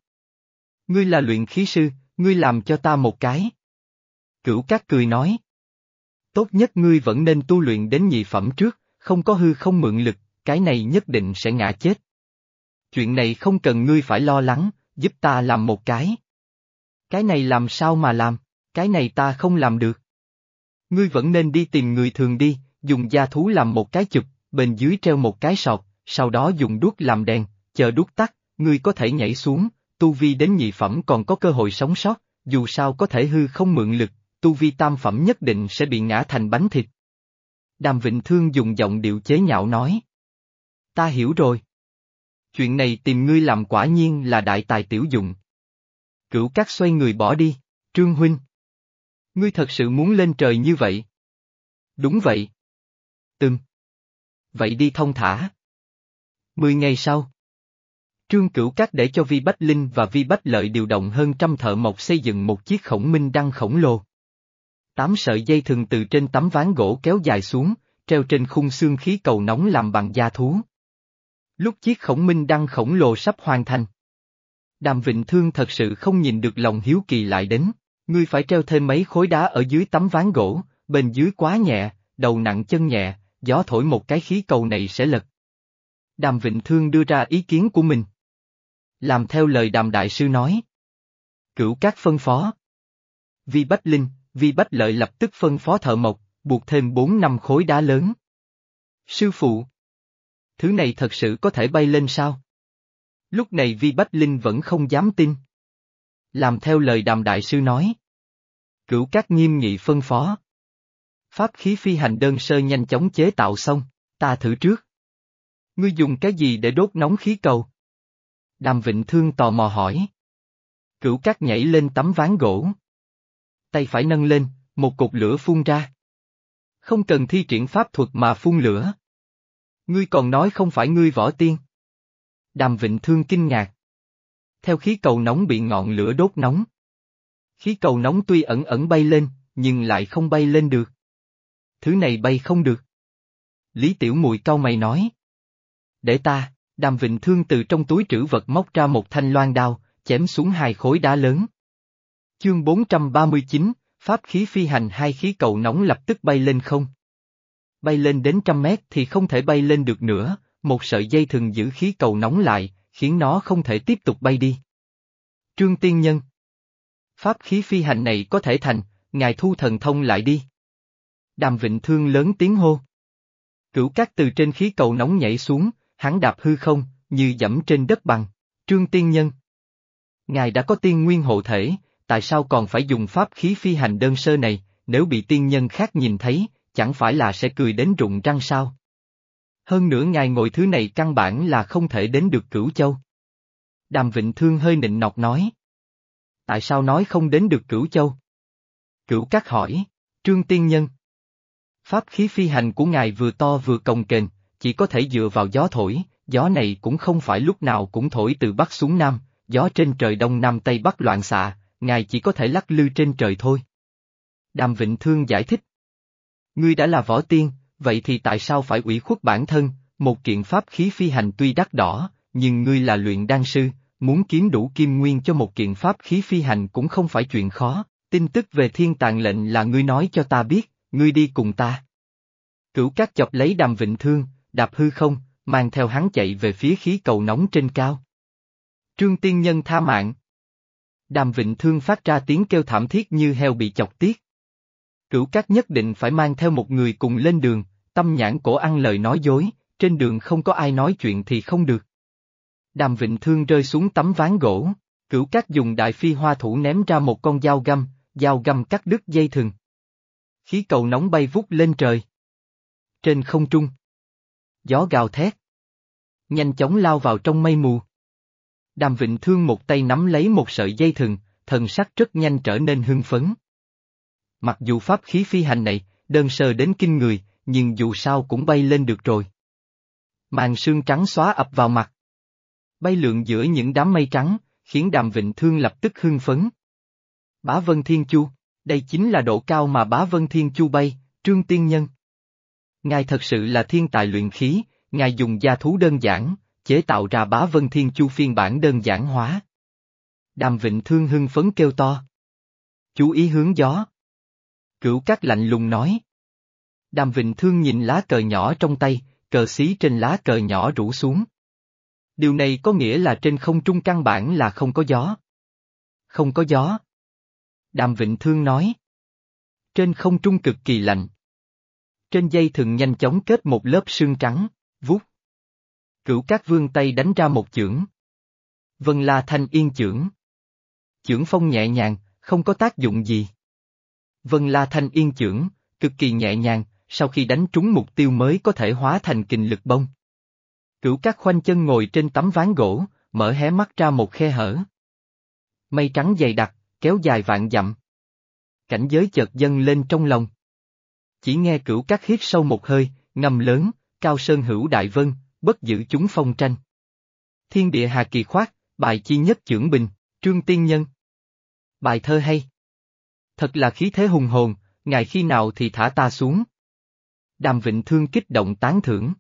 Ngươi là luyện khí sư, ngươi làm cho ta một cái. Cửu Cát cười nói. Tốt nhất ngươi vẫn nên tu luyện đến nhị phẩm trước, không có hư không mượn lực, cái này nhất định sẽ ngã chết. Chuyện này không cần ngươi phải lo lắng, giúp ta làm một cái. Cái này làm sao mà làm, cái này ta không làm được. Ngươi vẫn nên đi tìm người thường đi, dùng da thú làm một cái chụp, bên dưới treo một cái sọt, sau đó dùng đuốc làm đèn, chờ đuốc tắt, ngươi có thể nhảy xuống, tu vi đến nhị phẩm còn có cơ hội sống sót, dù sao có thể hư không mượn lực, tu vi tam phẩm nhất định sẽ bị ngã thành bánh thịt. Đàm Vịnh Thương dùng giọng điệu chế nhạo nói. Ta hiểu rồi. Chuyện này tìm ngươi làm quả nhiên là đại tài tiểu dụng. Cửu cát xoay người bỏ đi, Trương Huynh. Ngươi thật sự muốn lên trời như vậy? Đúng vậy. Từng. Vậy đi thông thả. Mười ngày sau. Trương Cửu Cát để cho Vi Bách Linh và Vi Bách Lợi điều động hơn trăm thợ mộc xây dựng một chiếc khổng minh đăng khổng lồ. Tám sợi dây thừng từ trên tấm ván gỗ kéo dài xuống, treo trên khung xương khí cầu nóng làm bằng da thú. Lúc chiếc khổng minh đăng khổng lồ sắp hoàn thành. Đàm Vịnh Thương thật sự không nhìn được lòng hiếu kỳ lại đến, ngươi phải treo thêm mấy khối đá ở dưới tấm ván gỗ, bên dưới quá nhẹ, đầu nặng chân nhẹ, gió thổi một cái khí cầu này sẽ lật. Đàm Vịnh Thương đưa ra ý kiến của mình. Làm theo lời đàm đại sư nói. Cửu các phân phó. Vi Bách Linh, Vi Bách Lợi lập tức phân phó thợ mộc, buộc thêm bốn năm khối đá lớn. Sư phụ. Thứ này thật sự có thể bay lên sao? Lúc này Vi Bách Linh vẫn không dám tin. Làm theo lời đàm đại sư nói. Cửu các nghiêm nghị phân phó. Pháp khí phi hành đơn sơ nhanh chóng chế tạo xong, ta thử trước. Ngươi dùng cái gì để đốt nóng khí cầu? Đàm Vịnh Thương tò mò hỏi. Cửu cát nhảy lên tấm ván gỗ. Tay phải nâng lên, một cục lửa phun ra. Không cần thi triển pháp thuật mà phun lửa. Ngươi còn nói không phải ngươi võ tiên. Đàm Vịnh Thương kinh ngạc. Theo khí cầu nóng bị ngọn lửa đốt nóng. Khí cầu nóng tuy ẩn ẩn bay lên, nhưng lại không bay lên được. Thứ này bay không được. Lý Tiểu Mùi cau mày nói. Để ta, Đàm Vịnh Thương từ trong túi trữ vật móc ra một thanh loan đao, chém xuống hai khối đá lớn. Chương 439, Pháp khí phi hành hai khí cầu nóng lập tức bay lên không. Bay lên đến trăm mét thì không thể bay lên được nữa, một sợi dây thường giữ khí cầu nóng lại, khiến nó không thể tiếp tục bay đi. Trương Tiên Nhân Pháp khí phi hành này có thể thành, ngài thu thần thông lại đi. Đàm Vịnh Thương lớn tiếng hô. Cửu cát từ trên khí cầu nóng nhảy xuống, hắn đạp hư không, như dẫm trên đất bằng. Trương Tiên Nhân Ngài đã có tiên nguyên hộ thể, tại sao còn phải dùng pháp khí phi hành đơn sơ này, nếu bị tiên nhân khác nhìn thấy, chẳng phải là sẽ cười đến rụng răng sao? Hơn nữa ngài ngồi thứ này căn bản là không thể đến được cửu châu. Đàm Vịnh Thương hơi nịnh nọt nói. Tại sao nói không đến được cửu châu? Cửu Cát hỏi, Trương Tiên Nhân. Pháp khí phi hành của ngài vừa to vừa cồng kềnh, chỉ có thể dựa vào gió thổi, gió này cũng không phải lúc nào cũng thổi từ bắc xuống nam, gió trên trời đông nam tây bắc loạn xạ, ngài chỉ có thể lắc lư trên trời thôi. Đàm Vịnh Thương giải thích. Ngươi đã là võ tiên, vậy thì tại sao phải ủy khuất bản thân, một kiện pháp khí phi hành tuy đắt đỏ, nhưng ngươi là luyện đan sư, muốn kiếm đủ kim nguyên cho một kiện pháp khí phi hành cũng không phải chuyện khó, tin tức về thiên tàng lệnh là ngươi nói cho ta biết, ngươi đi cùng ta. Cửu cát chọc lấy đàm vịnh thương, đạp hư không, mang theo hắn chạy về phía khí cầu nóng trên cao. Trương Tiên Nhân tha mạng. Đàm Vịnh Thương phát ra tiếng kêu thảm thiết như heo bị chọc tiết. Cửu các nhất định phải mang theo một người cùng lên đường, tâm nhãn cổ ăn lời nói dối, trên đường không có ai nói chuyện thì không được. Đàm Vịnh Thương rơi xuống tấm ván gỗ, cửu các dùng đại phi hoa thủ ném ra một con dao găm, dao găm cắt đứt dây thừng. Khí cầu nóng bay vút lên trời. Trên không trung. Gió gào thét. Nhanh chóng lao vào trong mây mù. Đàm Vịnh Thương một tay nắm lấy một sợi dây thừng, thần sắc rất nhanh trở nên hưng phấn. Mặc dù pháp khí phi hành này, đơn sơ đến kinh người, nhưng dù sao cũng bay lên được rồi. Màn sương trắng xóa ập vào mặt. Bay lượn giữa những đám mây trắng, khiến đàm vịnh thương lập tức hưng phấn. Bá Vân Thiên Chu, đây chính là độ cao mà Bá Vân Thiên Chu bay, Trương Tiên Nhân. Ngài thật sự là thiên tài luyện khí, ngài dùng gia thú đơn giản, chế tạo ra Bá Vân Thiên Chu phiên bản đơn giản hóa. Đàm Vịnh Thương hưng phấn kêu to. Chú ý hướng gió. Cửu các lạnh lùng nói. Đàm Vịnh Thương nhìn lá cờ nhỏ trong tay, cờ xí trên lá cờ nhỏ rủ xuống. Điều này có nghĩa là trên không trung căn bản là không có gió. Không có gió. Đàm Vịnh Thương nói. Trên không trung cực kỳ lạnh. Trên dây thường nhanh chóng kết một lớp sương trắng, vút. Cửu các vương tay đánh ra một chưởng. Vân La Thanh yên chưởng. Chưởng phong nhẹ nhàng, không có tác dụng gì. Vân La Thanh yên chưởng, cực kỳ nhẹ nhàng, sau khi đánh trúng mục tiêu mới có thể hóa thành kình lực bông. Cửu các khoanh chân ngồi trên tấm ván gỗ, mở hé mắt ra một khe hở. Mây trắng dày đặc, kéo dài vạn dặm. Cảnh giới chợt dâng lên trong lòng. Chỉ nghe cửu các hít sâu một hơi, ngầm lớn, cao sơn hữu đại vân, bất giữ chúng phong tranh. Thiên địa hà kỳ khoát, bài chi nhất trưởng bình, trương tiên nhân. Bài thơ hay. Thật là khí thế hùng hồn, ngài khi nào thì thả ta xuống. Đàm Vịnh Thương kích động tán thưởng.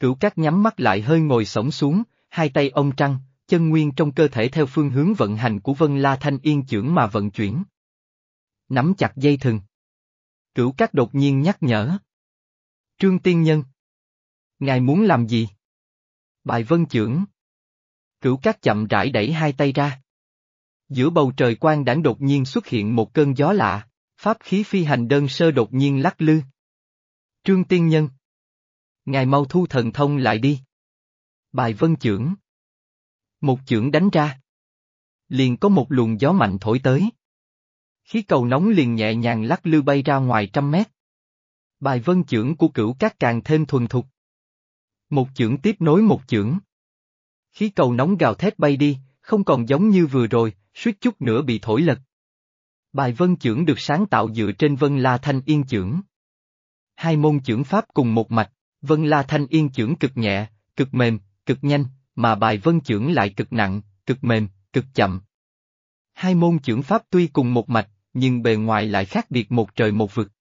Cửu Cát nhắm mắt lại hơi ngồi sổng xuống, hai tay ông trăng, chân nguyên trong cơ thể theo phương hướng vận hành của Vân La Thanh Yên trưởng mà vận chuyển. Nắm chặt dây thừng. Cửu Cát đột nhiên nhắc nhở. Trương Tiên Nhân. Ngài muốn làm gì? Bài vân trưởng. Cửu Cát chậm rãi đẩy hai tay ra. Giữa bầu trời quang đảng đột nhiên xuất hiện một cơn gió lạ, pháp khí phi hành đơn sơ đột nhiên lắc lư. Trương Tiên Nhân. Ngài mau thu thần thông lại đi. Bài vân Chưởng, Một chưởng đánh ra. Liền có một luồng gió mạnh thổi tới. Khí cầu nóng liền nhẹ nhàng lắc lư bay ra ngoài trăm mét. Bài vân Chưởng của cửu các càng thêm thuần thục. Một chưởng tiếp nối một chưởng. Khí cầu nóng gào thét bay đi, không còn giống như vừa rồi, suýt chút nữa bị thổi lật. Bài vân trưởng được sáng tạo dựa trên vân la thanh yên trưởng. Hai môn trưởng pháp cùng một mạch, vân la thanh yên trưởng cực nhẹ, cực mềm, cực nhanh, mà bài vân trưởng lại cực nặng, cực mềm, cực chậm. Hai môn trưởng pháp tuy cùng một mạch, nhưng bề ngoài lại khác biệt một trời một vực.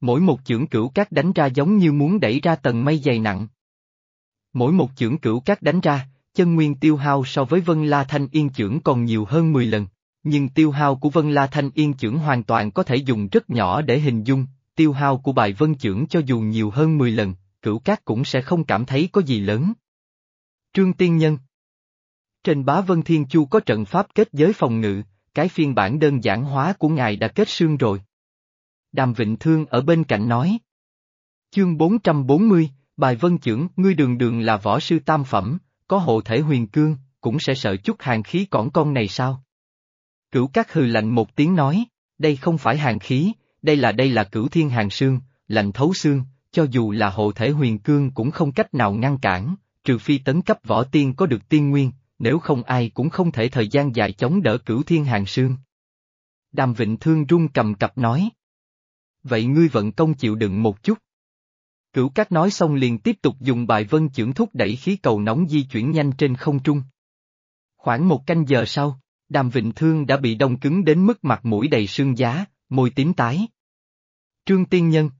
Mỗi một trưởng cửu các đánh ra giống như muốn đẩy ra tầng mây dày nặng. Mỗi một trưởng cửu các đánh ra, chân nguyên tiêu hao so với Vân La Thanh Yên trưởng còn nhiều hơn 10 lần, nhưng tiêu hao của Vân La Thanh Yên trưởng hoàn toàn có thể dùng rất nhỏ để hình dung, tiêu hao của bài Vân trưởng cho dù nhiều hơn 10 lần, cửu cát cũng sẽ không cảm thấy có gì lớn. Trương Tiên Nhân Trên bá Vân Thiên Chu có trận pháp kết giới phòng ngự, cái phiên bản đơn giản hóa của ngài đã kết xương rồi. Đàm Vịnh Thương ở bên cạnh nói. Chương 440, bài Vân Chưởng, ngươi đường đường là võ sư tam phẩm, có hộ thể huyền cương, cũng sẽ sợ chút hàng khí cỏn con này sao? Cửu các hừ lạnh một tiếng nói, đây không phải hàng khí, đây là đây là cửu thiên hàng sương, lạnh thấu xương, cho dù là hộ thể huyền cương cũng không cách nào ngăn cản, trừ phi tấn cấp võ tiên có được tiên nguyên, nếu không ai cũng không thể thời gian dài chống đỡ cửu thiên hàng sương. Đàm Vịnh Thương run cầm cập nói. Vậy ngươi vận công chịu đựng một chút. Cửu cát nói xong liền tiếp tục dùng bài vân chưởng thúc đẩy khí cầu nóng di chuyển nhanh trên không trung. Khoảng một canh giờ sau, đàm vịnh thương đã bị đông cứng đến mức mặt mũi đầy sương giá, môi tím tái. Trương Tiên Nhân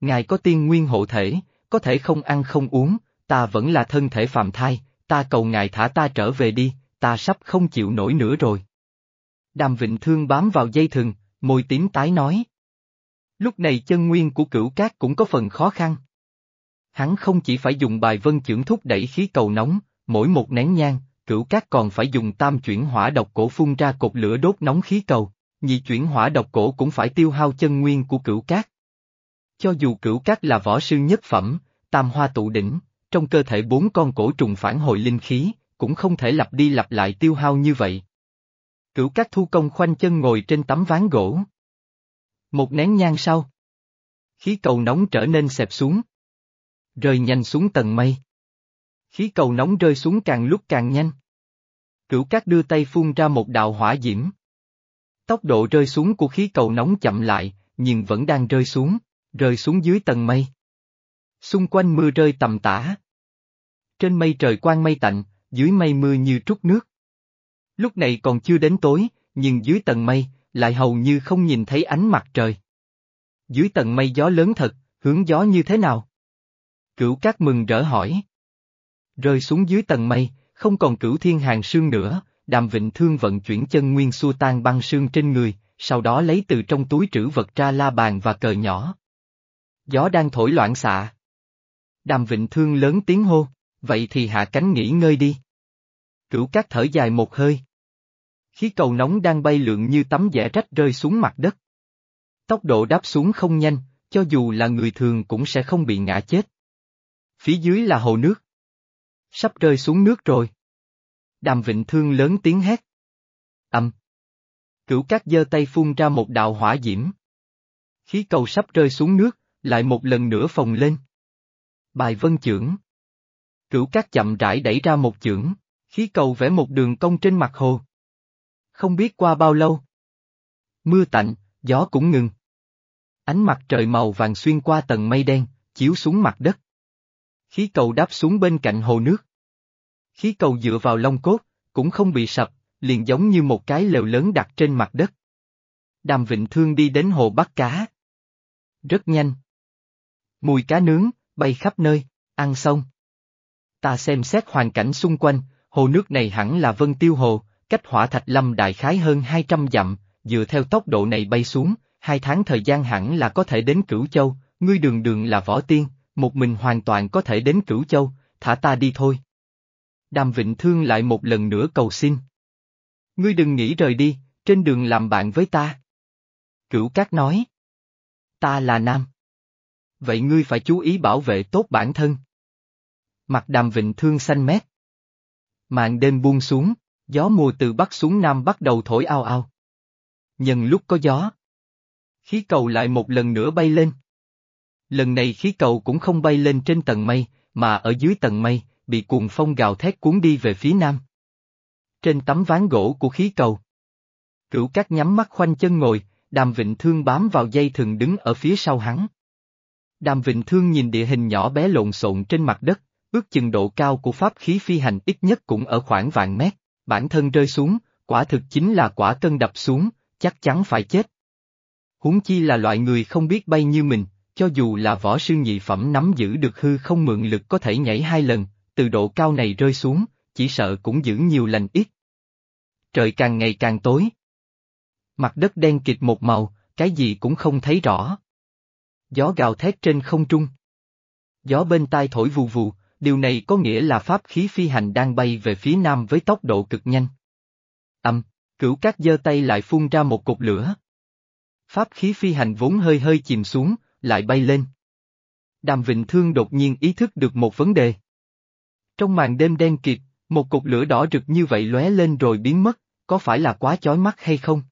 Ngài có tiên nguyên hộ thể, có thể không ăn không uống, ta vẫn là thân thể phạm thai, ta cầu ngài thả ta trở về đi, ta sắp không chịu nổi nữa rồi. Đàm Vịnh Thương bám vào dây thừng, môi tím tái nói. Lúc này chân nguyên của cửu cát cũng có phần khó khăn. Hắn không chỉ phải dùng bài vân chưởng thúc đẩy khí cầu nóng, mỗi một nén nhang, cửu cát còn phải dùng tam chuyển hỏa độc cổ phun ra cột lửa đốt nóng khí cầu, nhị chuyển hỏa độc cổ cũng phải tiêu hao chân nguyên của cửu cát. Cho dù cửu cát là võ sư nhất phẩm, tam hoa tụ đỉnh, trong cơ thể bốn con cổ trùng phản hồi linh khí, cũng không thể lặp đi lặp lại tiêu hao như vậy. Cửu cát thu công khoanh chân ngồi trên tấm ván gỗ. Một nén nhang sau. Khí cầu nóng trở nên xẹp xuống. Rơi nhanh xuống tầng mây. Khí cầu nóng rơi xuống càng lúc càng nhanh. Cửu cát đưa tay phun ra một đạo hỏa diễm. Tốc độ rơi xuống của khí cầu nóng chậm lại, nhưng vẫn đang rơi xuống, rơi xuống dưới tầng mây. Xung quanh mưa rơi tầm tã. Trên mây trời quang mây tạnh, dưới mây mưa như trút nước. Lúc này còn chưa đến tối, nhưng dưới tầng mây, lại hầu như không nhìn thấy ánh mặt trời. Dưới tầng mây gió lớn thật, hướng gió như thế nào? Cửu Cát mừng rỡ hỏi. Rơi xuống dưới tầng mây, không còn cửu thiên hàng sương nữa, đàm vịnh thương vận chuyển chân nguyên xua tan băng sương trên người, sau đó lấy từ trong túi trữ vật ra la bàn và cờ nhỏ. Gió đang thổi loạn xạ. Đàm vịnh thương lớn tiếng hô, vậy thì hạ cánh nghỉ ngơi đi. Cửu cát thở dài một hơi. Khí cầu nóng đang bay lượn như tấm vẽ rách rơi xuống mặt đất. Tốc độ đáp xuống không nhanh, cho dù là người thường cũng sẽ không bị ngã chết. Phía dưới là hồ nước. Sắp rơi xuống nước rồi. Đàm Vịnh Thương lớn tiếng hét. Âm. Cửu cát giơ tay phun ra một đạo hỏa diễm. Khí cầu sắp rơi xuống nước, lại một lần nữa phồng lên. Bài vân chưởng. Cửu cát chậm rãi đẩy ra một chưởng, khí cầu vẽ một đường cong trên mặt hồ. Không biết qua bao lâu. Mưa tạnh, gió cũng ngừng. Ánh mặt trời màu vàng xuyên qua tầng mây đen, chiếu xuống mặt đất. Khí cầu đáp xuống bên cạnh hồ nước. Khí cầu dựa vào lông cốt, cũng không bị sập, liền giống như một cái lều lớn đặt trên mặt đất. Đàm Vịnh Thương đi đến hồ bắt cá. Rất nhanh. Mùi cá nướng, bay khắp nơi, ăn xong. Ta xem xét hoàn cảnh xung quanh, hồ nước này hẳn là Vân Tiêu Hồ, cách hỏa thạch lâm đại khái hơn 200 dặm, dựa theo tốc độ này bay xuống, hai tháng thời gian hẳn là có thể đến Cửu Châu, ngươi đường đường là võ tiên, một mình hoàn toàn có thể đến Cửu Châu, thả ta đi thôi. Đàm Vịnh Thương lại một lần nữa cầu xin. Ngươi đừng nghĩ rời đi, trên đường làm bạn với ta. Cửu Cát nói. Ta là nam. Vậy ngươi phải chú ý bảo vệ tốt bản thân. Mặt đàm vịnh thương xanh mét. Màn đêm buông xuống, gió mùa từ bắc xuống nam bắt đầu thổi ao ao. Nhân lúc có gió. Khí cầu lại một lần nữa bay lên. Lần này khí cầu cũng không bay lên trên tầng mây, mà ở dưới tầng mây, bị cuồng phong gào thét cuốn đi về phía nam. Trên tấm ván gỗ của khí cầu. Cửu cát nhắm mắt khoanh chân ngồi, đàm vịnh thương bám vào dây thừng đứng ở phía sau hắn. Đàm vịnh thương nhìn địa hình nhỏ bé lộn xộn trên mặt đất, ước chừng độ cao của pháp khí phi hành ít nhất cũng ở khoảng vạn mét, bản thân rơi xuống, quả thực chính là quả cân đập xuống, chắc chắn phải chết. Huống chi là loại người không biết bay như mình, cho dù là võ sư nhị phẩm nắm giữ được hư không mượn lực có thể nhảy hai lần, từ độ cao này rơi xuống, chỉ sợ cũng giữ nhiều lành ít. Trời càng ngày càng tối. Mặt đất đen kịt một màu, cái gì cũng không thấy rõ. Gió gào thét trên không trung. Gió bên tai thổi vù vù, điều này có nghĩa là pháp khí phi hành đang bay về phía nam với tốc độ cực nhanh. Âm, cửu cát giơ tay lại phun ra một cục lửa. Pháp khí phi hành vốn hơi hơi chìm xuống, lại bay lên. Đàm Vịnh Thương đột nhiên ý thức được một vấn đề. Trong màn đêm đen kịt, một cục lửa đỏ rực như vậy lóe lên rồi biến mất, có phải là quá chói mắt hay không?